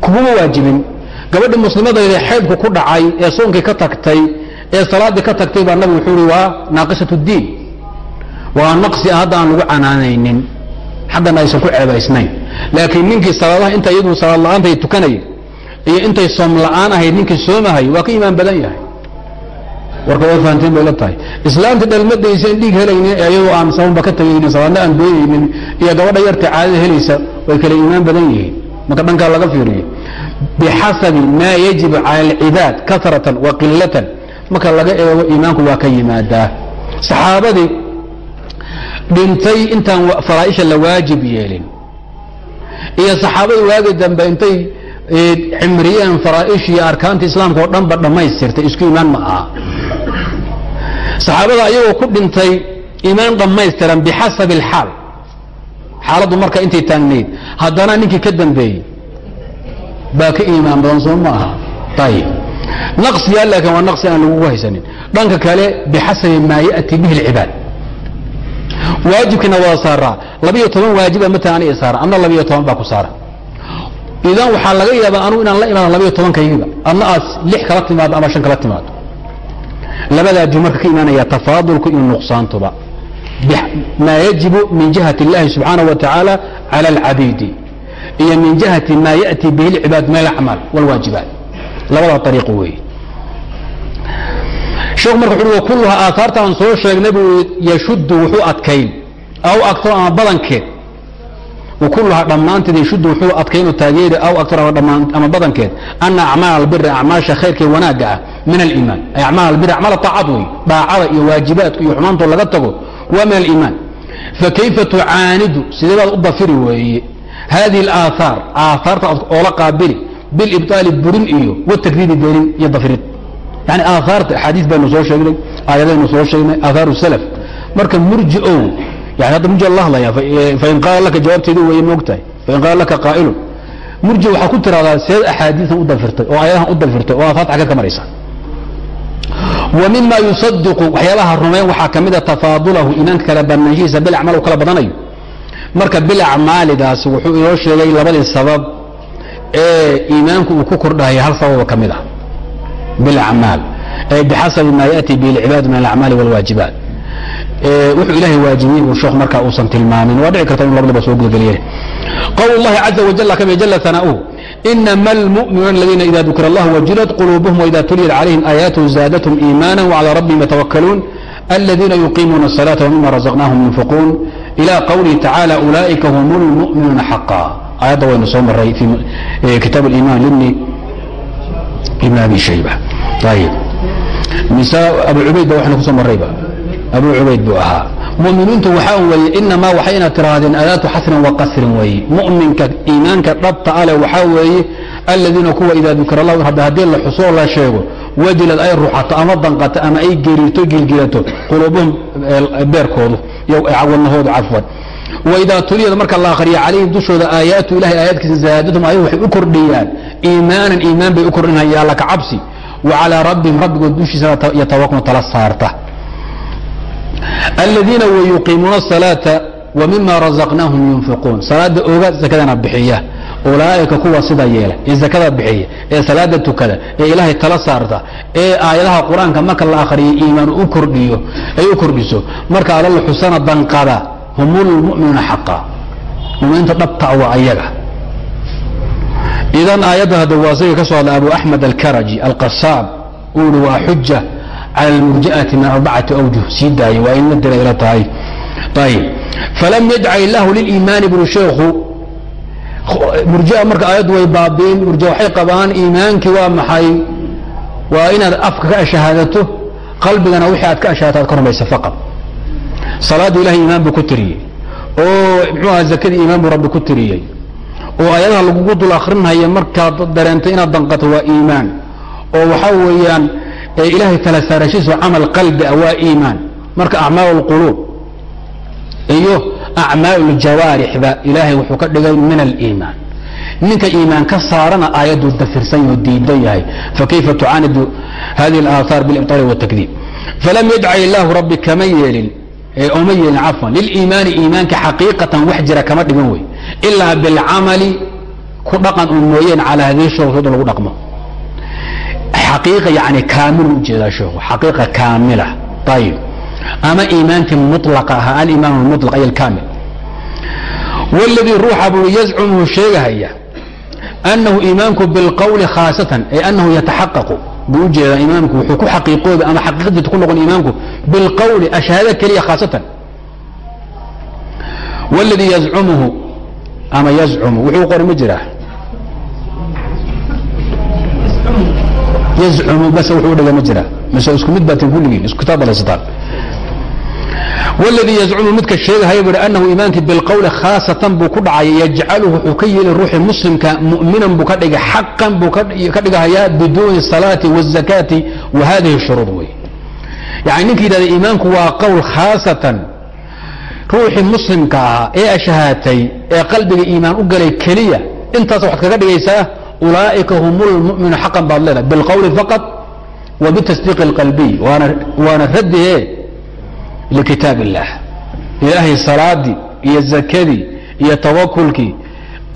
kumuma waajibin. Gabadhi muslimadayda xaydku ku dhacay ee soonkii ka tagtay ee salaaddii ka tagtay baa nabigu wuxuu uhi waa naaqisat diin. Waa naqsi hadda lagu canaanaynin. Xaggana aysan ku ceebaysnayn. Laakiin ninkii salaadaha inta iyadu salaad la'aantay tukanaya iyo intay soom la'aan ahayd ninkii soomahay waa ka imaan badan yahay. Warka way fahanteen bay la tahay. Islaamta dhalmadaysa in dhiig helaynin iyadoo aan sabanba ka tagaynin salaadna aan gooyaynin iyo gabadha yarta caadada helaysa way kala iimaan badan yihiin marka dhankaa laga fiiriyo. Bixasabi maa yajibu cala alcibaad kasratan wa qilatan marka laga eego iimaanku waa ka yimaadaa saxaabadii dhintay intaan faraaisha la waajib yeelin. Iyo saxaabadii waagi dambe intay cimriyeen faraa'ish iyo arkaanta islaamka oo dhanba dhammaystirtay isku iimaan ma aha. Saxaabada ayagoo ku dhintay iimaan dhammaystiran bixasabi alxaal xaaladdu marka intay taagnayd haddana ninkii ka dambeeyey baa ka iimaan badan soo ma aha ayib naqsigaa laakiin waa naqsi aan lagugu haysanin dhanka kale bixasabi maa ya'ti bihi alcibaad waajibkiina waa saaraa. Labiyo toban waajiba matalan aniga saara. Adna labiyo toban baa ku saara. Idan waxaa laga yaabaa anugu inaan la imaado labiyo tobankaygiba adna aad lix kala timaado ama shan kala timaado. Labadaa ju marka ka imaanaya tafaadulku iyo nuqsaantuba maa yajibu min jihati اllahi subxaanaه wa tacaala calى اlcabiidi iyo min jihati ma yأti bihi اlcibaad min alacmaal wاlwaajibaat labadaa ariiqo weeye sheekhu marka wuxu uhi kulluhaa aahaarta aan soo sheegnay buu yashuddu wuxuu adkayn aw agtaro ama badankeed wakuluhaa dhammaanteed yashuddu wuxuu adkayn oo taageeri aw agtaro ama badankeed ana acmaal albiri acmaasha khayrkee wanaagga ah min aliimaan ay acmaal albiri acmaal aacad wey daacada iyo waajibaadka iyo xumaantoo laga tago waa min aliimaan fakayfa tucaanidu? Sidee baad u dafiri weeye? Hadihi alaahaar aahaarta oola qaabili bilibطaali burin iyo watakriiri beenin iyo dafirid. Yani aahaarta axaadiis baynu soo sheegnay aayadaynu soo sheegnay aahaaru salaf marka murji ow yani hadda murji la hadlaya fain qaala laka jawaabteedu weeye moogtahay fain qaala laka qaa'ilun. Murji waxaa ku tiraahdaa seed axaadiisan u dafirtay oo aayadahan u dafirtay oo aahaarta xagga ka maraysa wa mima yusadiqu waxyaabaha rumeyn waxaa ka mida tafaadulahu iimaanka kala banaanshihiisa bilacmaal u kala badanayo marka bilacmaalidaasi wuxuu inoo sheegay labadii sabab ee iimaanku uu ku kordhahaya hal sababa ka mid ah bilacmaal ay bixasabi ma yati bihi alcibaad min alacmaali walwaajibaat wuxuu ilaahay waajibiyey uu sheekh markaa uusan tilmaamin waa dhici karta inu labadaba soo gudageliye qowl اllahi caza wajal kama jala ثanaؤuhu inama اlmuؤminuuna aladiina ida dukira allah wajilat quluubuhum waida tuliyat calayhim aayaatuhu zaadathum iimaana wcalى rabbihim yatawakkaluun aladiina yuqiimuuna الصalaةa wmima razaqnaahum yunfiquun ila qowlihi tacaalى ulaa'ika hum اlmuؤminuuna xaqa aayadda waynu soo maray fi kitaab اliman libni ibn abi shayba ayib nisa abu cubayd ba waxaynu kusoo marrayba abu cubayd buu ahaa muminiintu waxaa weeye inamaa waxay inaad tiraahdeen adaatu xasrin wa qasrin weeye mu'minka iimaanka dhabta ale waxaa weeye aladiina kuwa idaa dukira allah haddii la xuso la sheego wajilad ay ruxato ama danqato ama ay geriirto gilgilato quluubuhum beerkoodu wadnahoodu cafwan. Waidaa tuliyad marka la akhriya calayhim dushooda aayaatu ilahay aayaadkiisa zaadatum ay waxay u kordhiyaan. Iimaanan iimaan bay u kordhinayaan alla ka cabsi. Wa calaa rabbihim rabbigood dushiisana yatawakun tala saarta aladiina way yuqiimuuna asalaata wa mima razaqnaahum yunfiquun salaada oga sakadana bixiya. Ulaaika kuwa sida yeela ee zakada bixiya ee salaada tukada ee ilaahay tala saarta ee aayadaha qur'aanka marka la akhriyo iimaan u kordhiyo ay u kordhiso marka alla la xusana danqada hum lmuminuuna xaqa. Muminiinta dhabta waa ayaga. Idan aayadda hadda waa isaga ka soo hadla abu axmed alkaraji alqasaab uu waa xuja cala almurji'ati min arbacati awjuh sii daayay waa in la dira ila tahay ayib falam yajcal illahu liliimaani bnu sheekhu murjia marka aayaddu way baabiin murjia waxay qabaan iimaankii waa maxay waa inaad afka ka ashahaadato qalbigana wixii aad ka ashahato ad ka rumaysa faqad salaadda ilahay iimaan buu ku tiriyey oo muxuu aha zakadii iimaan buu rabbi ku tiriyey oo aayadaha lagugu dul akrinhaya markaad dareento inaad danqato waa iimaan oo waxaa weeyaan ilaahay tala saarashiisu camal qalbi ah waa iimaan marka acmaal اlquluub iyo acmaal اljawaarixba ilaahay wuxuu ka dhigay min aliimaan ninka iimaan ka saarana aayaduu dafirsan yaho diidan yahay fakayfa tucaanidu hadihi اlaaahaar biاlibطaali wاtakdiib falam yajcal illaahu rabbi kama yeelin oma yeelin cafwan liliimaani iimaanka xaqiiqatan wax jira kama dhigan wey ilaa bilcamali ku dhaqan un mooyeen calaa hadihi shuruud lagu dhaqmo xaqiiqa yani kaamilu u jeedaa sheekhu xaqiiqa kaamila ayib ama iimaankii mulaqa ahaa aliimaan lmulaq ay alkaamil wاladii ruuxa buu yazcumhu sheegahaya anahu iimaanku bilqowli khaasatan ay anahu yataxaqaqu buu u jeedaa iimaanku wuxuu ku xaqiiqoobi ama xaqiiqadiisa ku noqon iimaanku bilqowli ashahaada keliya khaasatan wاladii yazcumuhu ama yazcumu wuxuu qori ma jiraa yazcumu bas wuxuu dhiga ma jiraa mise isku mid baatin kulligiin isku kitaab balaysataan wاladii yazcumu midka sheegahaya bu anahu iimaankii bilqowli khaasatan buu ku dhacaya yajcaluhu wuxuu ka yeeli ruuxii muslimka mu'minan buu ka dhigay xaqan buu ka dhigahayaa biduuni الsalaati wالzakaati wa hadihi shuruud wey yani ninka yidhahda iimaanku waa qowl khaasatan ruuxii muslimka ahaa ee ashahaatay ee qalbiga iimaan u galay keliya intaas waxaad kaga dhigaysaa ulaaئika hum اlmu'minu xaqan baad leedahay bilqowli faqad wa bitasdiiq اlqalbiy waana radihe likitaab اllah ilaahay salaadii iyo zakadii iyo tawakulkii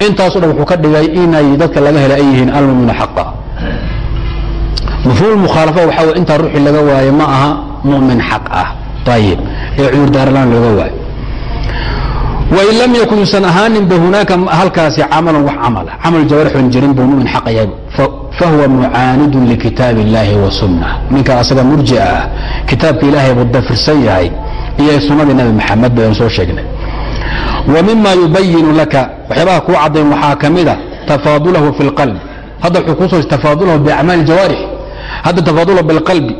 intaaso dhan wuxuu ka dhigay inay dadka laga hela ay yihiin almu'minu xaqa mafhuum mukhaalafa waxaa way intaa ruuxii laga waayo ma aha mu'min xaq ah ayib ee cudurdaarlaan looga waayo wain lam yakun yuusan ahaaninba hunaaka halkaasi camalan wax camala camal jawarixun jirin buu mumin xaqa yahay fahuwa mucaanidun likitaab اllahi wa sunna ninka asaga murjica ah kitaabka ilaahay buu dafirsan yahay iyo sunnadii nabi maxamed baynu soo sheegnay wa mima yubayinu laka waxyaabaha kuu caddayn waxaa ka mida tafaadulahu fi اlqalb hadda wuxuu kuusoo tafaadulahu biacmaali jawaarix hadda tafaadulahu biاlqalbi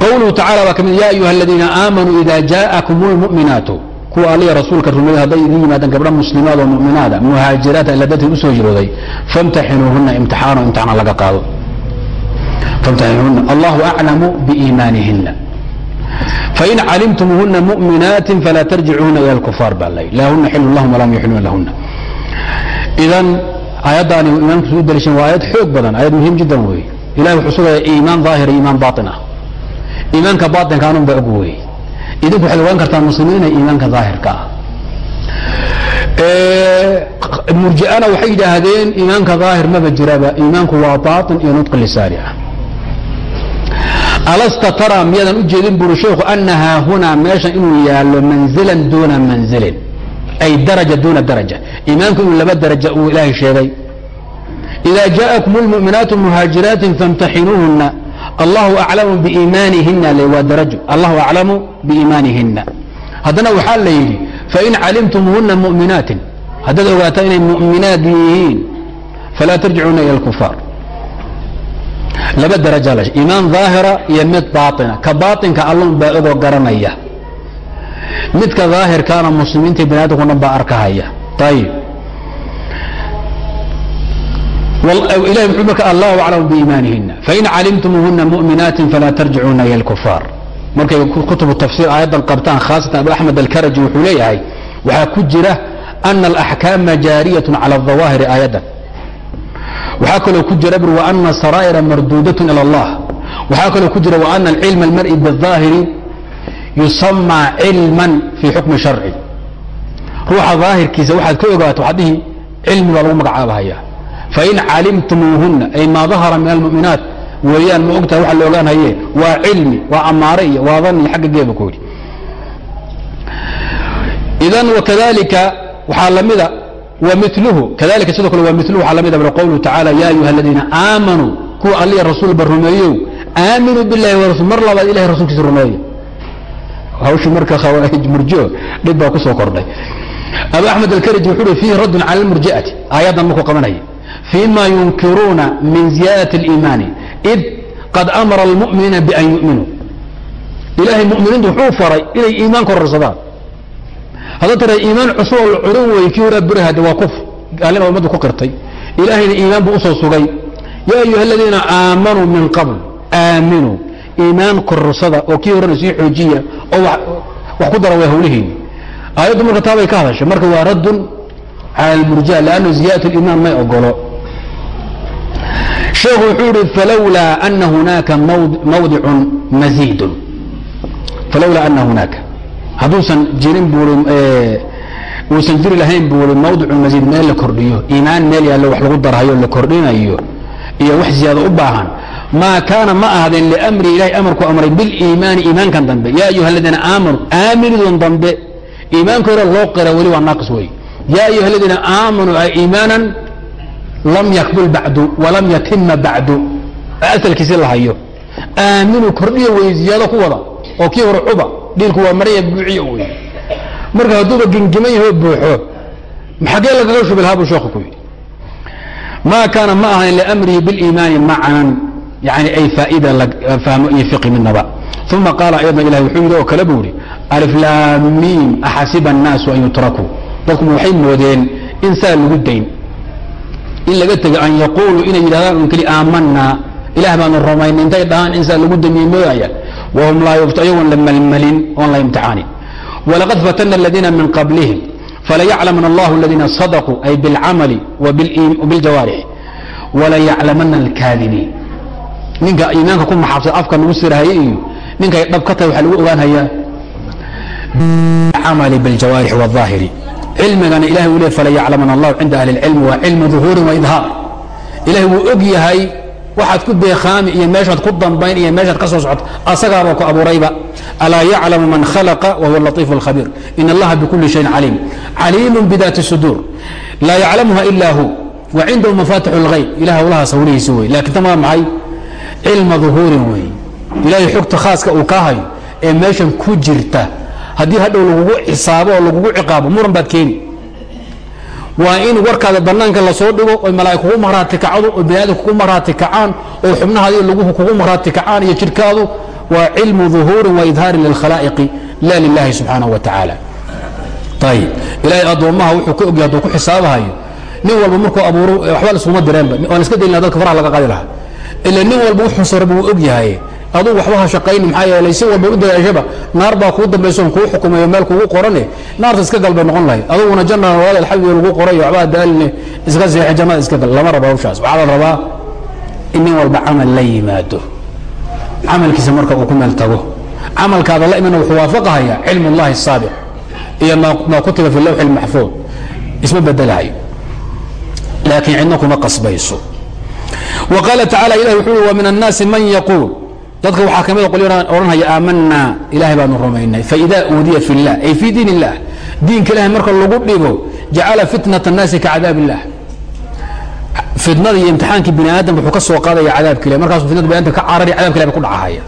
qowluhu tacala baa ka mid ya ayuha aladiina aamanuu ida jaءakum اlmu'minaatu kuwa alliya rasuulka rumeeyey hadday idin yimaadaan gabdha muslimaad oo mu'minaada muhaajiraata ila dadkii u soo jirooday famtaxinuuhuna imtixaano imtixaan laga qaado. Famtaxinuuhuna allahu aclamu biiimaanihina fain calimtumuuhuna mu'minaatin falaa tarjicuuhuna ila alkufaar baa lay laa huna lahum walaa hum yaxiluna lahuna idan aayaddaani imaamku u daliishan waa aayad xoog badan aayad muhiim jiddan weeye. Ilahi wuxuu sugaya iimaan daahir iimaan baatin ah. Iimaanka baatinka anun og weeye idinku waxaad ogaan kartaa muslimiina iimaanka daahirka ah. Murji'ana waxay yidhaahdeen iimaanka daahir maba jiraba iimaanku waa baatin iyo nudqi lisaani ah. Alasta tara miyadan u jeedin buri sheekhu ana haahunaa meeshan inuu yaallo manzilan duuna manzilin ay daraja duuna daraja. Iimaanku inuu laba daraja uu ilaahay sheegay. Ida jaءakum اlmu'minaatu muhaajiraatin famtaxinuuhuna allahu aclamu biiimaanihina waa darajo. Allahu aclamu biiimaanihina haddana waxaa la yidhi fain calimtumuhuna mu'minaatin. Haddaad ogaataa inay mu'minaad yihiin falaa tarjicuuna ila اlkufaar laba daraja le iimaan daahira iyo mid baaina ka baainka allun baa ogoo garanaya. Midka daahirkaana muslimiinta bani adamku dhan baa arkahaya. Ayib ilahi muxuu marka allahu aclamu biiimaanihina fain calimtumuuhuna mu'minaatin falaa tarjicuuna ila lkufaar markay kutubu tafsiir aayaddan qabtaan khaasatan abu axmed alkaraji wuxuu leeyahay waxaa ku jira ana alaxkaama jaariyatun cala dawaahiri aayaddan. Waxaa kaloo ku jira wa ana saraa'ira marduudatun ila allah. Waxaa kaloo ku jira wa ana alcilma almar'i biاظaahiri yusamaa cilman fii xukmi sharci. Ruuxa daahirkiisa waxaad ka ogaato waxaad dhihi cilmi baa lagu magacaabahaya fain calimtumuuhuna ay maa dahara min almu'minaat weeyaan ma ogtahay waxa la ogaanhaye waa cilmi waa amaare iyo waa dan iyo xagga geeba ku yidhi idan wakadalika waxaa lamida wamiluhu kadalika sidoo kale waa miluhu waxaa la mid a qowluhu tacaala ya ayuha aladiina aamanuu kuwa alliya rasuulba rumeeyow aaminuu billahi warasul mar labaad ilahay rasuulkiisa rumeeya hawshii marka khawaarij murjio dhib baa ku soo kordhay abu axmed alkariji wuxuu uhi fiihi raddun cala almurji'ati aayaddan markuu qabanaya فيma ينkiruuna min زiyaadaة الإimaani إid qad amara الmuؤminiina بأn yuؤminuu ilahay muminiintu wuxuu faray inay iimaan kororsadaan hadda tara iimaan cusuboo la curin wey kii horaa burahade waa kufr gaalnima ummaddu ku qirtay ilaahayna iimaan buu usoo sugay ya ayuha aladiina aamanuu min qabl aaminuu iimaan kororsada oo kii horena sii xoojiya oo wax ku dara waa hawlihiini aayaddu marka taabay ka hadashay marka waa raddun cala almurja lannu ziyadat اliimaan may ogolo sheekhu wuxuu ihi falowlaa ana hunaaka mawdicun maziidun. Falowlaa ana hunaaka. Hadduusan jirin buui uusan jiri lahayn buui mawdicun maziid meel la kordhiyo iimaan meel yaallo wax lagu darhayo la kordhinayo iyo wax ziyaado u baahan. Maa kaana ma ahdeen liamri ilahay amarku amray biliimaani iimaankan dambe. Yaa ayuha aladiina aamanuu aaminidun dambe iimaanka loo qira weli waa naaqis wey ya ayuha aladiina aamanuu iimaanan lam yakbul bacdu walam yatima bacdu. Asalkiisi la hayo. Aaminuu kordhiyo wey ziyaado ku wada oo kii hore cuba dhiilku waa maraya buuciyo wey marka hadduuba gengiman yahoo buuxo xagee lagaga shubi lahaa buu sheekhu ku yidhi? Ma kaana ma ahayn liamrihi biliimaani macanan yani ay faa'ida la fahmo iyo fiqi midnaba. Uma qaala ayadna ilahi wuxuu yidhi oo kale buu yidhi aliflaamiim axasiba annaasu an yutrakuu dadkuma waxay moodeen in saa lagu dayn in laga tego an yaquuluu inay yidhahdaan un keli aamanaa ilah baanu rumayna intay dhahaan in saa lagu damiye mooyaya wahum laa yuftu ayagoon la malmalin oon la imtixaanin walaqad fatana aladiina min qablihim falayaclamana allahu aladiina sadaquu ay bilcamali wabiljawaarix walayaclamana alkaadibiin ninka iimaanka ku maxaabsada afka nagu sirahaya iyo ninkay dhab ka tahay waxaa lagu ogaanhayaa amali biljawaarix wاظaahiri cilmigana ilahay uu le falayaclamana allahu cinda ahli اlcilmi waa cilmu duhuurin waidhaar ilahay wuu og yahay waxaad ku beekhaami iyo meeshaad ku dambayn iyo meeshaad ka soo socoto asagaabaa ku abuurayba alaa yaclamu man khalaqa wahuwa latiif اlkhabiir in allaha bikuli shayin caliim caliimu bidaati suduur laa yaclamuha ila hu wa cindahu mafatix اlgayb ilah hawlahaas hawlihiisi wey lakin tan waa maxay cilma duhuurin wey ilahay xogta khaaska uu ka hayo ee meeshan ku jirta haddii hadhow lagugu xisaabo oo lagugu ciqaabo muran baad keeni. Waa in warkaada banaanka la soo dhigo oy malaa'ig kugu maraati kacdo oo bani aadam kugu maraati kacaan oo xubnahaadi luguhu kugu maraati kacaan iyo jidhkaadu waa cilmu duhuurin wa idhaarin lilkhalaa'iqi la lilahi subxaanahu wa tacaala ayib ilaahay addoommaha wuxuu ka ogyahay hadduu ku xisaabahayo nin walba markuu abuuro waxba laskuma direenba waan iska dayn dadka faraha laga qadi lahaa. Ila nin walba wuxuu sarba wuu og yahay aduu waxba ha shaqayni maxaa yeelay si walba u dagaashaba naar baa kuu dambaysoon kuu xukumayo meel kugu qorane naarta iska galba noqon lahayd. Aduguna jannaa waladeed xabdiga lagu qoray waxbaa daalin iska seexi jannada iska gal lama raba hawshaas. Waxaa la rabaa in nin walba camal la yimaado. Camalkiisa marka uu ku meel tago. Camalkaada la iman wuxuu waafaqahaya cilmu ullahi asaabic iyo maa kutiba fi lawxi lmaxfuud isma bedelahayo laakiin cidna kuma qasbayso. Wa qaala tacala ilah wuxuu i wa min annaasi man yaquul dadka waxaa kamida qolya odhanhaya aamanaa ilahay baanu rumaynay faida uudiya fi اllah ay fii diin اllah diinka ilahay marka lagu dhigo jacala fitnaة الnaasi kacadaab الlah fitnada iyo imtixaankii bini aadam wuxuu ka soo qaadaya cadaabka ilah markaasuu fitnada bini adam ka carari cadabka ilah ba ku dhacahaya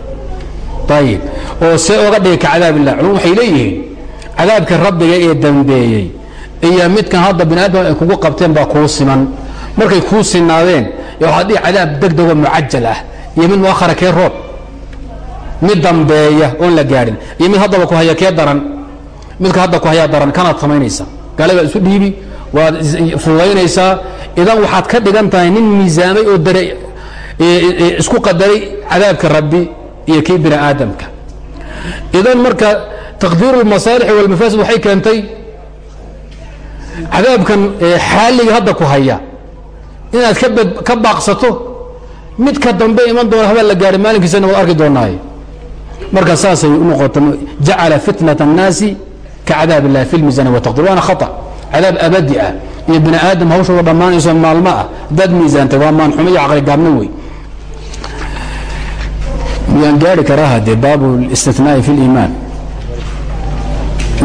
ayib oo see oga dhigay ka cadaab illah culum waxay leeyihiin cadaabka rabbiga ee dambeeyey iyo midkan hadda bini aadam ay kugu qabteen baa kuu siman markay kuu sinaadeen waxaad dhihi cadaab degdego mucajal ah iyo mid muahara kee roob mid dambeeya oon la gaadhin. Iyo mid haddaba ku haya kee daran midka hadda ku hayaa daran kanaad samaynaysaa gaale baad isu dhiibi waad fududaynaysaa idan waxaad ka dhigan tahay nin miisaamay oo dare isku qadaray cadaabka rabbi iyo kii bini aadamka idan marka taqdiiru اlmasaalix walmafaasid waxay keentay cadaabkan xaaliga hadda ku haya inaad ka baaqsato midka dambe iman doona habeen la gaadhay maalinkiisana waad arki doonaaye marka saasay u noqota jacala fitnaة الnaasi kacadaab اllahi fi اlmiisan wtaqdir waana khaطأ cadaab abadi ah iyo bini aadam hawshooda dhammaanayso maalmo ah haddaad miisaantay waa maanxumo iyo caqli gaabno wey miyaan gaari karaa haddee baabu اlاstinaa'i fi اliimaan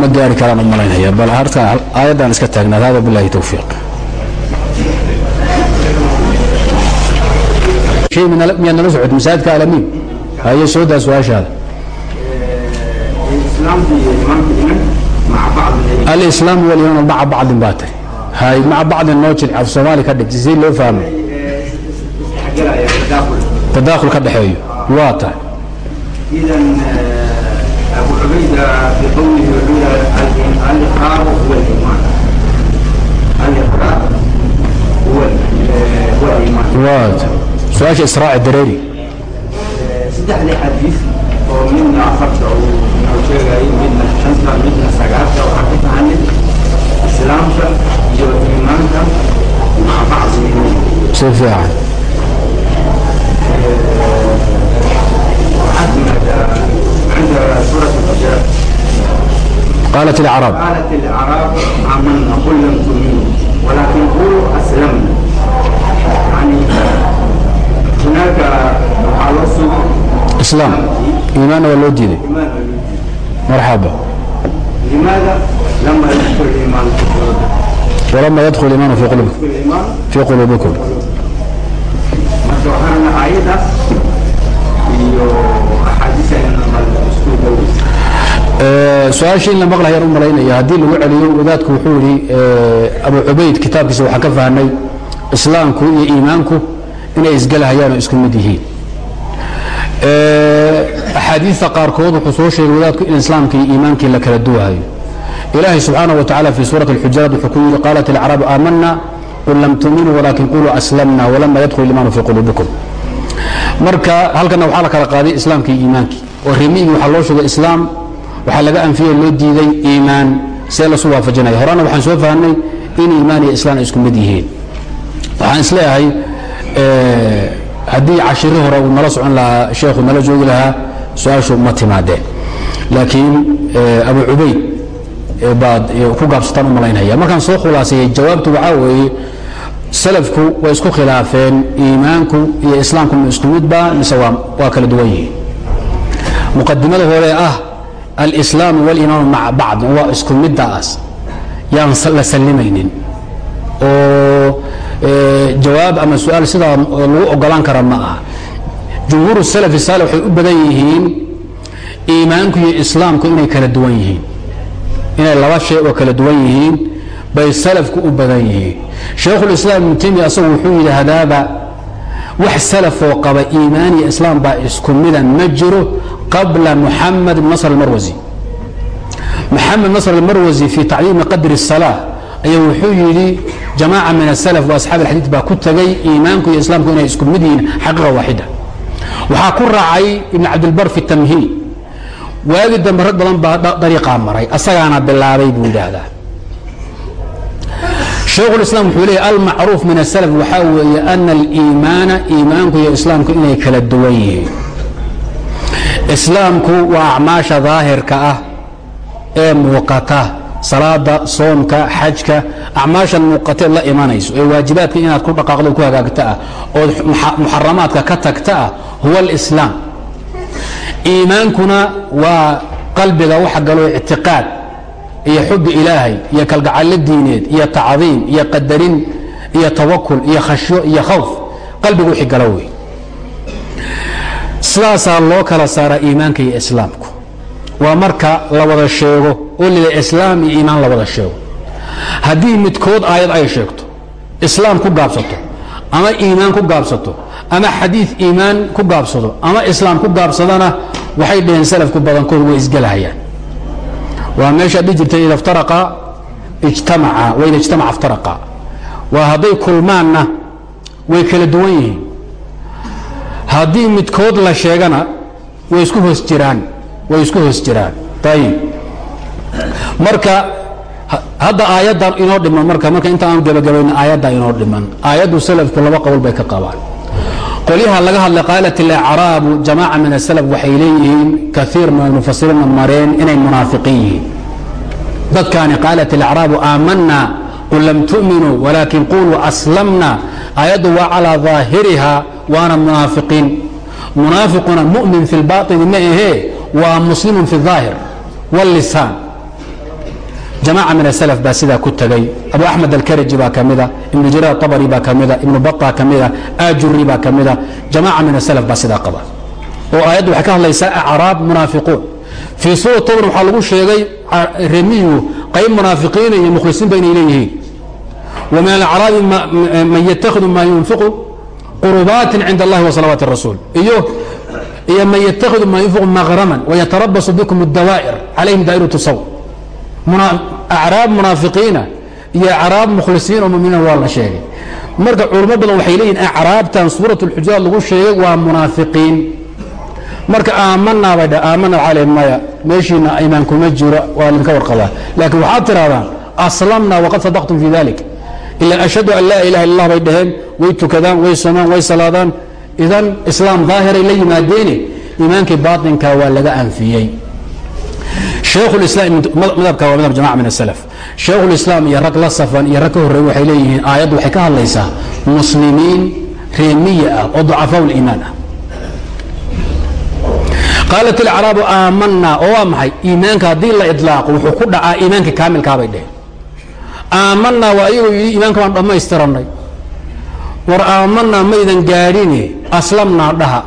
ma gaari karaan u malaynaya bal harta aayaddan iska taagnaad hada bilahi towfiiq shay miyaad nala socod masaajidka alamiin haye soo daa su-aashaada alislaam waliman maca bacdin baa tiri hay maca bacdin noo jir af soomaali ka dhig si loo fahmay tadaakhul ka dhexeeyo waa tahay su'aasha israaci dareeri sheegayay midna shanta midna sagaasha waxaan ku tahanay islaamka iyo iimaanka macabacdimin si fiican marxaba لماذا لما يدخل الإيمان في قلوبهم walama yadkhul iimaanu fi qulubikum يدخل الإيمان fii quluubikum marka waxaana aayadaas iyo axaadiisana isku dhoweysa su-aashii in la maqlayaan u malaynaya haddii lagu celiyo wadaadku wuxuu yidhi abu cubayd kitaabkiisa waxaan ka fahnay islaamku iyo iimaanku inay isgelahayaan oo isku mid yihiin axaadiista qaarkood wuxuu soo sheegay wadaadku in islaamka iyo iimaankii la kala duwahayo ilaahay subxaanaه wa tacala fi suurati اlxujaraat wuxuu ku yidhi qaalat alacraabu aamana qul lam tuminuu walakin quluu aslamna walama yadkhul iimaanu fii quluubikum. Marka halkana waxaa la kala qaaday islaamkii iyo iimaankii oo remigii waxaa loo sheegay islaam waxaa laga anfiyey loo diiday iimaan see lasu waafajinaya horena waxaan soo fahnay in iimaan iyo islaan ay isku mid yihiin. Waxaan is leeyahay haddii cashiri hore uu nala socon lahaa sheekhu nala joogi lahaa su'aashu ma timaadeen. Laakiin abu cubayd baad ku gaabsataan u malaynaya. Markaan soo khulaaseeyey jawaabtu waxaa weeye salafku way isku khilaafeen iimaanku iyo islaamku ma isku midba mise waa kala duwan yihiin. Muqadimada hore ah alislaamu waliimaanu maca bacd waa isku middaas. Yaan la sallimaynin. Oo jawaab ama su'aal sidaa lagu ogolaan kara ma aha. Jumhuur salafi saale waxay u badan yihiin iimaanku iyo islaamku inay kala duwan yihiin. Inay laba shay oo kala duwan yihiin bay salafku u badan yihiin. Shaykhulislaam ibnu taymiya asagu wuxuu yidhaahdaaba wax salafoo qaba iimaan iyo islaam baa isku mida ma jiro qabla muxamed nasr almarwasi maxamed nasr almarwasi fii tacliimi qadri الsalaa ayaa wuxuu yidhi jamaaca min asalaf wa asxaab alxadiid baa ku tegay iimaanku iyo islaamku inay isku mid yihiin xaqiiqa waaxida. Waxaa ku raacay ibn cabdilbar fi tamhiid waagi dambe badan baa dariiqaa maray asagaana bilaabay buu yidhaahdaa. Shaykhulislaam wuxuu leeyahy almacruuf min asalaf waxaa weeye ana aliimaana iimaanku iyo islaamku inay kala duwan yihiin. Islaamku waa acmaasha daahirka ah ee muuqata salaada soomka xajka acmaashan muuqateed la imanayso ee waajibaadka inaad ku dhaqaaqdo ku hagaagta ah ood muxaramaadka ka tagta ah huwa alislaam. Iimaankuna waa qalbiga waxa galoo ictiqaad iyo xubi ilaahay iyo kalgacallo diineed iyo tacdiim iyo qadarin iyo tawakul iyo khashyo iyo khawf. Qalbiga wixii galo wey sidaasaa loo kala saaraa iimaanka iyo islaamku waa marka la wada sheego oo lila islaam iyo iimaan la wada sheego. Haddii midkood aayad ay sheegto islaam ku gaabsato ama iimaan ku gaabsato ama xadiid iimaan ku gaabsado ama islaam ku gaabsadana waxay dhaheen salafku badankoodu way isgelahayaan waa meeshaad dhihi jirtay ida iftaraqa ijtamaca waida ijtamaca iftaraqa. Waa hadday kulmaanna way kala duwan yihiin. Haddii midkood la sheegana way isku hoos jiraan way isku hoos jiraan. Ayib marka hadda aayaddan inoo dhiman marka marka inta aan gebagabayna aayaddaa inoo dhiman aayaddu salafku laba qowl bay ka qabaan qolyaha laga hadlay qaalat ilacraabu jamaaca min asalaf waxay leeyihiin kaiir min almufasiriina mareen inay munaafiqiin. Yihiin dadkaani qaalat ilacraabu aamanna qul lam tu'minuu walaakin quluu aslamna. Aayaddu waa calaa daahiriha waana munaafiqiin. Munaafiquna mu'min fi lbaطini ma ahee waa muslimun fi اdaahir wاllisaan jamaaca min asalaf baa sidaa ku tegay abu axmed alkariji baa ka mida ibnu jariir aabari baa ka mida ibnu bata ka mida ajuri baa ka mida. Jamaaca min asalaf baa sidaa qaba. Oo aayaddu waxay ka hadlaysaa acraab munaafiquun. Fii suura tobr waxaa lagu sheegay remiyu qayb munaafiqiina iyo mukhlisiinba inay leeyihiin wa min alacraabi man yatakhidu ma yunfiqu qurubaatin cinda allahi wa salawaati rasuul iyo iyo man yatakhidu ma yunfiqu maghraman wayatarabasu bikum اdawaa'ir calayhim daa'iratu saw acraab munaafiqiina iyo acraab mukhlisiin oo muminiin waa la sheegay. Marka culamo badan waxay leeyihiin acraabtan suurat اlxujuraat lagu sheegay waa munaafiqiin. Marka aamanaa bay dha aamana cale maya meeshiina imaan kuma jiro waa lidinka warqabaa. Laakiin waxaad tirahdaan aslamna waqad sadaqtum fi dalik ila ashhadu an laa ilaha illa allah bay dhaheen way tukadaan way somaan way salaadaan idan islaam daahiray la yimaadeene iimaankii baaطinka waa laga anfiyey. Shaykhulislaam iyo rag la safan iyo rag ka horreey waxay leeyihiin aayaddu waxay ka hadlaysaa muslimiin reemiya ah oo ducafaa liimaan ah. Qaalat ilacraabu aamanaa oo waa maxay? Iimaanka haddii la idlaaqo wuxuu ku dhacaa iimaanka kaamilkaabay dheheen aamanaa waa ayagoo yidhi iimaanka baan dhammaystiranay war aamanaa maydan gaadhine aslamnaa dhaha.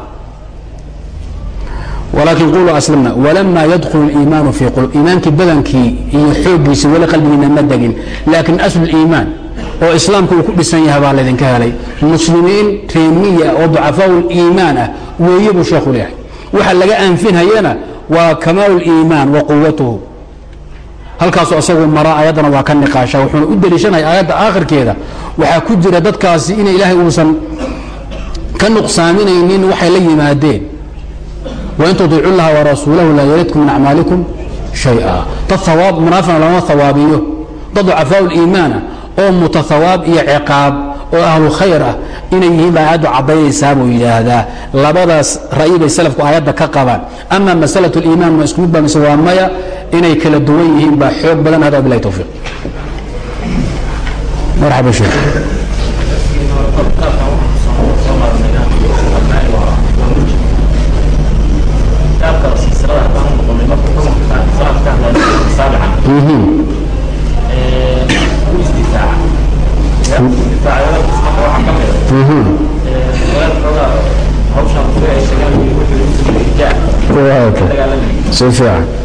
Walaakin quluu aslamna walamaa yadkulu liimaanu fii qulub iimaankii badankii iyo xooggiisii weli qalbigiina ma degin laakiin asluliimaan oo islaamka uu ku dhisan yahay baa laydinka helay. Muslimiin reemiya oo ducafaau liimaan ah weeye buu sheekhu leeyahay. Waxa laga anfinhayana waa kamaalu liimaan wa quwatuhu halkaasu isagu maraa ayaddana waa ka niqaasha wuxuuna u deliishanaya aayadda aakhirkeeda waxaa ku jira dadkaasi in ilaahay uusan ka nuqsaaminaynin waxay la yimaadeen. Wain tuiicu llaha warasuulahu laa yalidkum min acmaalikum shaya. Dad awaab munaafiqna lama hawaabiyo dad ducafaau liimaana oo mutahawaab iyo ciqaab oo ahlu khayr ah inay yihiin baa aayaddu caddaynaysaa buu yidhaahdaa. Labadaas ra'yi bay salafku aayadda ka qabaan. Ama masalatu liimaan ma isku mid ba mise waa maya? Inay kala duwan yihiin baa xoog badan hada bilahi towfiiq marxaba sheekh si fiican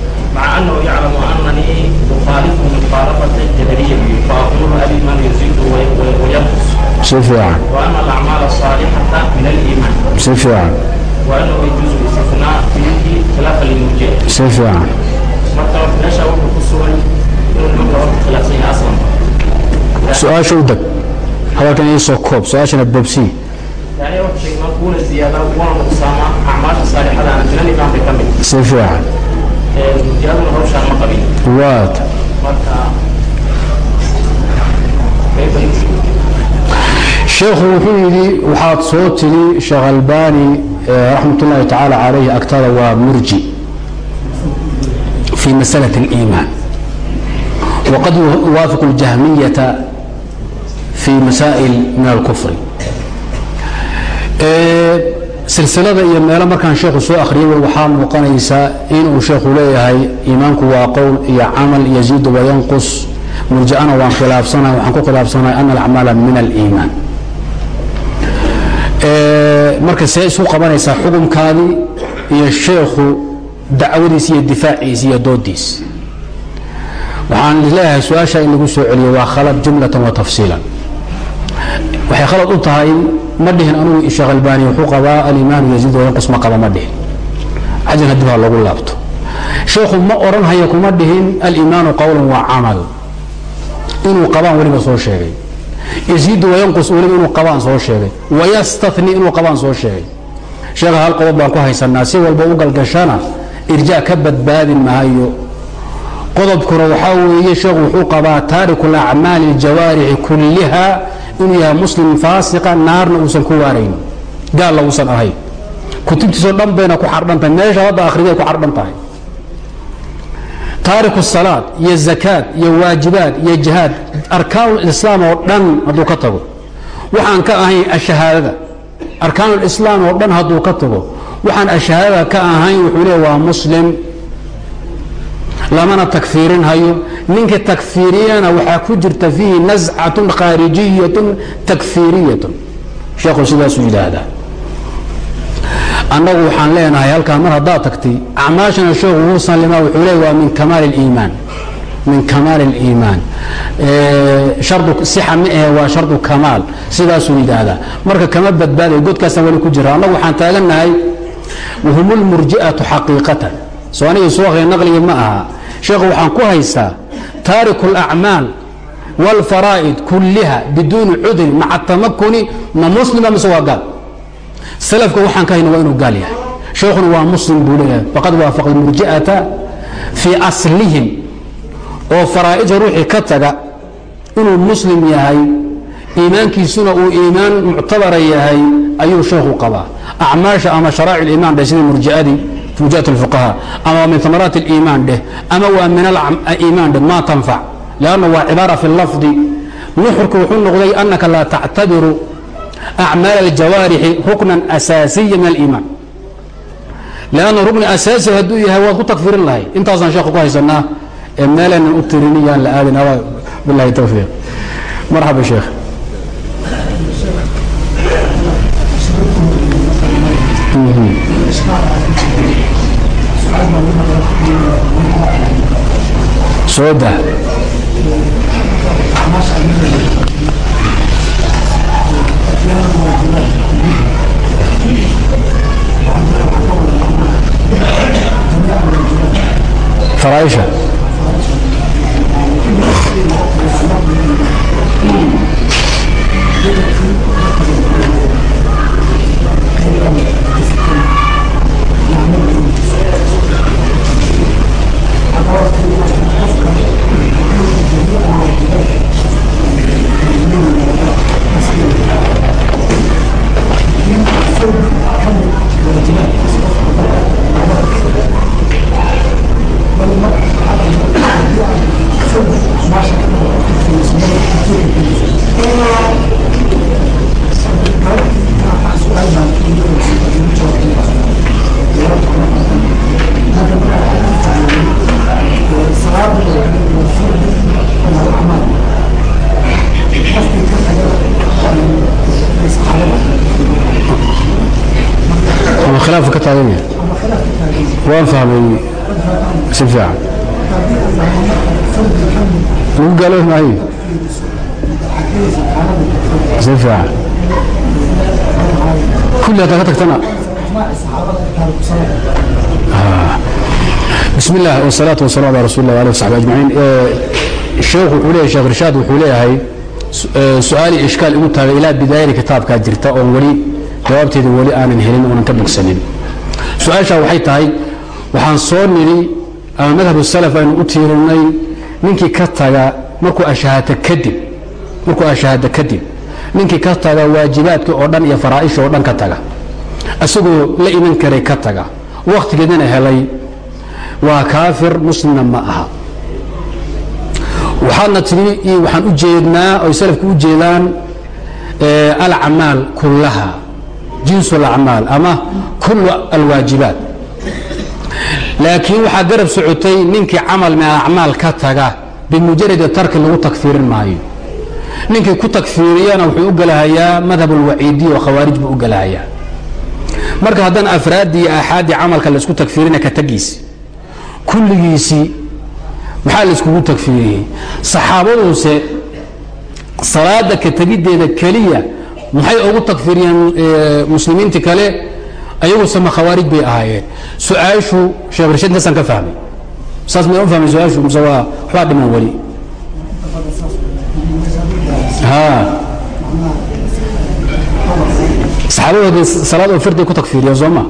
مع أنه يعلم أنني أخالفه مخالفة جبرية فأقول أبي من يزيد وينقص si fiican وأن الأعمال الصالحة من الإيمان si fiican وأنه يجوز الاستثناء فيه خلاف للمرجئة si fiican marka meesha wuxuu ku sugan inuu nimanka horta khilaafsan yahay aslan su-aasha u deg hadalkan ii soo koob su-aashana bobsii yani wuxuu sheegay marka wuuna ziyaada wuuna nuqsaamaa acmaasha saalixadaana min alimaan bay ka mid si fiican sheekhu wuxuu yidhi waxaad soo tiri sheekh albani eh, raxmat ullaahi tacaala calayhi agtada waa murji fi masala اliimaan waqad yuwaafiqu اljahmiyata fi masaa'il min alkufri eh, silsilada iyo meelo markaan sheekhu soo akhriyay waxaa muuqanaysaa inuu sheekhu leeyahay iimaanku waa qowl iyo camal yaziidu wayanqus murjicana waan khilaafsanahay waxaan ku khilaafsanahay ana alacmaala min aliimaan. Marka see isu qabanaysaa xukunkaadii iyo sheekhu dacwadiis iyo difaaciis iyo doodiis. Waxaan leeyahay su'aasha in lagu soo celiyo waa khalad jumlatan wa tafsiilan. Waxay khalad u tahay ma dhihin anugu sheekh albani wuxuu qabaa alimaanu yaziid wayanqus ma qaba ma dhihin. Cajin haddii baa lagu laabto. Sheekhu ma odhan haya kuma dhihin aliimaanu qowlan waa camal. Inuu qabaan weliba soo sheegay. Yaziidu wayanqus weliba inuu qabaan soo sheegay. Wayastani inuu qabaan soo sheegay. Sheekha hal qodob baan ku haysanaa si walba u galgashana irjaa ka badbaadin mahayo qodobkuna waxaa weeye sheekhu wuxuu qabaa taariku lacmaali aljawaarixi kulliha inuu yahay muslim faasiqa naarna uusan ku waarayn. Gaalla uusan ahayn kutubtiisoo dhan bayna ku xardhan tahay. Meesha hadda akhriday ku xardhan tahay. Taariku salaad iyo zakaad iyo waajibaad iyo jihaad arkaanulislaam oo dhan hadduu ka tago. Waxaan ka ahayn ashahaadada. Arkaanulislaam oo dhan hadduu ka tago. Waxaan ashahaadada ka ahayn wuxuu leey waa muslim lamana takfiirin hayo. Ninkii takfiiriyana waxaa ku jirta fiihi nascatun khaarijiyatun takfiiriyatun. Sheekhu sidaasuu yidhaahdaa. Annagu waxaan leenahay halkaa mar haddaad tagtay acmaashana sheekhu wuu sallima wuxuu leey waa min kamaal اliimaan min kamaal اliimaan shardu sixa ma ahe waa shardu kamaal. Sidaasuu yidhaahdaa. Marka kama badbaadayo godkaasaan weli ku jira. Annagu waxaan taagannahay wahum lmurji'atu xaqiiqatan. Soo anigii soo akriya naqligi ma aha sheekhu waxaan ku haystaa taariku اlacmaal wاlfaraa'id kulliha biduuni cudrin maca tamakuni ma muslima mise waa gaal? Salafka waxaan ka hayna waa inuu gaal yahay. Sheekhuna waa muslim buu leeyahay. Faqad waafaqa almurji'ata fii aslihim. Oo faraa'ija ruuxii ka taga inuu muslim yahay iimaankiisuna uu iimaan muctabara yahay ayuu sheekhu qabaa. Acmaasha ama sharaa'ic aliimaan dheh sida murji'adii murji'at alfuqahaa ama min amaraat aliimaan dheh ama waa min aliimaan dheh ma tanfac lianna waa cibaara fi lafdi nuxurku wuxuu noqday annaka laa tactabiru acmaal aljawaarixi ruknan asaasiya min aliimaan lanna rukni asaasi hadduu yahay waad ku takfirin lahay intaasaan sheekha ku haysanaa ee meelaynan u tirini yaan la aadin bilahi towfiiq marxaba sheekh soo dah faraaisha si fiican lagu gaaloobi maayo si fiican kulli haddaa ka tagtana بسم الله والصلاة والسلام على رسول الله وعلى وصحبه أجمعين الشيخ wuxuu leeyahay sheekh irshaad wuxuu leeyahay su-aali ishkaal igu taagay ilaa bidaayada kitaabkaa jirta oon weli jawaabteeda weli aanan helin oonan ka bogsanin su-aashaa waxay tahay waxaan soo nidhi ama madhabu salaf aynu u tiirinay ninkii ka taga markuu ashahaata kadib markuu ashahaada kadib ninkii ka taga waajibaadka oo dhan iyo faraa'isha oo dhan ka taga isagoo la iman karay ka taga wakhtigeedana helay waa kaafir muslimna ma aha. Waxaadna tidhi waxaan u jeednaa oy salafku u jeedaan alacmaal kullaha jinsu alacmaal ama kullu alwaajibaat laakiin waxaa garab socotay ninkii camal min alacmaal ka taga bimujaradi tarki lagu takfiirin maayo. Ninkii ku takfiiriyana wuxuu u gelahayaa madhab alwaciidiya oo khawaarij buu u gelahayaa marka haddana afraaddii iyo aaxaaddii camalka la isku takfiirina ka tagiisi kulligiisii maxaa laiskugu tagfiiriyey saxaabaduse salaada ka tegiddeeda keliya maxay ugu takfiiriyeen muslimiintii kale ayagu sama khawaarij bay ahaayeen. Su'aashu sheekh rashiid intaasaan ka fahmay. Saas ma u fahmay su'aashu? Mise waa waxbaa dhiman weli. Ha saxaabadoodii salaad oo firday ku takfiiriyeen soo ma?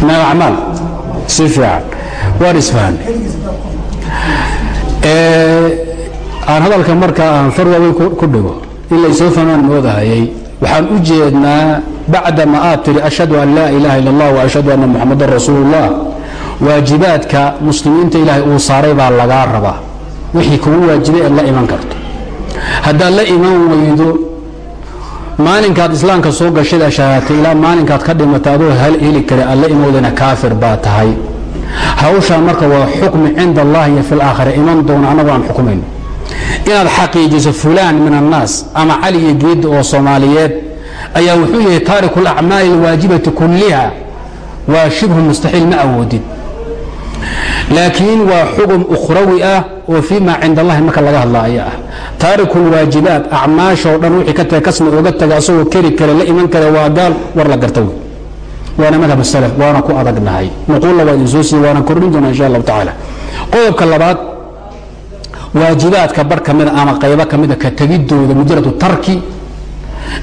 Min alacmaal si fiican. Waan isfahanay aan hadalka marka aan far waaweyn ku dhigo in laysoo fahmaan moodahayay waxaan u jeednaa bacda ma aad tiri ashhadu an laa ilaha illa allah wa ashhadu anna muxamadan rasuulu ullah waajibaadka muslimiinta ilaahay uu saaray baa lagaa rabaa. Wixii kugu waajibay aad la iman karto. Haddaad la iman weydo maalinkaad islaamka soo gashayd ashaahatay ilaa maalinkaad ka dhimata adoo heli kara aad la imowdana kaafir baa tahay. Hawshaa marka waa xukmi cinda allahi iyo fi laakhira iman doona annagu aan xukumayno inaad xaqiijiso fulaan min annaas ama cali iyo geedda oo soomaaliyeed ayaa wuxuu yahay taariku alacmaali alwaajibati kulliha waa shibhu mustaxiil ma awoodid. Laakiin waa xugum ukhrawi ah oo fii maa cinda allahi marka laga hadlaayo ah. Taariku lwaajibaat acmaashoo dhan wixii ka taga kasma oga taga asagoo keri kale la iman kare waa gaal war la garta wey. Waana madhab salaf waana ku adagnahay nuquulla waa idin soo siiye waana kordhin doonaa insha allahu tacaala. Qodobka labaad waajibaadka bar ka mida ama qaybo ka mida ka tegidooda mujaradu tarki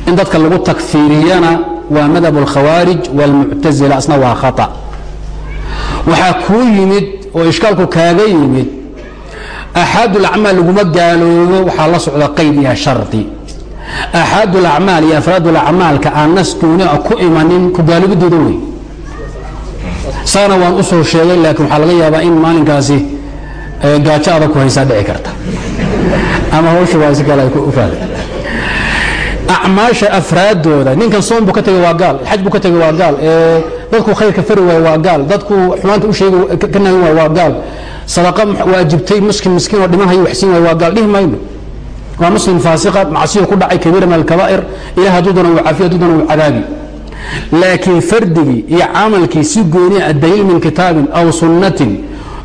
in dadka lagu takfiiriyana waa madhab alkhawaarij wاlmuctazila asna waa khata. Waxaa kuu yimid oo ishkaalku kaaga yimid axaad ulacmaal laguma gaaloobo waxaa la socda qayd iyo shardi. Axaad ulacmaal iyo afraad ulacmaalka aan nas duunia ku imanin ku gaaloobiddooda wey. Saana waan u soo sheegay laakiin waxaa laga yaabaa in maalinkaasi gaajo adag ku haysaa dhici karta. Ama hawsha waa si kale ay u fahday acmaasha afraadooda ninkan soom buu ka tegay waa gaal xaj buu ka tegay waa gaal dadku khayrka fari waaye waa gaal dadku xumaanta u sheegi ka nagin waaye waa gaal. Sadaqa waajibtay muskin miskiin oo dhiman hayo waxsiin waaye waa gaal. Dhihi mayno. Waa muslim faasiqa macsiyo ku dhacay kabiira min alkabaa'ir ilaah hadduu doona uu cafiyo hadduu doona uu cadaabi laakiin fardigii iyo camalkii si gooniya adaliil min kitaabin aw sunnatin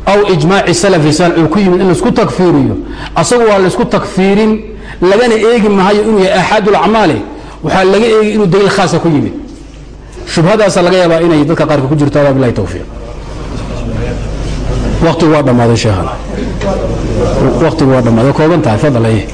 aw ijmaaci salafi sal uu ku yimid in la isku takfiiriyo. Asagu waa laysku takfiirin lagana eegi mahayo inuu yahay axaad acmaali. Waxaa laga eegi inuu daliil khaasa ku yimid. Shubhadaasa laga yaabaa inay dadka qaarka ku jirto. Ala bilahi towfiiq waqtigu waa dhammaaday sheekhan. Waqtigu waa dhammaaday kooban tahay fadal aye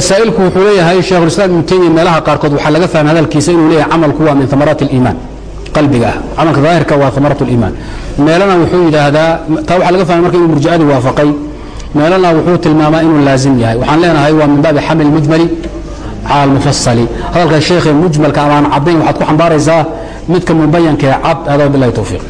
saailku wuxuu leeyahay shekhulislaam ibnu taymiya meelaha qaarkood waxaa laga fahmay hadalkiisa inuu leeyahay camalku waa min amaraat اliimaan qalbiga ah. Camalka daahirka waa amaraat اliimaan meelana wuxuu yidhaahdaa taa waxaa laga fahmay marka inuu murji'adii waafaqay meelana wuxuu tilmaamaa inuu laazim yahay. Waxaan leenahay waa min baabi xamli mujmali cala almufasali hadalka sheekhe mujmalka amaan caddayn waxaad ku xambaaraysaa midka mubayanka ee cad adaa bilahi towfiiq